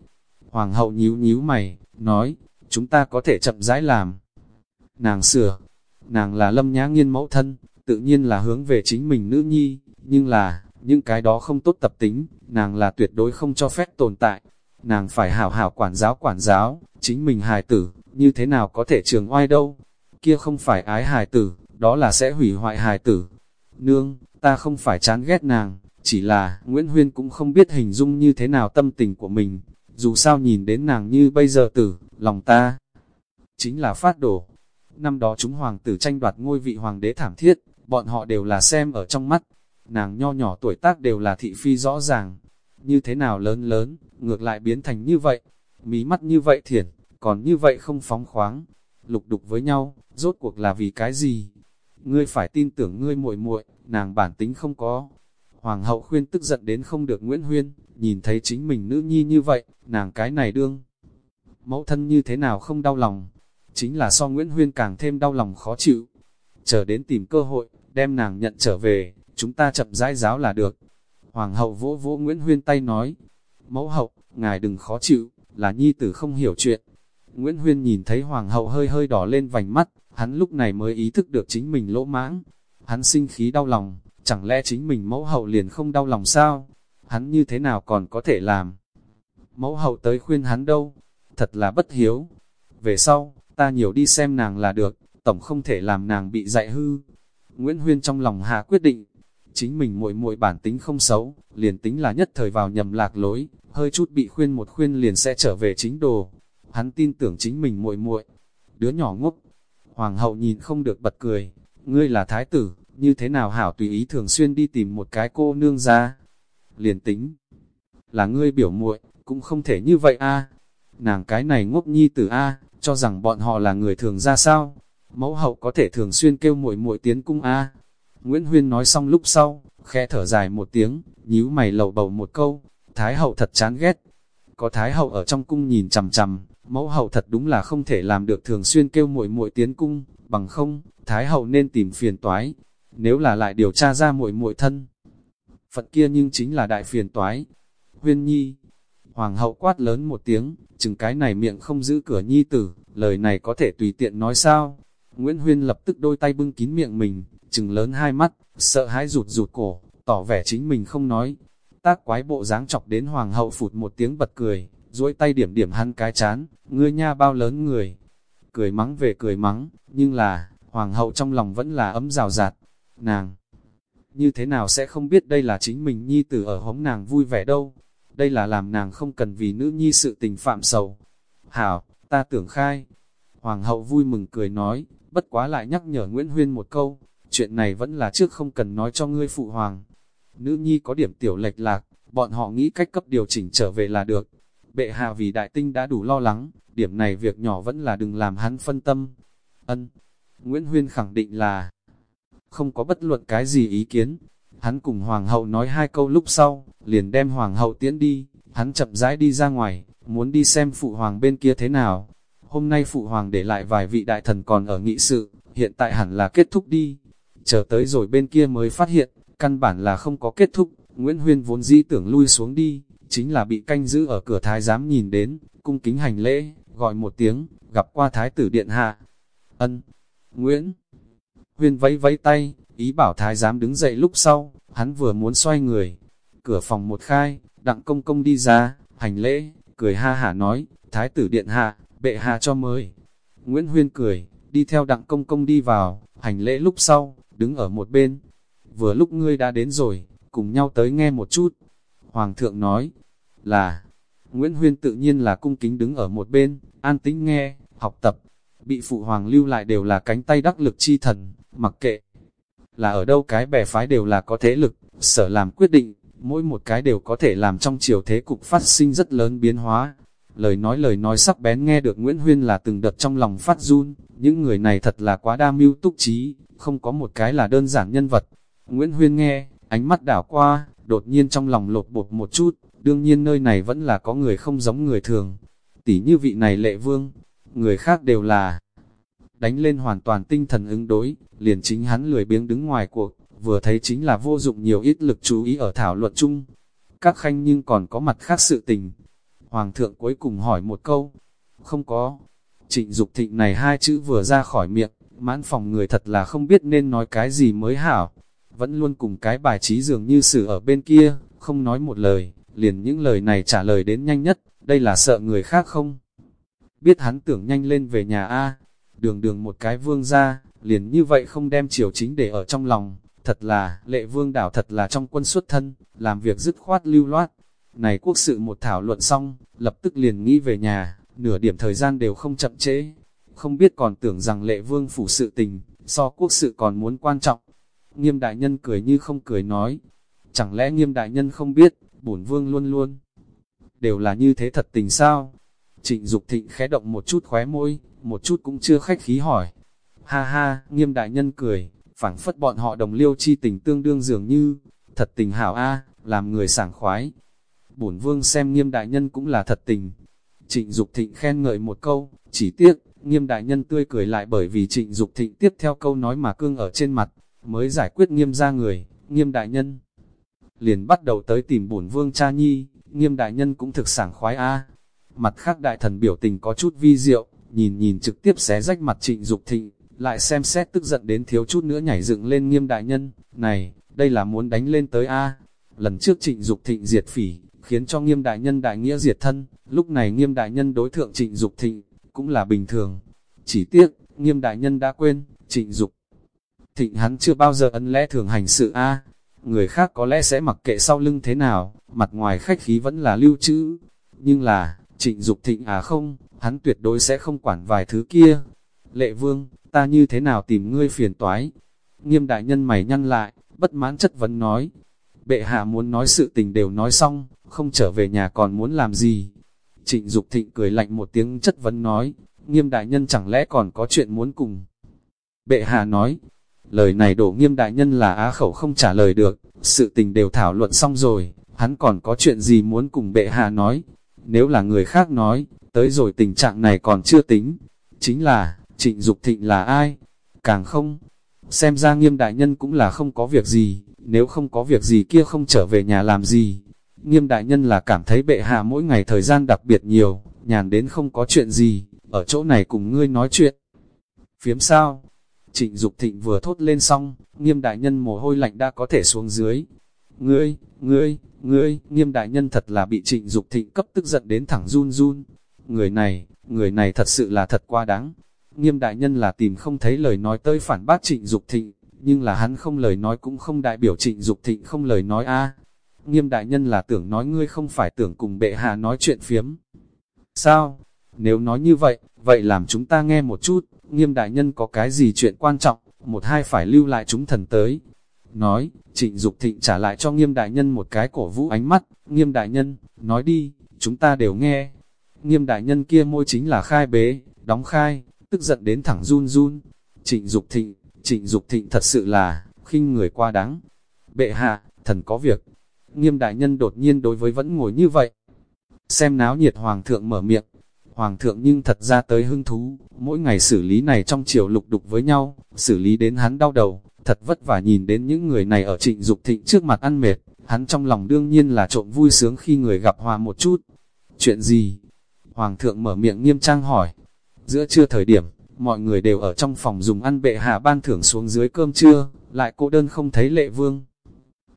Hoàng hậu nhíu nhíu mày, nói, chúng ta có thể chậm rãi làm. Nàng sửa, nàng là lâm nhã nghiên mẫu thân, tự nhiên là hướng về chính mình nữ nhi, nhưng là, những cái đó không tốt tập tính, nàng là tuyệt đối không cho phép tồn tại. Nàng phải hảo hảo quản giáo quản giáo, chính mình hài tử, như thế nào có thể trường oai đâu. Kia không phải ái hài tử, đó là sẽ hủy hoại hài tử. Nương, ta không phải chán ghét nàng, chỉ là Nguyễn Huyên cũng không biết hình dung như thế nào tâm tình của mình. Dù sao nhìn đến nàng như bây giờ tử, lòng ta chính là phát đổ. Năm đó chúng hoàng tử tranh đoạt ngôi vị hoàng đế thảm thiết, bọn họ đều là xem ở trong mắt. Nàng nho nhỏ tuổi tác đều là thị phi rõ ràng. Như thế nào lớn lớn, ngược lại biến thành như vậy. Mí mắt như vậy thiển, còn như vậy không phóng khoáng. Lục đục với nhau, rốt cuộc là vì cái gì? Ngươi phải tin tưởng ngươi muội muội, nàng bản tính không có. Hoàng hậu khuyên tức giận đến không được Nguyễn Huyên, nhìn thấy chính mình nữ nhi như vậy, nàng cái này đương. Mẫu thân như thế nào không đau lòng, chính là so Nguyễn Huyên càng thêm đau lòng khó chịu. Chờ đến tìm cơ hội, đem nàng nhận trở về, chúng ta chậm rãi giáo là được. Hoàng hậu vỗ vỗ Nguyễn Huyên tay nói, mẫu hậu, ngài đừng khó chịu, là nhi tử không hiểu chuyện. Nguyễn Huyên nhìn thấy hoàng hậu hơi hơi đỏ lên vành mắt, hắn lúc này mới ý thức được chính mình lỗ mãng. Hắn sinh khí đau lòng, chẳng lẽ chính mình mẫu hậu liền không đau lòng sao? Hắn như thế nào còn có thể làm? Mẫu hậu tới khuyên hắn đâu? Thật là bất hiếu. Về sau, ta nhiều đi xem nàng là được, tổng không thể làm nàng bị dạy hư. Nguyễn Huyên trong lòng hạ quyết định, chính mình muội muội bản tính không xấu, liền tính là nhất thời vào nhầm lạc lối, hơi chút bị khuyên một khuyên liền sẽ trở về chính đồ. Hắn tin tưởng chính mình muội muội, đứa nhỏ ngốc. Hoàng hậu nhìn không được bật cười, ngươi là thái tử, như thế nào hảo tùy ý thường xuyên đi tìm một cái cô nương ra. Liền tính, là ngươi biểu muội, cũng không thể như vậy a. Nàng cái này ngốc nhi tử a, cho rằng bọn họ là người thường ra sao? Mẫu hậu có thể thường xuyên kêu muội muội tiến cung a. Nguyễn Huyên nói xong lúc sau, khẽ thở dài một tiếng, nhíu mày lầu bầu một câu, Thái hậu thật chán ghét. Có Thái hậu ở trong cung nhìn chằm chằm, mẫu hậu thật đúng là không thể làm được thường xuyên kêu muội muội tiến cung, bằng không, Thái hậu nên tìm phiền toái. Nếu là lại điều tra ra muội muội thân, phận kia nhưng chính là đại phiền toái. Huyên nhi, hoàng hậu quát lớn một tiếng, chừng cái này miệng không giữ cửa nhi tử, lời này có thể tùy tiện nói sao. Nguyễn Huyên lập tức đôi tay bưng kín miệng mình, chừng lớn hai mắt, sợ hãi rụt rụt cổ, tỏ vẻ chính mình không nói. Tác quái bộ dáng chọc đến hoàng hậu phụt một tiếng bật cười, duỗi tay điểm điểm hắn cái chán, ngươi nha bao lớn người. Cười mắng về cười mắng, nhưng là, hoàng hậu trong lòng vẫn là ấm rào rạt. Nàng, như thế nào sẽ không biết đây là chính mình nhi tử ở hống nàng vui vẻ đâu. Đây là làm nàng không cần vì nữ nhi sự tình phạm sầu. Hảo, ta tưởng khai. Hoàng hậu vui mừng cười nói, bất quá lại nhắc nhở Nguyễn Huyên một câu, chuyện này vẫn là trước không cần nói cho ngươi phụ hoàng. Nữ nhi có điểm tiểu lệch lạc, bọn họ nghĩ cách cấp điều chỉnh trở về là được. Bệ hạ vì đại tinh đã đủ lo lắng, điểm này việc nhỏ vẫn là đừng làm hắn phân tâm. Ân, Nguyễn Huyên khẳng định là không có bất luận cái gì ý kiến. Hắn cùng hoàng hậu nói hai câu lúc sau, liền đem hoàng hậu tiễn đi, hắn chậm rãi đi ra ngoài, muốn đi xem phụ hoàng bên kia thế nào. Hôm nay phụ hoàng để lại vài vị đại thần còn ở nghị sự, hiện tại hẳn là kết thúc đi. Chờ tới rồi bên kia mới phát hiện, căn bản là không có kết thúc, Nguyễn Huyên vốn dĩ tưởng lui xuống đi, chính là bị canh giữ ở cửa thái giám nhìn đến, cung kính hành lễ, gọi một tiếng, gặp qua thái tử điện hạ. Ân, Nguyễn Huyên vẫy vẫy tay, ý bảo thái giám đứng dậy lúc sau, hắn vừa muốn xoay người. Cửa phòng một khai, đặng công công đi ra, hành lễ, cười ha hả nói, thái tử điện hạ, bệ hạ cho mời. Nguyễn Huyên cười, đi theo đặng công công đi vào, hành lễ lúc sau, đứng ở một bên. Vừa lúc ngươi đã đến rồi, cùng nhau tới nghe một chút. Hoàng thượng nói, là, Nguyễn Huyên tự nhiên là cung kính đứng ở một bên, an tĩnh nghe, học tập. Bị phụ hoàng lưu lại đều là cánh tay đắc lực chi thần, mặc kệ. Là ở đâu cái bè phái đều là có thế lực, sở làm quyết định, mỗi một cái đều có thể làm trong chiều thế cục phát sinh rất lớn biến hóa. Lời nói lời nói sắc bén nghe được Nguyễn Huyên là từng đợt trong lòng phát run, những người này thật là quá đa mưu túc trí, không có một cái là đơn giản nhân vật. Nguyễn Huyên nghe, ánh mắt đảo qua, đột nhiên trong lòng lột bột một chút, đương nhiên nơi này vẫn là có người không giống người thường. Tỷ như vị này lệ vương, người khác đều là đánh lên hoàn toàn tinh thần ứng đối, liền chính hắn lười biếng đứng ngoài cuộc, vừa thấy chính là vô dụng nhiều ít lực chú ý ở thảo luận chung. Các khanh nhưng còn có mặt khác sự tình. Hoàng thượng cuối cùng hỏi một câu, không có. Trịnh Dục thịnh này hai chữ vừa ra khỏi miệng, mãn phòng người thật là không biết nên nói cái gì mới hảo. Vẫn luôn cùng cái bài trí dường như xử ở bên kia, không nói một lời, liền những lời này trả lời đến nhanh nhất, đây là sợ người khác không? Biết hắn tưởng nhanh lên về nhà A, đường đường một cái vương ra, liền như vậy không đem triều chính để ở trong lòng, thật là, lệ vương đảo thật là trong quân xuất thân, làm việc dứt khoát lưu loát. Này quốc sự một thảo luận xong, lập tức liền nghĩ về nhà, nửa điểm thời gian đều không chậm trễ. Không biết còn tưởng rằng lệ vương phủ sự tình, so quốc sự còn muốn quan trọng. Nghiêm đại nhân cười như không cười nói, chẳng lẽ nghiêm đại nhân không biết, bổn vương luôn luôn đều là như thế thật tình sao? Trịnh Dục thịnh khẽ động một chút khóe môi, một chút cũng chưa khách khí hỏi. Ha ha, nghiêm đại nhân cười, phảng phất bọn họ đồng liêu chi tình tương đương dường như, thật tình hảo a, làm người sảng khoái. Bổn vương xem nghiêm đại nhân cũng là thật tình. Trịnh Dục thịnh khen ngợi một câu, chỉ tiếc, nghiêm đại nhân tươi cười lại bởi vì trịnh Dục thịnh tiếp theo câu nói mà cương ở trên mặt, mới giải quyết nghiêm ra người, nghiêm đại nhân. Liền bắt đầu tới tìm bổn vương cha nhi, nghiêm đại nhân cũng thực sảng khoái a Mặt khác đại thần biểu tình có chút vi diệu, nhìn nhìn trực tiếp xé rách mặt trịnh Dục thịnh, lại xem xét tức giận đến thiếu chút nữa nhảy dựng lên nghiêm đại nhân, này, đây là muốn đánh lên tới A. Lần trước trịnh Dục thịnh diệt phỉ, khiến cho nghiêm đại nhân đại nghĩa diệt thân, lúc này nghiêm đại nhân đối thượng trịnh Dục thịnh, cũng là bình thường. Chỉ tiếc, nghiêm đại nhân đã quên, trịnh Dục thịnh hắn chưa bao giờ ân lẽ thường hành sự A. Người khác có lẽ sẽ mặc kệ sau lưng thế nào, mặt ngoài khách khí vẫn là lưu trữ. Nhưng là, trịnh Dục thịnh à không, hắn tuyệt đối sẽ không quản vài thứ kia. Lệ vương, ta như thế nào tìm ngươi phiền toái? Nghiêm đại nhân mày nhăn lại, bất mãn chất vấn nói. Bệ hạ muốn nói sự tình đều nói xong, không trở về nhà còn muốn làm gì? Trịnh Dục thịnh cười lạnh một tiếng chất vấn nói, nghiêm đại nhân chẳng lẽ còn có chuyện muốn cùng? Bệ hạ nói, lời này đổ nghiêm đại nhân là á khẩu không trả lời được, sự tình đều thảo luận xong rồi, hắn còn có chuyện gì muốn cùng bệ hạ nói? Nếu là người khác nói, tới rồi tình trạng này còn chưa tính, chính là, trịnh Dục thịnh là ai? Càng không, xem ra nghiêm đại nhân cũng là không có việc gì, nếu không có việc gì kia không trở về nhà làm gì. Nghiêm đại nhân là cảm thấy bệ hạ mỗi ngày thời gian đặc biệt nhiều, nhàn đến không có chuyện gì, ở chỗ này cùng ngươi nói chuyện. Phiếm sao? Trịnh Dục thịnh vừa thốt lên xong, nghiêm đại nhân mồ hôi lạnh đã có thể xuống dưới. Ngươi, ngươi, ngươi, nghiêm đại nhân thật là bị trịnh Dục thịnh cấp tức giận đến thẳng run run. Người này, người này thật sự là thật quá đáng, Nghiêm đại nhân là tìm không thấy lời nói tới phản bác trịnh Dục thịnh, nhưng là hắn không lời nói cũng không đại biểu trịnh Dục thịnh không lời nói a. Nghiêm đại nhân là tưởng nói ngươi không phải tưởng cùng bệ hạ nói chuyện phiếm. Sao? Nếu nói như vậy, vậy làm chúng ta nghe một chút, nghiêm đại nhân có cái gì chuyện quan trọng, một hai phải lưu lại chúng thần tới. Nói, trịnh Dục thịnh trả lại cho nghiêm đại nhân một cái cổ vũ ánh mắt, nghiêm đại nhân, nói đi, chúng ta đều nghe. Nghiêm đại nhân kia môi chính là khai bế, đóng khai, tức giận đến thẳng run run. Trịnh Dục Thịnh, Trịnh Dục Thịnh thật sự là, khinh người qua đáng. Bệ hạ, thần có việc. Nghiêm đại nhân đột nhiên đối với vẫn ngồi như vậy. Xem náo nhiệt hoàng thượng mở miệng. Hoàng thượng nhưng thật ra tới hưng thú, mỗi ngày xử lý này trong chiều lục đục với nhau, xử lý đến hắn đau đầu, thật vất vả nhìn đến những người này ở trịnh Dục thịnh trước mặt ăn mệt, hắn trong lòng đương nhiên là trộm vui sướng khi người gặp hòa một chút. Chuyện gì? Hoàng thượng mở miệng nghiêm trang hỏi, Giữa trưa thời điểm, mọi người đều ở trong phòng dùng ăn bệ hạ ban thưởng xuống dưới cơm trưa, lại cô đơn không thấy lệ vương.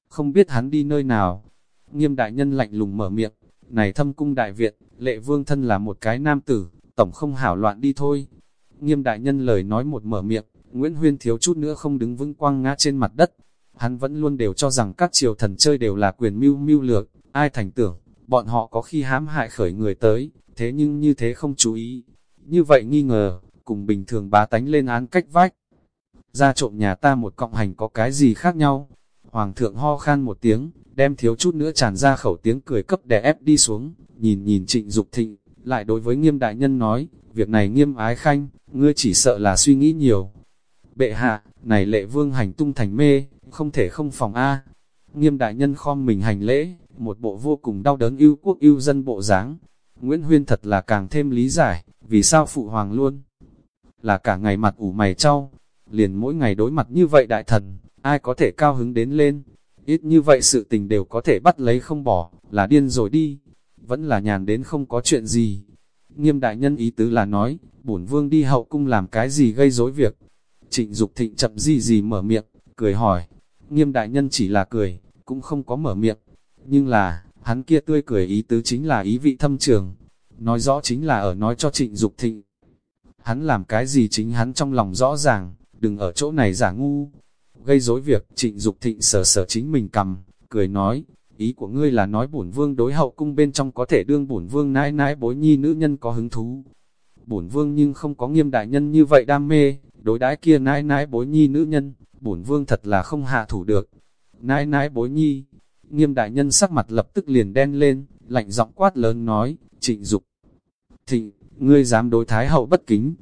Không biết hắn đi nơi nào. Nghiêm đại nhân lạnh lùng mở miệng, này thâm cung đại viện, lệ vương thân là một cái nam tử, tổng không hảo loạn đi thôi. Nghiêm đại nhân lời nói một mở miệng, Nguyễn Huyên thiếu chút nữa không đứng vững quăng ngã trên mặt đất. Hắn vẫn luôn đều cho rằng các triều thần chơi đều là quyền mưu mưu lược, ai thành tưởng, bọn họ có khi hãm hại khởi người tới, thế nhưng như thế không chú ý, như vậy nghi ngờ, cùng bình thường bá tánh lên án cách vách. Ra trộm nhà ta một cộng hành có cái gì khác nhau? Hoàng thượng ho khan một tiếng, đem thiếu chút nữa tràn ra khẩu tiếng cười cấp đè ép đi xuống, nhìn nhìn trịnh Dục thịnh, lại đối với nghiêm đại nhân nói, việc này nghiêm ái khanh, ngươi chỉ sợ là suy nghĩ nhiều. Bệ hạ, này lệ vương hành tung thành mê, không thể không phòng A. Nghiêm đại nhân khom mình hành lễ, một bộ vô cùng đau đớn yêu quốc yêu dân bộ dáng Nguyễn Huyên thật là càng thêm lý giải, vì sao phụ hoàng luôn là cả ngày mặt ủ mày trao, liền mỗi ngày đối mặt như vậy đại thần, ai có thể cao hứng đến lên, ít như vậy sự tình đều có thể bắt lấy không bỏ, là điên rồi đi, vẫn là nhàn đến không có chuyện gì. nghiêm đại nhân ý tứ là nói, bổn vương đi hậu cung làm cái gì gây rối việc. Trịnh Dục thịnh chậm gì gì mở miệng, cười hỏi, nghiêm đại nhân chỉ là cười, cũng không có mở miệng, nhưng là, hắn kia tươi cười ý tứ chính là ý vị thâm trường, nói rõ chính là ở nói cho trịnh Dục thịnh. Hắn làm cái gì chính hắn trong lòng rõ ràng, đừng ở chỗ này giả ngu. Gây rối việc, trịnh Dục thịnh sờ sờ chính mình cầm, cười nói, ý của ngươi là nói bổn vương đối hậu cung bên trong có thể đương bổn vương nãi nãi bối nhi nữ nhân có hứng thú. Bổn vương nhưng không có nghiêm đại nhân như vậy đam mê, đối đãi kia nãi nãi bối nhi nữ nhân, bổn vương thật là không hạ thủ được. Nãi nãi bối nhi, nghiêm đại nhân sắc mặt lập tức liền đen lên, lạnh giọng quát lớn nói, trịnh Dục thịnh, ngươi dám đối thái hậu bất kính.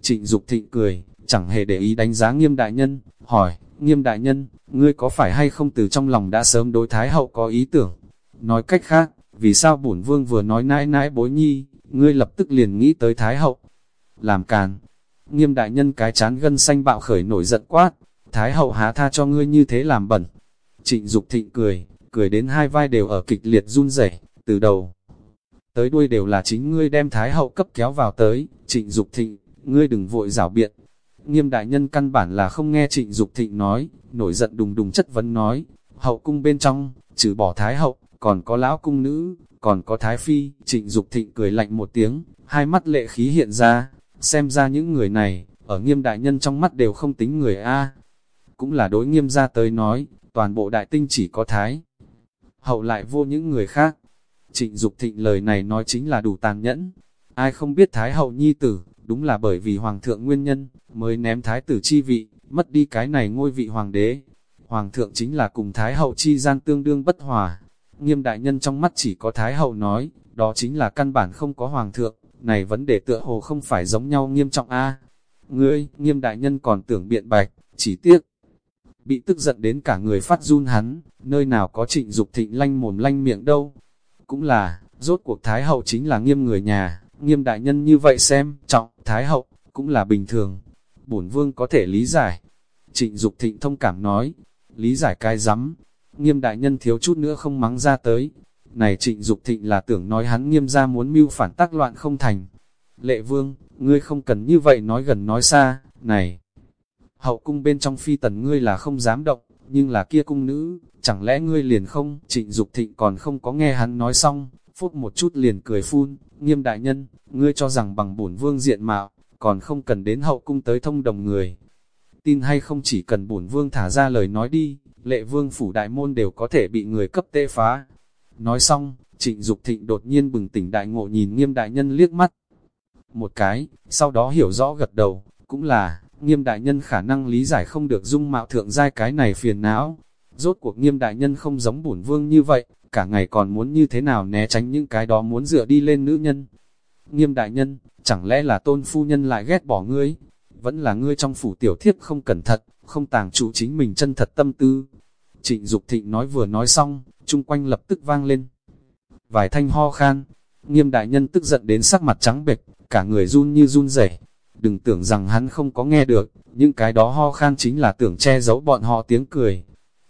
Trịnh Dục thịnh cười, chẳng hề để ý đánh giá nghiêm đại nhân, hỏi, nghiêm đại nhân, ngươi có phải hay không từ trong lòng đã sớm đối thái hậu có ý tưởng? Nói cách khác, vì sao bổn vương vừa nói nãi nãi bối nhi, ngươi lập tức liền nghĩ tới thái hậu? Làm càn, nghiêm đại nhân cái chán gân xanh bạo khởi nổi giận quát, thái hậu há tha cho ngươi như thế làm bẩn. Trịnh Dục thịnh cười, cười đến hai vai đều ở kịch liệt run rẩy từ đầu tới đuôi đều là chính ngươi đem thái hậu cấp kéo vào tới, trịnh Dục thịnh, ngươi đừng vội rảo biện. Nghiêm đại nhân căn bản là không nghe trịnh Dục thịnh nói, nổi giận đùng đùng chất vấn nói, hậu cung bên trong, trừ bỏ thái hậu, còn có lão cung nữ, còn có thái phi, trịnh Dục thịnh cười lạnh một tiếng, hai mắt lệ khí hiện ra, xem ra những người này, ở nghiêm đại nhân trong mắt đều không tính người A. Cũng là đối nghiêm ra tới nói, toàn bộ đại tinh chỉ có thái. Hậu lại vô những người khác. Trịnh Dục thịnh lời này nói chính là đủ tàn nhẫn. Ai không biết thái hậu nhi tử, đúng là bởi vì hoàng thượng nguyên nhân, mới ném thái tử chi vị, mất đi cái này ngôi vị hoàng đế. Hoàng thượng chính là cùng thái hậu chi gian tương đương bất hòa. Nghiêm đại nhân trong mắt chỉ có thái hậu nói, đó chính là căn bản không có hoàng thượng, này vấn đề tựa hồ không phải giống nhau nghiêm trọng a. Ngươi, nghiêm đại nhân còn tưởng biện bạch, chỉ tiếc. Bị tức giận đến cả người phát run hắn, nơi nào có trịnh Dục thịnh lanh mồm lanh miệng đâu. Cũng là, rốt cuộc Thái Hậu chính là nghiêm người nhà, nghiêm đại nhân như vậy xem, trọng, Thái Hậu, cũng là bình thường. Bổn vương có thể lý giải. Trịnh Dục thịnh thông cảm nói, lý giải cái rắm nghiêm đại nhân thiếu chút nữa không mắng ra tới. Này trịnh Dục thịnh là tưởng nói hắn nghiêm ra muốn mưu phản tác loạn không thành. Lệ vương, ngươi không cần như vậy nói gần nói xa, này. Hậu cung bên trong phi tần ngươi là không dám động, nhưng là kia cung nữ, chẳng lẽ ngươi liền không, trịnh Dục thịnh còn không có nghe hắn nói xong, phút một chút liền cười phun, nghiêm đại nhân, ngươi cho rằng bằng bổn vương diện mạo, còn không cần đến hậu cung tới thông đồng người. Tin hay không chỉ cần bổn vương thả ra lời nói đi, lệ vương phủ đại môn đều có thể bị người cấp tê phá. Nói xong, trịnh Dục thịnh đột nhiên bừng tỉnh đại ngộ nhìn nghiêm đại nhân liếc mắt. Một cái, sau đó hiểu rõ gật đầu, cũng là, nghiêm đại nhân khả năng lý giải không được dung mạo thượng giai cái này phiền não. Rốt cuộc nghiêm đại nhân không giống bổn vương như vậy, cả ngày còn muốn như thế nào né tránh những cái đó muốn dựa đi lên nữ nhân. Nghiêm đại nhân, chẳng lẽ là tôn phu nhân lại ghét bỏ ngươi? Vẫn là ngươi trong phủ tiểu thiếp không cẩn thận, không tàng trụ chính mình chân thật tâm tư. Trịnh Dục Thịnh nói vừa nói xong, chung quanh lập tức vang lên. Vài thanh ho khan, nghiêm đại nhân tức giận đến sắc mặt trắng bệch, cả người run như run rẩy. Đừng tưởng rằng hắn không có nghe được, những cái đó ho khan chính là tưởng che giấu bọn họ tiếng cười.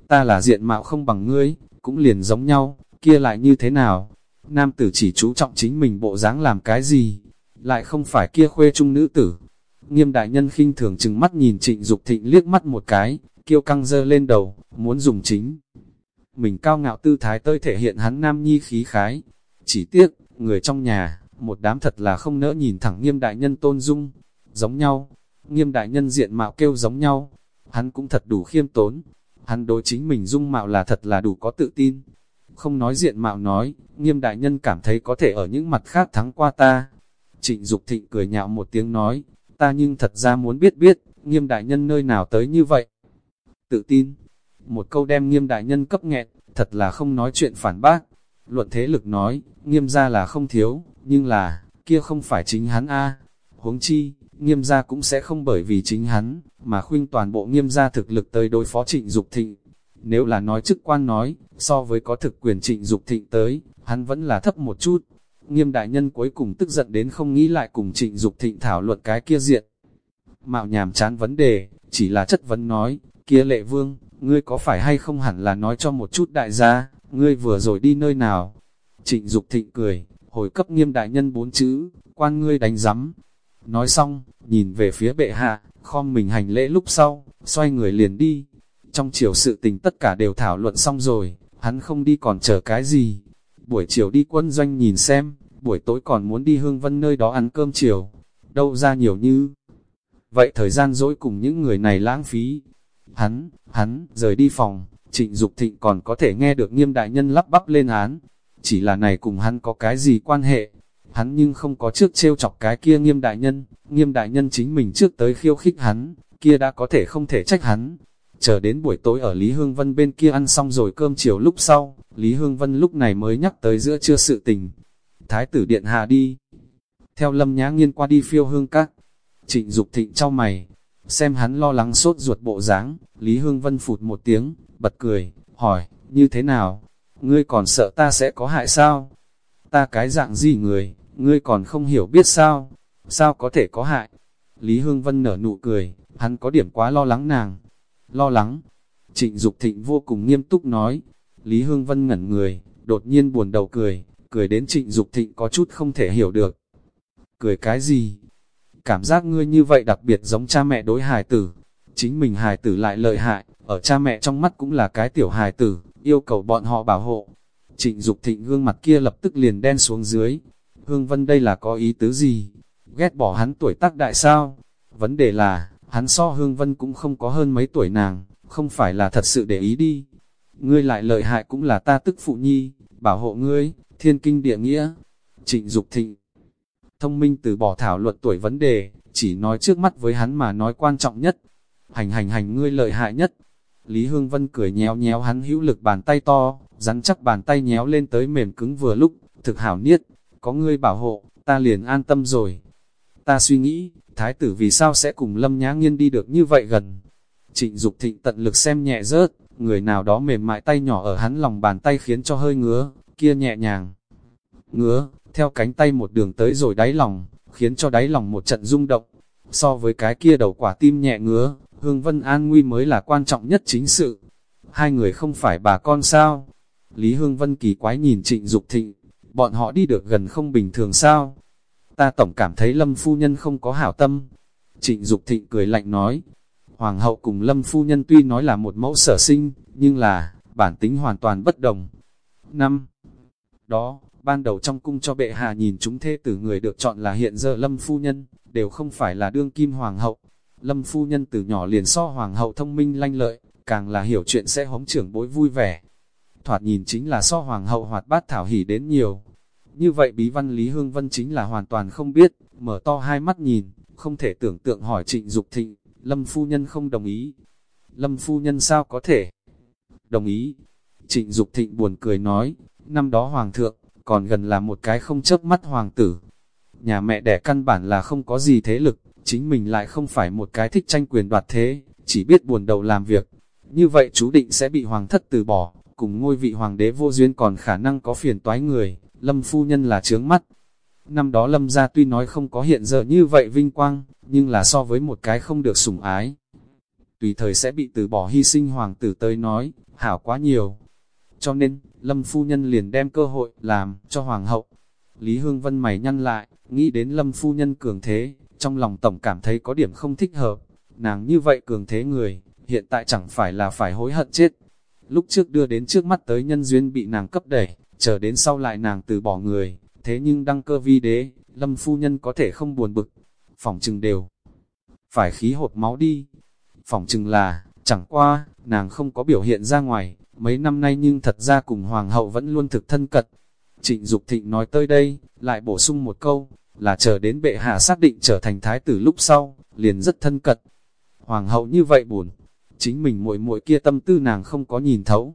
Ta là diện mạo không bằng ngươi, cũng liền giống nhau, kia lại như thế nào? Nam tử chỉ chú trọng chính mình bộ dáng làm cái gì? Lại không phải kia khuê trung nữ tử. Nghiêm đại nhân khinh thường chừng mắt nhìn trịnh Dục thịnh liếc mắt một cái, kiêu căng dơ lên đầu, muốn dùng chính. Mình cao ngạo tư thái tơi thể hiện hắn nam nhi khí khái. Chỉ tiếc, người trong nhà, một đám thật là không nỡ nhìn thẳng nghiêm đại nhân tôn dung. Giống nhau, nghiêm đại nhân diện mạo kêu giống nhau, hắn cũng thật đủ khiêm tốn, hắn đối chính mình dung mạo là thật là đủ có tự tin. Không nói diện mạo nói, nghiêm đại nhân cảm thấy có thể ở những mặt khác thắng qua ta. Trịnh Dục thịnh cười nhạo một tiếng nói, ta nhưng thật ra muốn biết biết, nghiêm đại nhân nơi nào tới như vậy. Tự tin, một câu đem nghiêm đại nhân cấp nghẹn, thật là không nói chuyện phản bác. Luận thế lực nói, nghiêm ra là không thiếu, nhưng là, kia không phải chính hắn a huống chi, nghiêm gia cũng sẽ không bởi vì chính hắn, mà khuyên toàn bộ nghiêm gia thực lực tới đối phó trịnh Dục thịnh. Nếu là nói chức quan nói, so với có thực quyền trịnh Dục thịnh tới, hắn vẫn là thấp một chút. Nghiêm đại nhân cuối cùng tức giận đến không nghĩ lại cùng trịnh Dục thịnh thảo luận cái kia diện. Mạo nhàm chán vấn đề, chỉ là chất vấn nói, kia lệ vương, ngươi có phải hay không hẳn là nói cho một chút đại gia, ngươi vừa rồi đi nơi nào. Trịnh Dục thịnh cười, hồi cấp nghiêm đại nhân bốn chữ, quan ngươi đánh giắm. Nói xong, nhìn về phía bệ hạ, khom mình hành lễ lúc sau, xoay người liền đi. Trong chiều sự tình tất cả đều thảo luận xong rồi, hắn không đi còn chờ cái gì. Buổi chiều đi quân doanh nhìn xem, buổi tối còn muốn đi hương vân nơi đó ăn cơm chiều. Đâu ra nhiều như... Vậy thời gian dỗi cùng những người này lãng phí. Hắn, hắn, rời đi phòng, trịnh Dục thịnh còn có thể nghe được nghiêm đại nhân lắp bắp lên án. Chỉ là này cùng hắn có cái gì quan hệ? Hắn nhưng không có trước trêu chọc cái kia nghiêm đại nhân, nghiêm đại nhân chính mình trước tới khiêu khích hắn, kia đã có thể không thể trách hắn. Chờ đến buổi tối ở Lý Hương Vân bên kia ăn xong rồi cơm chiều lúc sau, Lý Hương Vân lúc này mới nhắc tới giữa trưa sự tình. Thái tử điện hạ đi. Theo lâm nhã nghiên qua đi phiêu hương các. Trịnh Dục thịnh trao mày. Xem hắn lo lắng sốt ruột bộ dáng Lý Hương Vân phụt một tiếng, bật cười, hỏi, như thế nào? Ngươi còn sợ ta sẽ có hại sao? Ta cái dạng gì người, ngươi còn không hiểu biết sao? Sao có thể có hại? Lý Hương Vân nở nụ cười, hắn có điểm quá lo lắng nàng. Lo lắng. Trịnh Dục thịnh vô cùng nghiêm túc nói. Lý Hương Vân ngẩn người, đột nhiên buồn đầu cười, cười đến trịnh Dục thịnh có chút không thể hiểu được. Cười cái gì? Cảm giác ngươi như vậy đặc biệt giống cha mẹ đối hài tử. Chính mình hài tử lại lợi hại, ở cha mẹ trong mắt cũng là cái tiểu hài tử, yêu cầu bọn họ bảo hộ. Trịnh Dục thịnh gương mặt kia lập tức liền đen xuống dưới. Hương Vân đây là có ý tứ gì? Ghét bỏ hắn tuổi tác đại sao? Vấn đề là, hắn so Hương Vân cũng không có hơn mấy tuổi nàng, không phải là thật sự để ý đi. Ngươi lại lợi hại cũng là ta tức phụ nhi, bảo hộ ngươi, thiên kinh địa nghĩa. Trịnh Dục thịnh thông minh từ bỏ thảo luận tuổi vấn đề, chỉ nói trước mắt với hắn mà nói quan trọng nhất. Hành hành hành ngươi lợi hại nhất. Lý Hương Vân cười nhéo nhéo hắn hữu lực bàn tay to, rắn chắc bàn tay nhéo lên tới mềm cứng vừa lúc, thực hảo niết, có ngươi bảo hộ, ta liền an tâm rồi. Ta suy nghĩ, thái tử vì sao sẽ cùng lâm nhã nghiên đi được như vậy gần. Trịnh Dục thịnh tận lực xem nhẹ rớt, người nào đó mềm mại tay nhỏ ở hắn lòng bàn tay khiến cho hơi ngứa, kia nhẹ nhàng. Ngứa, theo cánh tay một đường tới rồi đáy lòng, khiến cho đáy lòng một trận rung động. So với cái kia đầu quả tim nhẹ ngứa, Hương Vân an nguy mới là quan trọng nhất chính sự. Hai người không phải bà con sao? Lý Hương Vân kỳ quái nhìn trịnh Dục thịnh, bọn họ đi được gần không bình thường sao? Ta tổng cảm thấy Lâm Phu Nhân không có hảo tâm. Trịnh Dục thịnh cười lạnh nói, Hoàng hậu cùng Lâm Phu Nhân tuy nói là một mẫu sở sinh, nhưng là, bản tính hoàn toàn bất đồng. năm Đó, ban đầu trong cung cho bệ hạ nhìn chúng thê tử người được chọn là hiện giờ Lâm Phu Nhân, đều không phải là đương kim Hoàng hậu. Lâm Phu Nhân từ nhỏ liền so Hoàng hậu thông minh lanh lợi, càng là hiểu chuyện sẽ hống trưởng bối vui vẻ. Thoạt nhìn chính là so Hoàng hậu hoạt bát thảo hỉ đến nhiều. Như vậy bí văn Lý Hương Vân chính là hoàn toàn không biết, mở to hai mắt nhìn, không thể tưởng tượng hỏi trịnh Dục thịnh, Lâm Phu Nhân không đồng ý. Lâm Phu Nhân sao có thể? Đồng ý. Trịnh Dục thịnh buồn cười nói, năm đó Hoàng thượng, còn gần là một cái không chớp mắt hoàng tử. Nhà mẹ đẻ căn bản là không có gì thế lực, chính mình lại không phải một cái thích tranh quyền đoạt thế, chỉ biết buồn đầu làm việc. Như vậy chú định sẽ bị hoàng thất từ bỏ, cùng ngôi vị hoàng đế vô duyên còn khả năng có phiền toái người, lâm phu nhân là trướng mắt. Năm đó lâm gia tuy nói không có hiện giờ như vậy vinh quang, nhưng là so với một cái không được sủng ái. Tùy thời sẽ bị từ bỏ hy sinh hoàng tử tới nói, hảo quá nhiều. Cho nên, Lâm phu nhân liền đem cơ hội làm cho hoàng hậu. Lý Hương Vân mày nhăn lại, nghĩ đến Lâm phu nhân cường thế, trong lòng tổng cảm thấy có điểm không thích hợp. Nàng như vậy cường thế người, hiện tại chẳng phải là phải hối hận chết. Lúc trước đưa đến trước mắt tới nhân duyên bị nàng cấp đẩy, chờ đến sau lại nàng từ bỏ người, thế nhưng đăng cơ vi đế, Lâm phu nhân có thể không buồn bực, phòng chừng đều. Phải khí hột máu đi. Phòng chừng là, chẳng qua, nàng không có biểu hiện ra ngoài, mấy năm nay nhưng thật ra cùng hoàng hậu vẫn luôn thực thân cật. Trịnh Dục Thịnh nói tới đây, lại bổ sung một câu, là chờ đến bệ hạ xác định trở thành thái tử lúc sau, liền rất thân cật. Hoàng hậu như vậy buồn, chính mình muội muội kia tâm tư nàng không có nhìn thấu.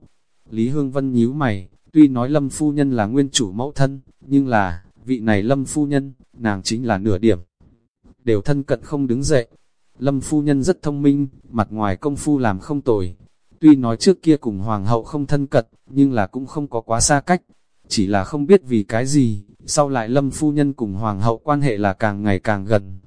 Lý Hương Vân nhíu mày, tuy nói Lâm Phu Nhân là nguyên chủ mẫu thân, nhưng là, vị này Lâm Phu Nhân, nàng chính là nửa điểm. Đều thân cận không đứng dậy. Lâm Phu Nhân rất thông minh, mặt ngoài công phu làm không tồi, Tuy nói trước kia cùng hoàng hậu không thân cận, nhưng là cũng không có quá xa cách. Chỉ là không biết vì cái gì, sau lại lâm phu nhân cùng hoàng hậu quan hệ là càng ngày càng gần.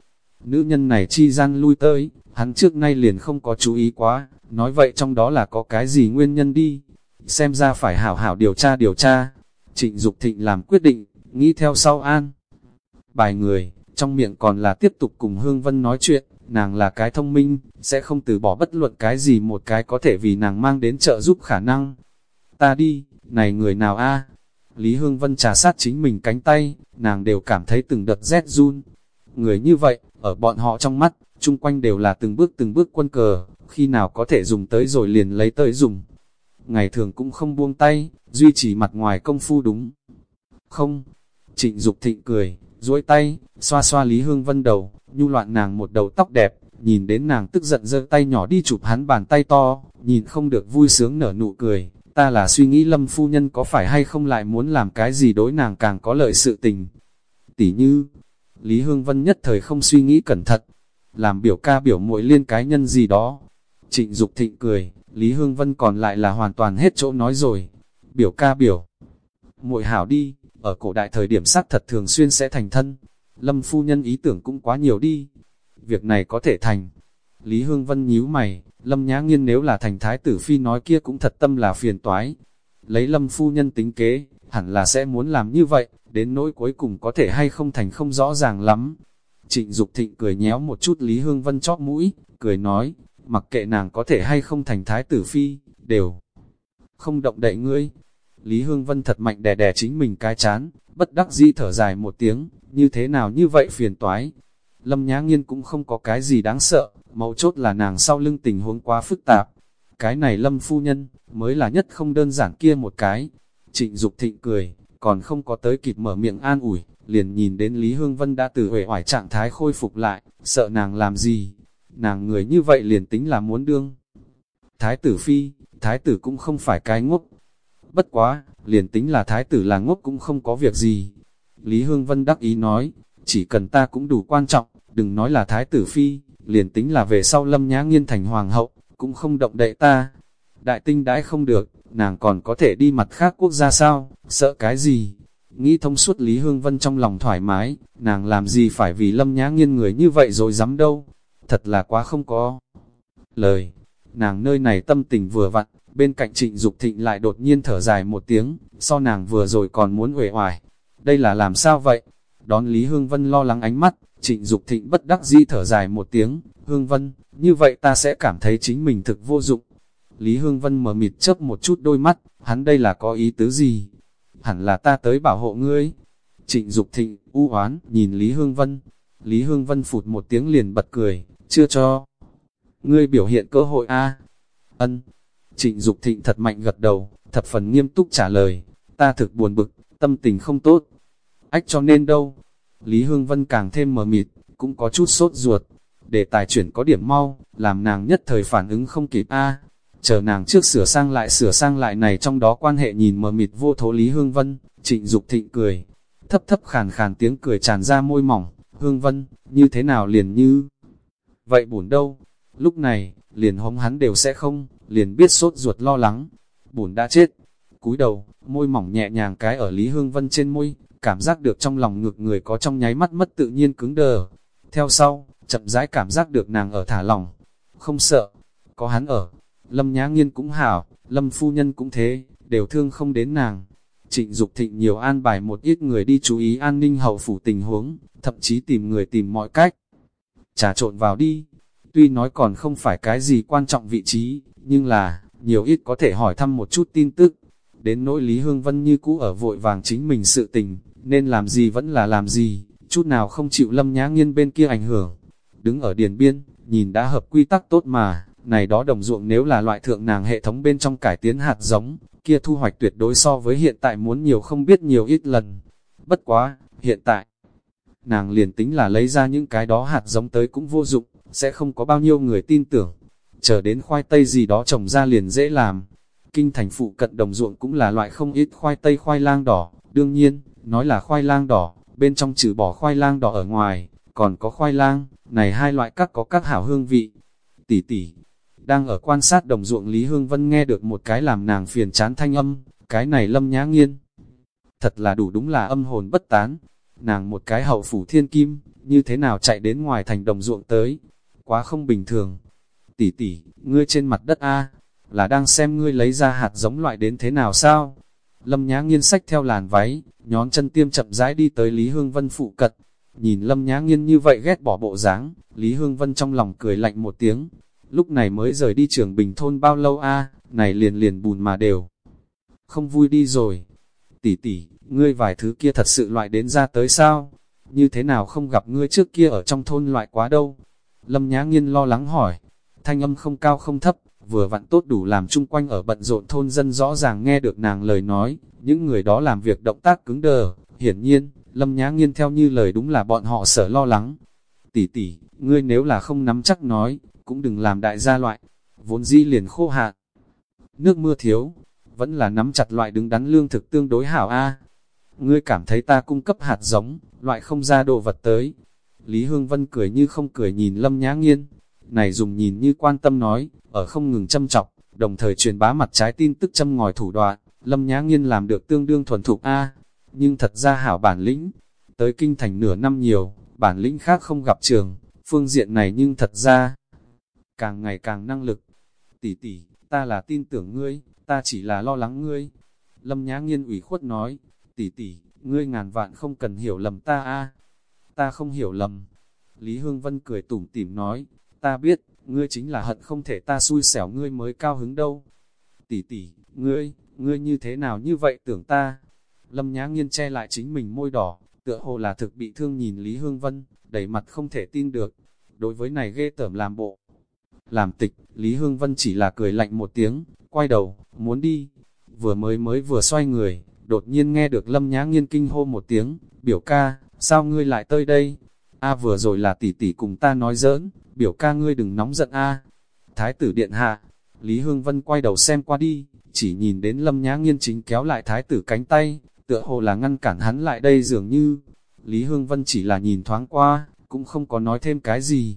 Nữ nhân này chi gian lui tới, hắn trước nay liền không có chú ý quá, nói vậy trong đó là có cái gì nguyên nhân đi. Xem ra phải hảo hảo điều tra điều tra. Trịnh Dục Thịnh làm quyết định, nghĩ theo sau an. bài người, trong miệng còn là tiếp tục cùng Hương Vân nói chuyện, nàng là cái thông minh, sẽ không từ bỏ bất luận cái gì một cái có thể vì nàng mang đến trợ giúp khả năng. Ta đi, này người nào a Lý Hương Vân trà sát chính mình cánh tay, nàng đều cảm thấy từng đợt rét run. Người như vậy, ở bọn họ trong mắt, chung quanh đều là từng bước từng bước quân cờ, khi nào có thể dùng tới rồi liền lấy tới dùng. Ngày thường cũng không buông tay, duy trì mặt ngoài công phu đúng. Không, trịnh Dục thịnh cười, duỗi tay, xoa xoa Lý Hương Vân đầu, nhu loạn nàng một đầu tóc đẹp, nhìn đến nàng tức giận giơ tay nhỏ đi chụp hắn bàn tay to, nhìn không được vui sướng nở nụ cười, ta là suy nghĩ lâm phu nhân có phải hay không lại muốn làm cái gì đối nàng càng có lợi sự tình. Tỷ như, Lý Hương Vân nhất thời không suy nghĩ cẩn thận, làm biểu ca biểu muội liên cái nhân gì đó. Trịnh Dục thịnh cười, Lý Hương Vân còn lại là hoàn toàn hết chỗ nói rồi. Biểu ca biểu, muội hảo đi, ở cổ đại thời điểm sát thật thường xuyên sẽ thành thân. Lâm phu nhân ý tưởng cũng quá nhiều đi. Việc này có thể thành. Lý Hương Vân nhíu mày, Lâm Nhã Nghiên nếu là thành thái tử phi nói kia cũng thật tâm là phiền toái. Lấy Lâm phu nhân tính kế, hẳn là sẽ muốn làm như vậy, đến nỗi cuối cùng có thể hay không thành không rõ ràng lắm. Trịnh Dục Thịnh cười nhéo một chút Lý Hương Vân chóp mũi, cười nói, mặc kệ nàng có thể hay không thành thái tử phi, đều không động đậy ngươi. Lý Hương Vân thật mạnh đè đè chính mình cái chán, bất đắc dĩ thở dài một tiếng, như thế nào như vậy phiền toái. Lâm Nhã Nghiên cũng không có cái gì đáng sợ, mấu chốt là nàng sau lưng tình huống quá phức tạp. Cái này Lâm Phu Nhân, mới là nhất không đơn giản kia một cái. Trịnh Dục Thịnh cười, còn không có tới kịp mở miệng an ủi, liền nhìn đến Lý Hương Vân đã từ huệ hoài trạng thái khôi phục lại, sợ nàng làm gì. Nàng người như vậy liền tính là muốn đương. Thái tử phi, thái tử cũng không phải cái ngốc. Bất quá, liền tính là thái tử là ngốc cũng không có việc gì. Lý Hương Vân đắc ý nói, chỉ cần ta cũng đủ quan trọng, đừng nói là thái tử phi, liền tính là về sau lâm nhã nghiên thành hoàng hậu, cũng không động đậy ta. Đại tinh đãi không được, nàng còn có thể đi mặt khác quốc gia sao, sợ cái gì? Nghĩ thông suốt Lý Hương Vân trong lòng thoải mái, nàng làm gì phải vì lâm nhã nghiên người như vậy rồi dám đâu, thật là quá không có. Lời, nàng nơi này tâm tình vừa vặn, bên cạnh trịnh Dục thịnh lại đột nhiên thở dài một tiếng, so nàng vừa rồi còn muốn uể oải. Đây là làm sao vậy? Đón Lý Hương Vân lo lắng ánh mắt, trịnh Dục thịnh bất đắc dĩ thở dài một tiếng, Hương Vân, như vậy ta sẽ cảm thấy chính mình thực vô dụng. Lý Hương Vân mở mịt chớp một chút đôi mắt, hắn đây là có ý tứ gì? Hẳn là ta tới bảo hộ ngươi. Trịnh Dục thịnh, u oán nhìn Lý Hương Vân. Lý Hương Vân phụt một tiếng liền bật cười, chưa cho. Ngươi biểu hiện cơ hội a Ân. Trịnh Dục thịnh thật mạnh gật đầu, thập phần nghiêm túc trả lời, ta thực buồn bực, tâm tình không tốt. Ách cho nên đâu? Lý Hương Vân càng thêm mờ mịt, cũng có chút sốt ruột. Để tài chuyển có điểm mau, làm nàng nhất thời phản ứng không kịp a Chờ nàng trước sửa sang lại sửa sang lại này trong đó quan hệ nhìn mờ mịt vô thố Lý Hương Vân, trịnh Dục thịnh cười. Thấp thấp khàn khàn tiếng cười tràn ra môi mỏng, Hương Vân, như thế nào liền như... Vậy buồn đâu? Lúc này, liền hống hắn đều sẽ không, liền biết sốt ruột lo lắng. bổn đã chết. cúi đầu, môi mỏng nhẹ nhàng cái ở Lý Hương Vân trên môi, cảm giác được trong lòng ngực người có trong nháy mắt mất tự nhiên cứng đờ. Theo sau, chậm rãi cảm giác được nàng ở thả lòng. Không sợ, có hắn ở. Lâm Nhã Nghiên cũng hảo, Lâm Phu Nhân cũng thế, đều thương không đến nàng. Trịnh Dục Thịnh nhiều an bài một ít người đi chú ý an ninh hậu phủ tình huống, thậm chí tìm người tìm mọi cách. Trà trộn vào đi, tuy nói còn không phải cái gì quan trọng vị trí, nhưng là, nhiều ít có thể hỏi thăm một chút tin tức. Đến nỗi Lý Hương Vân như cũ ở vội vàng chính mình sự tình, nên làm gì vẫn là làm gì, chút nào không chịu lâm nhã nghiên bên kia ảnh hưởng. Đứng ở điền biên, nhìn đã hợp quy tắc tốt mà, này đó đồng ruộng nếu là loại thượng nàng hệ thống bên trong cải tiến hạt giống, kia thu hoạch tuyệt đối so với hiện tại muốn nhiều không biết nhiều ít lần. Bất quá, hiện tại, nàng liền tính là lấy ra những cái đó hạt giống tới cũng vô dụng, sẽ không có bao nhiêu người tin tưởng. Chờ đến khoai tây gì đó trồng ra liền dễ làm. Kinh thành phụ cận đồng ruộng cũng là loại không ít khoai tây khoai lang đỏ. Đương nhiên, nói là khoai lang đỏ, bên trong trừ bỏ khoai lang đỏ ở ngoài, còn có khoai lang, này hai loại các có các hảo hương vị. Tỷ tỷ, đang ở quan sát đồng ruộng Lý Hương Vân nghe được một cái làm nàng phiền chán thanh âm, cái này lâm nhã nghiên. Thật là đủ đúng là âm hồn bất tán. Nàng một cái hậu phủ thiên kim, như thế nào chạy đến ngoài thành đồng ruộng tới, quá không bình thường. Tỷ tỷ, ngươi trên mặt đất A, là đang xem ngươi lấy ra hạt giống loại đến thế nào sao? Lâm Nhã nghiên sách theo làn váy, nhón chân tiêm chậm rãi đi tới Lý Hương Vân phụ cật. Nhìn Lâm Nhã Nghiên như vậy ghét bỏ bộ dáng, Lý Hương Vân trong lòng cười lạnh một tiếng. Lúc này mới rời đi trường Bình Thôn bao lâu a này liền liền bùn mà đều. Không vui đi rồi. Tỷ tỷ, ngươi vài thứ kia thật sự loại đến ra tới sao? Như thế nào không gặp ngươi trước kia ở trong thôn loại quá đâu? Lâm Nhã Nghiên lo lắng hỏi. Thanh âm không cao không thấp, vừa vặn tốt đủ làm chung quanh ở bận rộn thôn dân rõ ràng nghe được nàng lời nói, những người đó làm việc động tác cứng đờ, hiển nhiên, Lâm Nhã Nghiên theo như lời đúng là bọn họ sợ lo lắng. Tỷ tỷ, ngươi nếu là không nắm chắc nói, cũng đừng làm đại gia loại, vốn dĩ liền khô hạn. Nước mưa thiếu, vẫn là nắm chặt loại đứng đắn lương thực tương đối hảo a. Ngươi cảm thấy ta cung cấp hạt giống, loại không ra đồ vật tới. Lý Hương Vân cười như không cười nhìn Lâm Nhã Nghiên, này dùng nhìn như quan tâm nói, ở không ngừng châm chọc, đồng thời truyền bá mặt trái tin tức châm ngòi thủ đoạn, Lâm Nhã Nghiên làm được tương đương thuần thục A, nhưng thật ra hảo bản lĩnh, tới kinh thành nửa năm nhiều, bản lĩnh khác không gặp trường, phương diện này nhưng thật ra, càng ngày càng năng lực. Tỷ tỷ, ta là tin tưởng ngươi, ta chỉ là lo lắng ngươi. Lâm Nhã Nghiên ủy khuất nói, tỷ tỷ, ngươi ngàn vạn không cần hiểu lầm ta a. Ta không hiểu lầm. Lý Hương Vân cười tủm tỉm nói, ta biết, ngươi chính là hận không thể ta xui xẻo ngươi mới cao hứng đâu. Tỷ tỷ, ngươi, ngươi như thế nào như vậy tưởng ta? Lâm Nhã Nghiên che lại chính mình môi đỏ, tựa hồ là thực bị thương nhìn Lý Hương Vân, đầy mặt không thể tin được. Đối với này ghê tởm làm bộ. Làm tịch, Lý Hương Vân chỉ là cười lạnh một tiếng, quay đầu, muốn đi. Vừa mới mới vừa xoay người, đột nhiên nghe được Lâm Nhã Nghiên kinh hô một tiếng, biểu ca, sao ngươi lại tới đây? A vừa rồi là tỷ tỷ cùng ta nói giỡn, biểu ca ngươi đừng nóng giận a. Thái tử điện hạ, Lý Hương Vân quay đầu xem qua đi, chỉ nhìn đến Lâm Nhã Nghiên chính kéo lại thái tử cánh tay, tựa hồ là ngăn cản hắn lại đây dường như. Lý Hương Vân chỉ là nhìn thoáng qua, cũng không có nói thêm cái gì.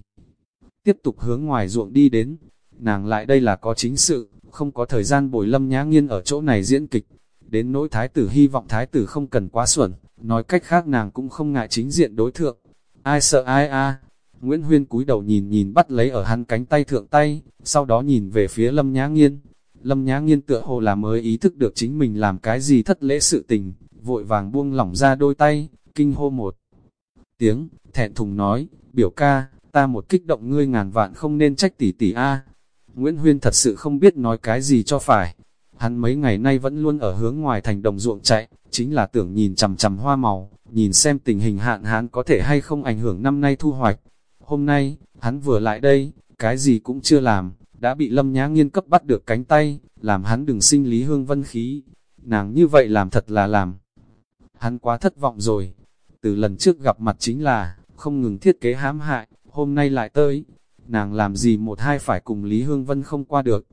Tiếp tục hướng ngoài ruộng đi đến, nàng lại đây là có chính sự, không có thời gian bồi Lâm Nhã Nghiên ở chỗ này diễn kịch. Đến nỗi thái tử hy vọng thái tử không cần quá xuẩn, nói cách khác nàng cũng không ngại chính diện đối thượng. Ai sợ ai a Nguyễn Huyên cúi đầu nhìn nhìn bắt lấy ở hắn cánh tay thượng tay, sau đó nhìn về phía Lâm Nhã Nghiên. Lâm Nhã Nghiên tựa hồ là mới ý thức được chính mình làm cái gì thất lễ sự tình, vội vàng buông lỏng ra đôi tay, kinh hô một tiếng, thẹn thùng nói, biểu ca, ta một kích động ngươi ngàn vạn không nên trách tỷ tỷ a. Nguyễn Huyên thật sự không biết nói cái gì cho phải. Hắn mấy ngày nay vẫn luôn ở hướng ngoài thành đồng ruộng chạy, chính là tưởng nhìn chằm chằm hoa màu, nhìn xem tình hình hạn hán có thể hay không ảnh hưởng năm nay thu hoạch. Hôm nay, hắn vừa lại đây, cái gì cũng chưa làm, đã bị Lâm Nhã Nghiên cấp bắt được cánh tay, làm hắn đừng sinh lý hương vân khí. Nàng như vậy làm thật là làm. Hắn quá thất vọng rồi. Từ lần trước gặp mặt chính là, không ngừng thiết kế hãm hại, hôm nay lại tới. Nàng làm gì một hai phải cùng Lý Hương Vân không qua được.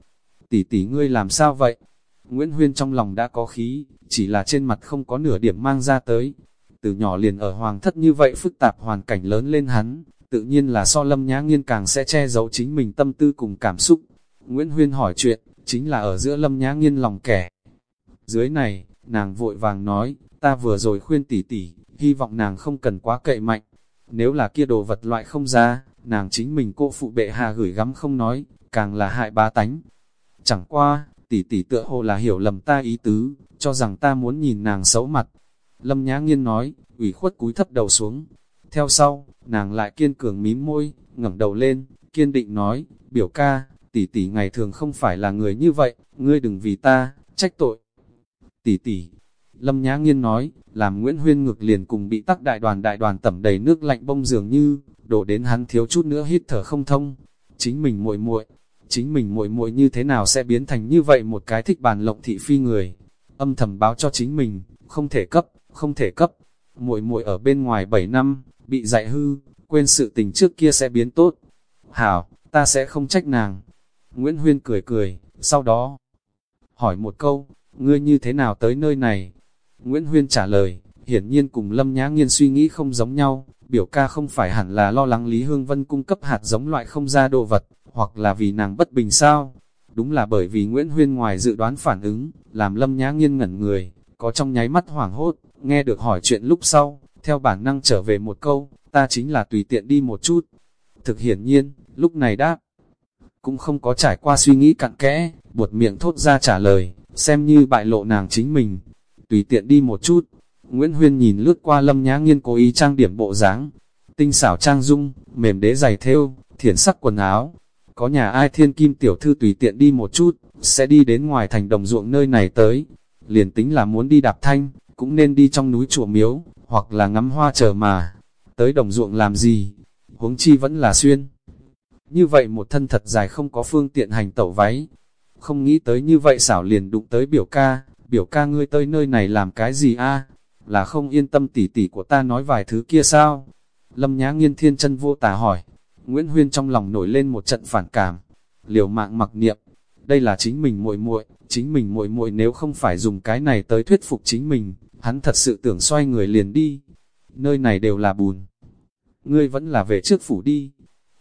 Tỷ tỷ ngươi làm sao vậy? Nguyễn Huyên trong lòng đã có khí, chỉ là trên mặt không có nửa điểm mang ra tới. Từ nhỏ liền ở hoàng thất như vậy phức tạp hoàn cảnh lớn lên hắn, tự nhiên là so lâm nhã nghiên càng sẽ che giấu chính mình tâm tư cùng cảm xúc. Nguyễn Huyên hỏi chuyện, chính là ở giữa lâm nhã nghiên lòng kẻ. Dưới này, nàng vội vàng nói, ta vừa rồi khuyên tỷ tỷ, hy vọng nàng không cần quá cậy mạnh. Nếu là kia đồ vật loại không ra, nàng chính mình cô phụ bệ hạ gửi gắm không nói, càng là hại ba tánh. Chẳng qua, tỷ tỷ tựa hồ là hiểu lầm ta ý tứ, cho rằng ta muốn nhìn nàng xấu mặt. Lâm Nhã Nghiên nói, ủy khuất cúi thấp đầu xuống. Theo sau, nàng lại kiên cường mím môi, ngẩng đầu lên, kiên định nói, biểu ca, tỷ tỷ ngày thường không phải là người như vậy, ngươi đừng vì ta, trách tội. Tỷ tỷ, Lâm Nhã Nghiên nói, làm Nguyễn Huyên ngược liền cùng bị tắc đại đoàn đại đoàn tẩm đầy nước lạnh bông dường như, đổ đến hắn thiếu chút nữa hít thở không thông. Chính mình muội muội, chính mình muội muội như thế nào sẽ biến thành như vậy một cái thích bàn lộng thị phi người. Âm thầm báo cho chính mình, không thể cấp, không thể cấp. Muội muội ở bên ngoài 7 năm, bị dạy hư, quên sự tình trước kia sẽ biến tốt. Hảo, ta sẽ không trách nàng. Nguyễn Huyên cười cười, sau đó hỏi một câu, ngươi như thế nào tới nơi này? Nguyễn Huyên trả lời, hiển nhiên cùng Lâm Nhã Nghiên suy nghĩ không giống nhau, biểu ca không phải hẳn là lo lắng Lý Hương Vân cung cấp hạt giống loại không ra đồ vật, hoặc là vì nàng bất bình sao? Đúng là bởi vì Nguyễn Huyên ngoài dự đoán phản ứng, làm Lâm Nhã Nghiên ngẩn người, có trong nháy mắt hoảng hốt, nghe được hỏi chuyện lúc sau, theo bản năng trở về một câu, ta chính là tùy tiện đi một chút. Thực hiển nhiên, lúc này đáp, cũng không có trải qua suy nghĩ cặn kẽ, buột miệng thốt ra trả lời, xem như bại lộ nàng chính mình. Tùy tiện đi một chút, Nguyễn Huyên nhìn lướt qua lâm nhã nghiên cố ý trang điểm bộ dáng, tinh xảo trang dung, mềm đế giày thêu, thiển sắc quần áo. Có nhà ai thiên kim tiểu thư tùy tiện đi một chút, sẽ đi đến ngoài thành đồng ruộng nơi này tới. Liền tính là muốn đi đạp thanh, cũng nên đi trong núi chùa miếu, hoặc là ngắm hoa chờ mà. Tới đồng ruộng làm gì? Huống chi vẫn là xuyên. Như vậy một thân thật dài không có phương tiện hành tẩu váy. Không nghĩ tới như vậy xảo liền đụng tới biểu ca, biểu ca ngươi tới nơi này làm cái gì a Là không yên tâm tỉ tỉ của ta nói vài thứ kia sao? Lâm Nhã Nghiên thiên chân vô tà hỏi. Nguyễn Huyên trong lòng nổi lên một trận phản cảm. Liều mạng mặc niệm, đây là chính mình muội muội, chính mình muội muội nếu không phải dùng cái này tới thuyết phục chính mình, hắn thật sự tưởng xoay người liền đi. Nơi này đều là bùn. Ngươi vẫn là về trước phủ đi.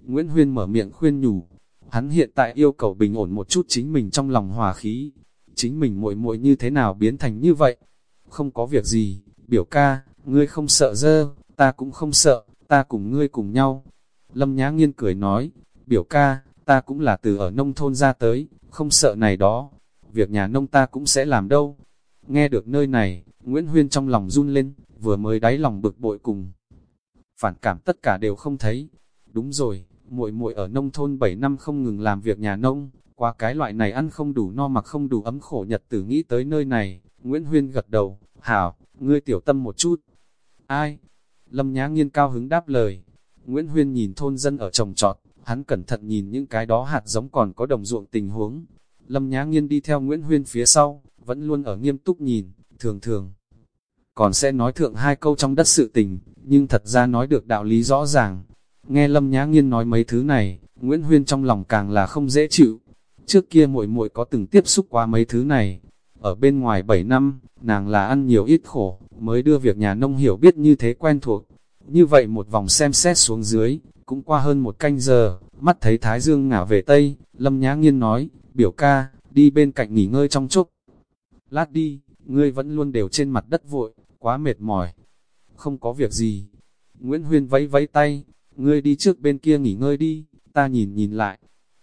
Nguyễn Huyên mở miệng khuyên nhủ. Hắn hiện tại yêu cầu bình ổn một chút chính mình trong lòng hòa khí. Chính mình muội muội như thế nào biến thành như vậy? Không có việc gì, biểu ca, ngươi không sợ dơ, ta cũng không sợ, ta cùng ngươi cùng nhau. Lâm Nhã Nghiên cười nói, biểu ca, ta cũng là từ ở nông thôn ra tới, không sợ này đó. Việc nhà nông ta cũng sẽ làm đâu. Nghe được nơi này, Nguyễn Huyên trong lòng run lên, vừa mới đáy lòng bực bội cùng. Phản cảm tất cả đều không thấy. Đúng rồi, muội muội ở nông thôn 7 năm không ngừng làm việc nhà nông, qua cái loại này ăn không đủ no mặc không đủ ấm khổ nhật tử nghĩ tới nơi này, Nguyễn Huyên gật đầu, hảo, ngươi tiểu tâm một chút. Ai? Lâm Nhã Nghiên cao hứng đáp lời. Nguyễn Huyên nhìn thôn dân ở trồng trọt, hắn cẩn thận nhìn những cái đó hạt giống còn có đồng ruộng tình huống. Lâm Nhã Nghiên đi theo Nguyễn Huyên phía sau, vẫn luôn ở nghiêm túc nhìn, thường thường. Còn sẽ nói thượng hai câu trong đất sự tình, nhưng thật ra nói được đạo lý rõ ràng. Nghe Lâm Nhã Nghiên nói mấy thứ này, Nguyễn Huyên trong lòng càng là không dễ chịu. Trước kia muội muội có từng tiếp xúc qua mấy thứ này. Ở bên ngoài 7 năm, nàng là ăn nhiều ít khổ, mới đưa việc nhà nông hiểu biết như thế quen thuộc. Như vậy một vòng xem xét xuống dưới, cũng qua hơn một canh giờ, mắt thấy Thái Dương ngả về Tây, Lâm Nhã Nghiên nói, biểu ca, đi bên cạnh nghỉ ngơi trong chốc. Lát đi, ngươi vẫn luôn đều trên mặt đất vội, quá mệt mỏi. Không có việc gì. Nguyễn Huyên vẫy vẫy tay, ngươi đi trước bên kia nghỉ ngơi đi, ta nhìn nhìn lại.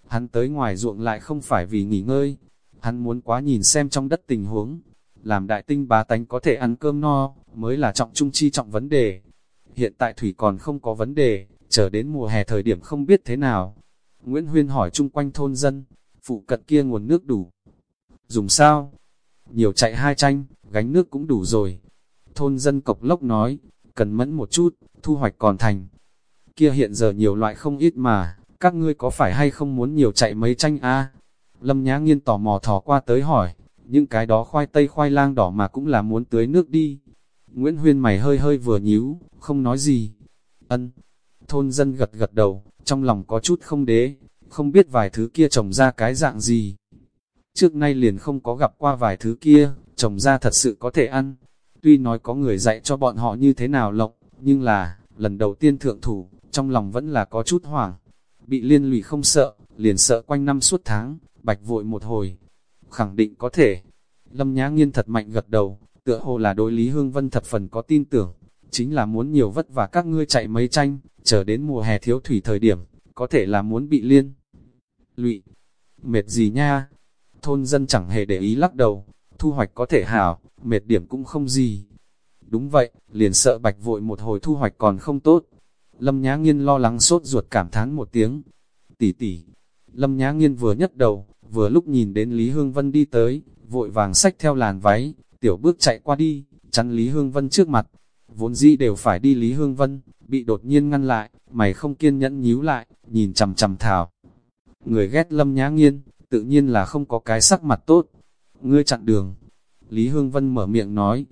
Hắn tới ngoài ruộng lại không phải vì nghỉ ngơi, hắn muốn quá nhìn xem trong đất tình huống. Làm đại tinh bá tánh có thể ăn cơm no, mới là trọng trung chi trọng vấn đề. Hiện tại thủy còn không có vấn đề, chờ đến mùa hè thời điểm không biết thế nào. Nguyễn Huyên hỏi chung quanh thôn dân, phụ cận kia nguồn nước đủ. Dùng sao? Nhiều chạy hai tranh, gánh nước cũng đủ rồi. Thôn dân cộc lốc nói, cần mẫn một chút, thu hoạch còn thành. Kia hiện giờ nhiều loại không ít mà, các ngươi có phải hay không muốn nhiều chạy mấy tranh a Lâm Nhã Nghiên tò mò thò qua tới hỏi, những cái đó khoai tây khoai lang đỏ mà cũng là muốn tưới nước đi. Nguyễn Huyên mày hơi hơi vừa nhíu, không nói gì. Ân, thôn dân gật gật đầu, trong lòng có chút không đế, không biết vài thứ kia trồng ra cái dạng gì. Trước nay liền không có gặp qua vài thứ kia, trồng ra thật sự có thể ăn. Tuy nói có người dạy cho bọn họ như thế nào lộng, nhưng là, lần đầu tiên thượng thủ, trong lòng vẫn là có chút hoảng. Bị liên lụy không sợ, liền sợ quanh năm suốt tháng, bạch vội một hồi. Khẳng định có thể. Lâm Nhã Nghiên thật mạnh gật đầu, tựa hồ là đối Lý Hương Vân thập phần có tin tưởng. Chính là muốn nhiều vất vả các ngươi chạy mấy tranh, chờ đến mùa hè thiếu thủy thời điểm, có thể là muốn bị liên. Lụy, mệt gì nha? Thôn dân chẳng hề để ý lắc đầu, thu hoạch có thể hảo, mệt điểm cũng không gì. Đúng vậy, liền sợ bạch vội một hồi thu hoạch còn không tốt. Lâm Nhã Nghiên lo lắng sốt ruột cảm thán một tiếng. Tỷ tỷ, Lâm Nhã Nghiên vừa nhấc đầu, vừa lúc nhìn đến Lý Hương Vân đi tới, vội vàng xách theo làn váy, tiểu bước chạy qua đi, chắn Lý Hương Vân trước mặt. Vốn dĩ đều phải đi Lý Hương Vân, bị đột nhiên ngăn lại, mày không kiên nhẫn nhíu lại, nhìn chầm chầm thảo. Người ghét Lâm Nhã Nghiên, tự nhiên là không có cái sắc mặt tốt. Ngươi chặn đường. Lý Hương Vân mở miệng nói,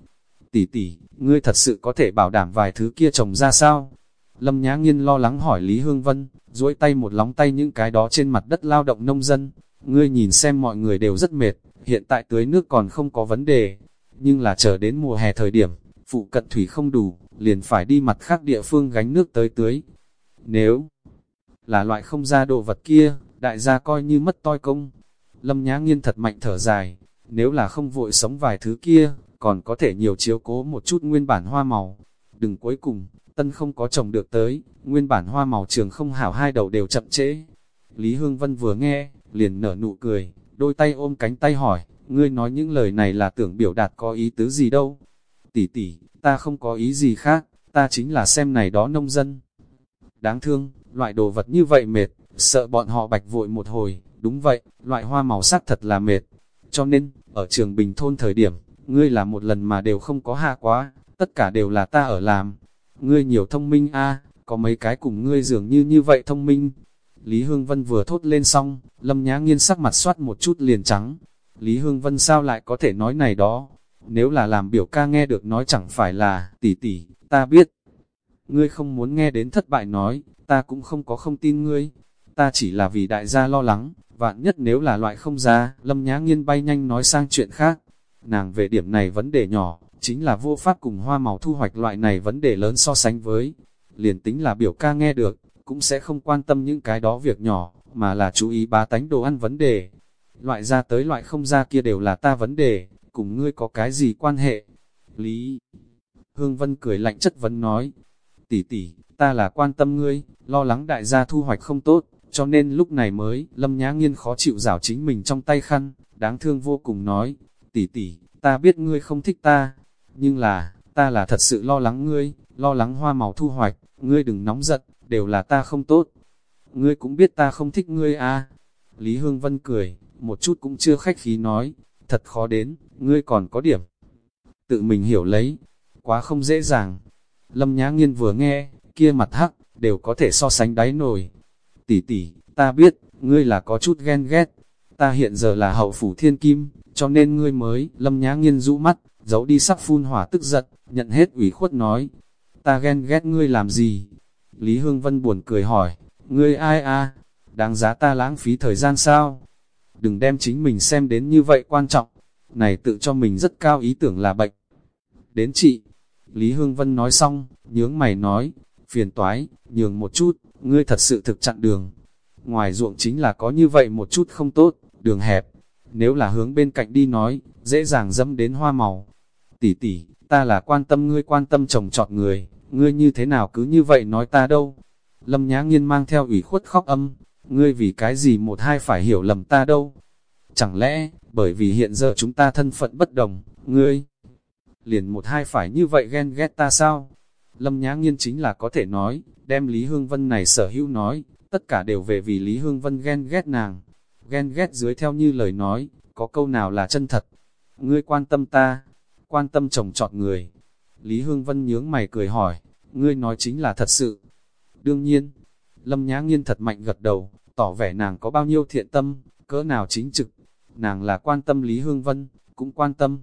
tỷ tỷ, ngươi thật sự có thể bảo đảm vài thứ kia trồng ra sao? Lâm Nhã Nghiên lo lắng hỏi Lý Hương Vân, duỗi tay một lóng tay những cái đó trên mặt đất lao động nông dân. Ngươi nhìn xem mọi người đều rất mệt, hiện tại tưới nước còn không có vấn đề. Nhưng là chờ đến mùa hè thời điểm, phụ cận thủy không đủ, liền phải đi mặt khác địa phương gánh nước tới tưới. Nếu là loại không ra đồ vật kia, đại gia coi như mất toi công. Lâm Nhã Nghiên thật mạnh thở dài, nếu là không vội sống vài thứ kia, còn có thể nhiều chiếu cố một chút nguyên bản hoa màu. Đừng cuối cùng, tân không có trồng được tới, nguyên bản hoa màu trường không hảo hai đầu đều chậm trễ. Lý Hương Vân vừa nghe, liền nở nụ cười, đôi tay ôm cánh tay hỏi, ngươi nói những lời này là tưởng biểu đạt có ý tứ gì đâu. tỷ tỷ, ta không có ý gì khác, ta chính là xem này đó nông dân. Đáng thương, loại đồ vật như vậy mệt, sợ bọn họ bạch vội một hồi, đúng vậy, loại hoa màu sắc thật là mệt. Cho nên, ở trường Bình Thôn thời điểm, ngươi là một lần mà đều không có hạ quá, tất cả đều là ta ở làm. Ngươi nhiều thông minh a có mấy cái cùng ngươi dường như như vậy thông minh. Lý Hương Vân vừa thốt lên xong, Lâm Nhã Nghiên sắc mặt soát một chút liền trắng. Lý Hương Vân sao lại có thể nói này đó? Nếu là làm biểu ca nghe được nói chẳng phải là, tỷ tỷ, ta biết. Ngươi không muốn nghe đến thất bại nói, ta cũng không có không tin ngươi. Ta chỉ là vì đại gia lo lắng, vạn nhất nếu là loại không ra, Lâm Nhã Nghiên bay nhanh nói sang chuyện khác. Nàng về điểm này vấn đề nhỏ, chính là vô pháp cùng hoa màu thu hoạch loại này vấn đề lớn so sánh với. Liền tính là biểu ca nghe được, cũng sẽ không quan tâm những cái đó việc nhỏ, mà là chú ý ba tánh đồ ăn vấn đề. Loại ra tới loại không ra kia đều là ta vấn đề, cùng ngươi có cái gì quan hệ? Lý Hương Vân cười lạnh chất vấn nói, tỷ tỷ, ta là quan tâm ngươi, lo lắng đại gia thu hoạch không tốt, cho nên lúc này mới, Lâm Nhã Nghiên khó chịu rảo chính mình trong tay khăn, đáng thương vô cùng nói, tỷ tỷ, ta biết ngươi không thích ta, nhưng là, ta là thật sự lo lắng ngươi, lo lắng hoa màu thu hoạch, ngươi đừng nóng giận, đều là ta không tốt. Ngươi cũng biết ta không thích ngươi à. Lý Hương Vân cười, một chút cũng chưa khách khí nói, thật khó đến, ngươi còn có điểm. Tự mình hiểu lấy, quá không dễ dàng. Lâm Nhã Nghiên vừa nghe, kia mặt hắc, đều có thể so sánh đáy nổi. Tỷ tỷ, ta biết, ngươi là có chút ghen ghét. Ta hiện giờ là hậu phủ thiên kim, cho nên ngươi mới, Lâm Nhã Nghiên rũ mắt, giấu đi sắc phun hỏa tức giận, nhận hết ủy khuất nói. Ta ghen ghét ngươi làm gì? Lý Hương Vân buồn cười hỏi, ngươi ai a? Đáng giá ta lãng phí thời gian sao? Đừng đem chính mình xem đến như vậy quan trọng. Này tự cho mình rất cao ý tưởng là bệnh. Đến chị. Lý Hương Vân nói xong, nhướng mày nói, phiền toái, nhường một chút, ngươi thật sự thực chặn đường. Ngoài ruộng chính là có như vậy một chút không tốt, đường hẹp. Nếu là hướng bên cạnh đi nói, dễ dàng dâm đến hoa màu. Tỷ tỷ, ta là quan tâm ngươi quan tâm chồng chọn người, ngươi như thế nào cứ như vậy nói ta đâu. Lâm Nhã Nghiên mang theo ủy khuất khóc âm, ngươi vì cái gì một hai phải hiểu lầm ta đâu. Chẳng lẽ, bởi vì hiện giờ chúng ta thân phận bất đồng, ngươi liền một hai phải như vậy ghen ghét ta sao? Lâm Nhã Nghiên chính là có thể nói, đem Lý Hương Vân này sở hữu nói, tất cả đều về vì Lý Hương Vân ghen ghét nàng. Ghen ghét dưới theo như lời nói, có câu nào là chân thật. Ngươi quan tâm ta, quan tâm chồng trọt người. Lý Hương Vân nhướng mày cười hỏi, ngươi nói chính là thật sự. Đương nhiên, Lâm Nhã Nghiên thật mạnh gật đầu, tỏ vẻ nàng có bao nhiêu thiện tâm, cỡ nào chính trực. Nàng là quan tâm Lý Hương Vân, cũng quan tâm.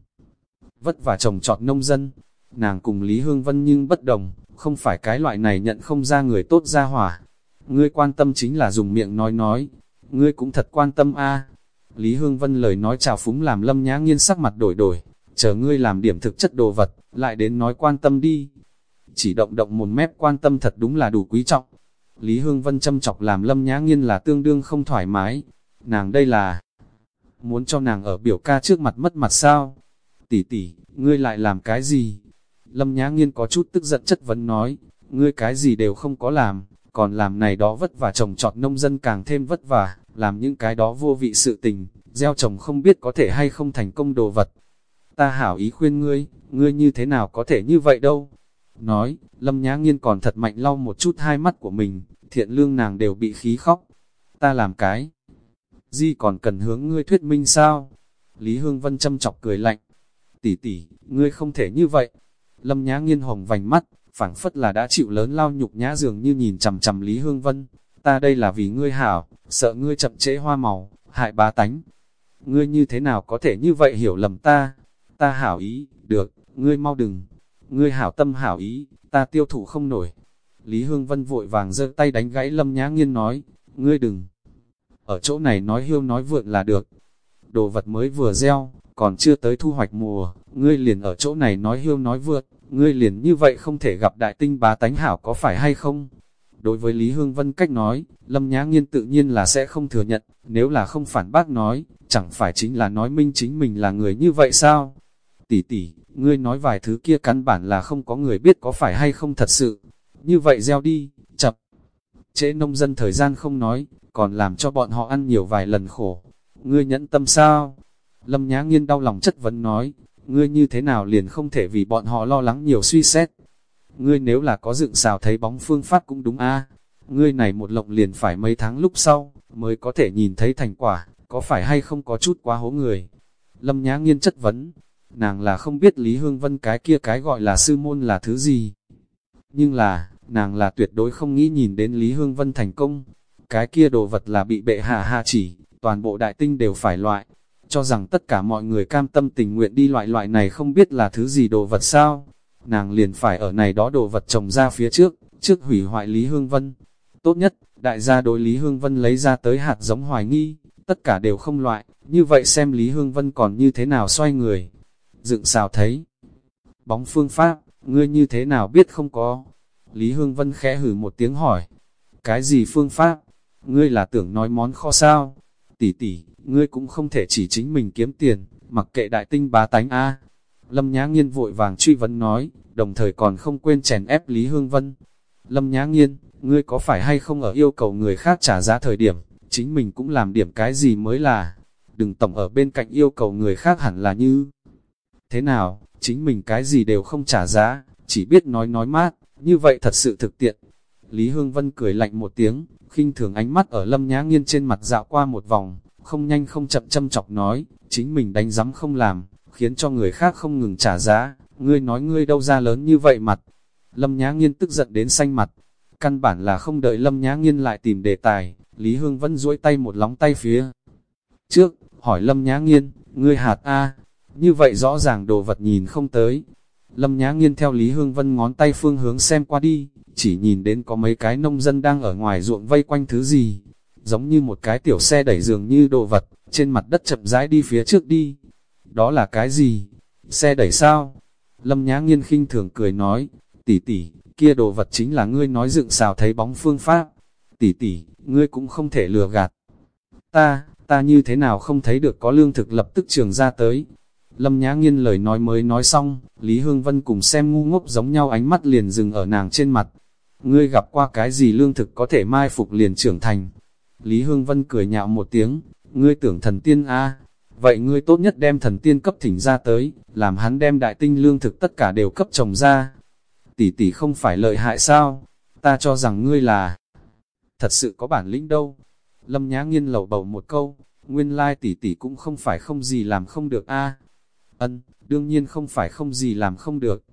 Vất vả chồng trọt nông dân, nàng cùng Lý Hương Vân nhưng bất đồng, không phải cái loại này nhận không ra người tốt ra hỏa. Ngươi quan tâm chính là dùng miệng nói nói, ngươi cũng thật quan tâm a Lý Hương Vân lời nói chào phúng làm lâm nhã nghiên sắc mặt đổi đổi, chờ ngươi làm điểm thực chất đồ vật, lại đến nói quan tâm đi. Chỉ động động một mép quan tâm thật đúng là đủ quý trọng. Lý Hương Vân châm chọc làm lâm nhã nghiên là tương đương không thoải mái. Nàng đây là muốn cho nàng ở biểu ca trước mặt mất mặt sao? Tỷ tỷ, ngươi lại làm cái gì? Lâm Nhã Nghiên có chút tức giận chất vấn nói, ngươi cái gì đều không có làm, còn làm này đó vất vả trồng trọt nông dân càng thêm vất vả, làm những cái đó vô vị sự tình, gieo trồng không biết có thể hay không thành công đồ vật. Ta hảo ý khuyên ngươi, ngươi như thế nào có thể như vậy đâu. Nói, Lâm Nhã Nghiên còn thật mạnh lau một chút hai mắt của mình, thiện lương nàng đều bị khí khóc. Ta làm cái di còn cần hướng ngươi thuyết minh sao? Lý Hương Vân châm chọc cười lạnh. Tỷ tỷ, ngươi không thể như vậy. Lâm Nhã Nghiên hồng vành mắt, phảng phất là đã chịu lớn lao nhục nhã dường như nhìn chằm chằm Lý Hương Vân. Ta đây là vì ngươi hảo, sợ ngươi chậm trễ hoa màu, hại bá tánh. Ngươi như thế nào có thể như vậy hiểu lầm ta? Ta hảo ý, được, ngươi mau đừng. Ngươi hảo tâm hảo ý, ta tiêu thụ không nổi. Lý Hương Vân vội vàng giơ tay đánh gãy Lâm Nhã Nghiên nói, ngươi đừng. Ở chỗ này nói hiêu nói vượn là được. Đồ vật mới vừa gieo, còn chưa tới thu hoạch mùa, ngươi liền ở chỗ này nói hiêu nói vượt, ngươi liền như vậy không thể gặp đại tinh bá tánh hảo có phải hay không? Đối với Lý Hương Vân cách nói, Lâm Nhã Nghiên tự nhiên là sẽ không thừa nhận, nếu là không phản bác nói, chẳng phải chính là nói minh chính mình là người như vậy sao? Tỷ tỷ, ngươi nói vài thứ kia căn bản là không có người biết có phải hay không thật sự. Như vậy gieo đi, chập. Trễ nông dân thời gian không nói, còn làm cho bọn họ ăn nhiều vài lần khổ. Ngươi nhẫn tâm sao? Lâm Nhã Nghiên đau lòng chất vấn nói, ngươi như thế nào liền không thể vì bọn họ lo lắng nhiều suy xét. Ngươi nếu là có dựng xào thấy bóng phương pháp cũng đúng a ngươi này một lộng liền phải mấy tháng lúc sau, mới có thể nhìn thấy thành quả, có phải hay không có chút quá hố người. Lâm Nhã Nghiên chất vấn, nàng là không biết Lý Hương Vân cái kia cái gọi là sư môn là thứ gì. Nhưng là, nàng là tuyệt đối không nghĩ nhìn đến Lý Hương Vân thành công. Cái kia đồ vật là bị bệ hạ hạ chỉ, toàn bộ đại tinh đều phải loại. Cho rằng tất cả mọi người cam tâm tình nguyện đi loại loại này không biết là thứ gì đồ vật sao. Nàng liền phải ở này đó đồ vật trồng ra phía trước, trước hủy hoại Lý Hương Vân. Tốt nhất, đại gia đối Lý Hương Vân lấy ra tới hạt giống hoài nghi, tất cả đều không loại, như vậy xem Lý Hương Vân còn như thế nào xoay người. Dựng xào thấy. Bóng phương pháp, ngươi như thế nào biết không có. Lý Hương Vân khẽ hử một tiếng hỏi. Cái gì phương pháp? Ngươi là tưởng nói món kho sao? Tỷ tỷ, ngươi cũng không thể chỉ chính mình kiếm tiền, mặc kệ đại tinh bá tánh a. Lâm Nhã Nghiên vội vàng truy vấn nói, đồng thời còn không quên chèn ép Lý Hương Vân. Lâm Nhã Nghiên, ngươi có phải hay không ở yêu cầu người khác trả giá thời điểm, chính mình cũng làm điểm cái gì mới là, đừng tổng ở bên cạnh yêu cầu người khác hẳn là như. Thế nào, chính mình cái gì đều không trả giá, chỉ biết nói nói mát, như vậy thật sự thực tiện. Lý Hương Vân cười lạnh một tiếng, khinh thường ánh mắt ở lâm nhã nghiên trên mặt dạo qua một vòng, không nhanh không chậm châm chọc nói, chính mình đánh giám không làm, khiến cho người khác không ngừng trả giá, ngươi nói ngươi đâu ra lớn như vậy mặt. Lâm Nhã Nghiên tức giận đến xanh mặt, căn bản là không đợi Lâm Nhã Nghiên lại tìm đề tài, Lý Hương vân duỗi tay một lóng tay phía. Trước, hỏi Lâm Nhã Nghiên, ngươi hạt A, như vậy rõ ràng đồ vật nhìn không tới. Lâm Nhã Nghiên theo Lý Hương Vân ngón tay phương hướng xem qua đi, chỉ nhìn đến có mấy cái nông dân đang ở ngoài ruộng vây quanh thứ gì, giống như một cái tiểu xe đẩy dường như đồ vật, trên mặt đất chậm rãi đi phía trước đi. Đó là cái gì? Xe đẩy sao? Lâm Nhã Nghiên khinh thường cười nói, tỷ tỷ, kia đồ vật chính là ngươi nói dựng xào thấy bóng phương pháp. Tỷ tỷ, ngươi cũng không thể lừa gạt. Ta, ta như thế nào không thấy được có lương thực lập tức trường ra tới. Lâm Nhã Nghiên lời nói mới nói xong, Lý Hương Vân cùng xem ngu ngốc giống nhau ánh mắt liền dừng ở nàng trên mặt. Ngươi gặp qua cái gì lương thực có thể mai phục liền trưởng thành. Lý Hương Vân cười nhạo một tiếng, ngươi tưởng thần tiên a Vậy ngươi tốt nhất đem thần tiên cấp thỉnh ra tới, làm hắn đem đại tinh lương thực tất cả đều cấp trồng ra. Tỷ tỷ không phải lợi hại sao? Ta cho rằng ngươi là thật sự có bản lĩnh đâu. Lâm Nhã Nghiên lầu bầu một câu, nguyên lai tỷ tỷ cũng không phải không gì làm không được a. Ân, đương nhiên không phải không gì làm không được.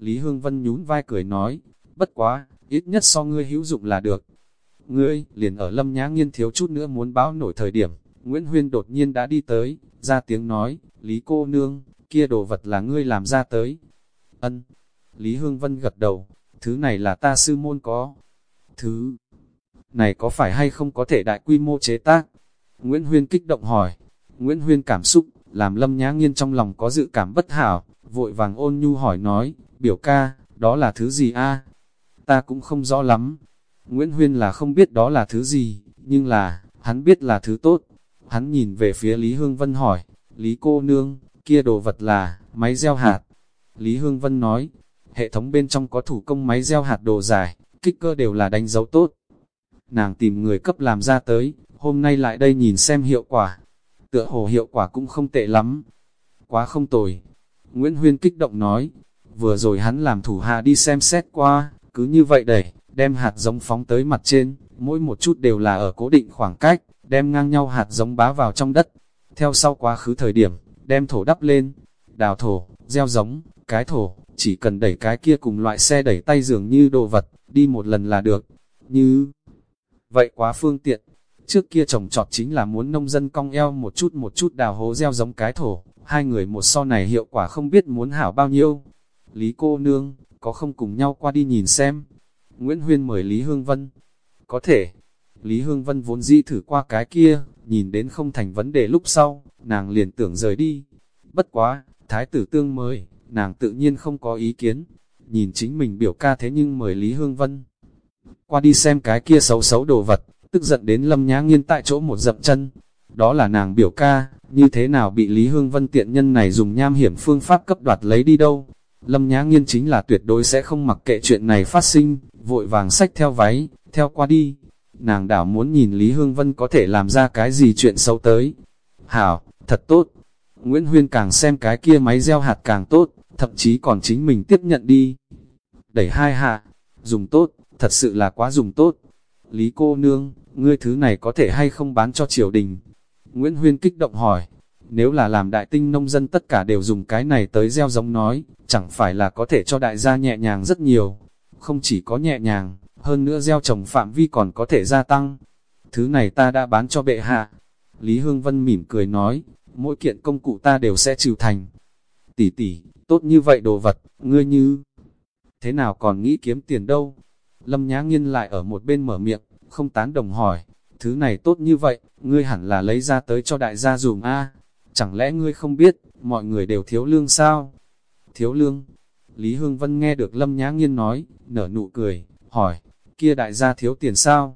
Lý Hương Vân nhún vai cười nói, bất quá, ít nhất so ngươi hữu dụng là được. Ngươi, liền ở Lâm Nhã Nghiên thiếu chút nữa muốn báo nổi thời điểm, Nguyễn Huyên đột nhiên đã đi tới, ra tiếng nói, Lý cô nương, kia đồ vật là ngươi làm ra tới. Ân, Lý Hương Vân gật đầu, thứ này là ta sư môn có. Thứ này có phải hay không có thể đại quy mô chế tác? Nguyễn Huyên kích động hỏi. Nguyễn Huyên cảm xúc, làm lâm nhã nghiên trong lòng có dự cảm bất hảo, vội vàng ôn nhu hỏi nói, biểu ca, đó là thứ gì a? Ta cũng không rõ lắm. Nguyễn Huyên là không biết đó là thứ gì, nhưng là, hắn biết là thứ tốt. Hắn nhìn về phía Lý Hương Vân hỏi, Lý cô nương, kia đồ vật là, máy gieo hạt. Lý Hương Vân nói, hệ thống bên trong có thủ công máy gieo hạt đồ dài, kích cơ đều là đánh dấu tốt. Nàng tìm người cấp làm ra tới, hôm nay lại đây nhìn xem hiệu quả. Tựa hồ hiệu quả cũng không tệ lắm. Quá không tồi. Nguyễn Huyên kích động nói, vừa rồi hắn làm thủ hạ đi xem xét qua, cứ như vậy đẩy, đem hạt giống phóng tới mặt trên, mỗi một chút đều là ở cố định khoảng cách, đem ngang nhau hạt giống bá vào trong đất. Theo sau quá khứ thời điểm, đem thổ đắp lên, đào thổ, gieo giống, cái thổ, chỉ cần đẩy cái kia cùng loại xe đẩy tay dường như đồ vật, đi một lần là được. Như vậy quá phương tiện. Trước kia trồng trọt chính là muốn nông dân cong eo một chút một chút đào hố gieo giống cái thổ, hai người một so này hiệu quả không biết muốn hảo bao nhiêu. Lý cô nương, có không cùng nhau qua đi nhìn xem. Nguyễn Huyên mời Lý Hương Vân. Có thể, Lý Hương Vân vốn dĩ thử qua cái kia, nhìn đến không thành vấn đề lúc sau, nàng liền tưởng rời đi. Bất quá, thái tử tương mời, nàng tự nhiên không có ý kiến. Nhìn chính mình biểu ca thế nhưng mời Lý Hương Vân. Qua đi xem cái kia xấu xấu đồ vật, tức giận đến lâm nhã nghiên tại chỗ một dậm chân. Đó là nàng biểu ca, như thế nào bị Lý Hương Vân tiện nhân này dùng nham hiểm phương pháp cấp đoạt lấy đi đâu. Lâm Nhã Nghiên chính là tuyệt đối sẽ không mặc kệ chuyện này phát sinh, vội vàng sách theo váy, theo qua đi. Nàng đảo muốn nhìn Lý Hương Vân có thể làm ra cái gì chuyện xấu tới. Hảo, thật tốt. Nguyễn Huyên càng xem cái kia máy gieo hạt càng tốt, thậm chí còn chính mình tiếp nhận đi. Đẩy hai hạ, dùng tốt, thật sự là quá dùng tốt. Lý cô nương, ngươi thứ này có thể hay không bán cho triều đình? Nguyễn Huyên kích động hỏi, nếu là làm đại tinh nông dân tất cả đều dùng cái này tới gieo giống nói, chẳng phải là có thể cho đại gia nhẹ nhàng rất nhiều. Không chỉ có nhẹ nhàng, hơn nữa gieo trồng phạm vi còn có thể gia tăng. Thứ này ta đã bán cho bệ hạ. Lý Hương Vân mỉm cười nói, mỗi kiện công cụ ta đều sẽ trừ thành. Tỷ tỷ, tốt như vậy đồ vật, ngươi như... Thế nào còn nghĩ kiếm tiền đâu? Lâm Nhã Nghiên lại ở một bên mở miệng, không tán đồng hỏi, thứ này tốt như vậy, ngươi hẳn là lấy ra tới cho đại gia dùng a Chẳng lẽ ngươi không biết, mọi người đều thiếu lương sao? Thiếu lương? Lý Hương Vân nghe được Lâm Nhã Nghiên nói, nở nụ cười, hỏi, kia đại gia thiếu tiền sao?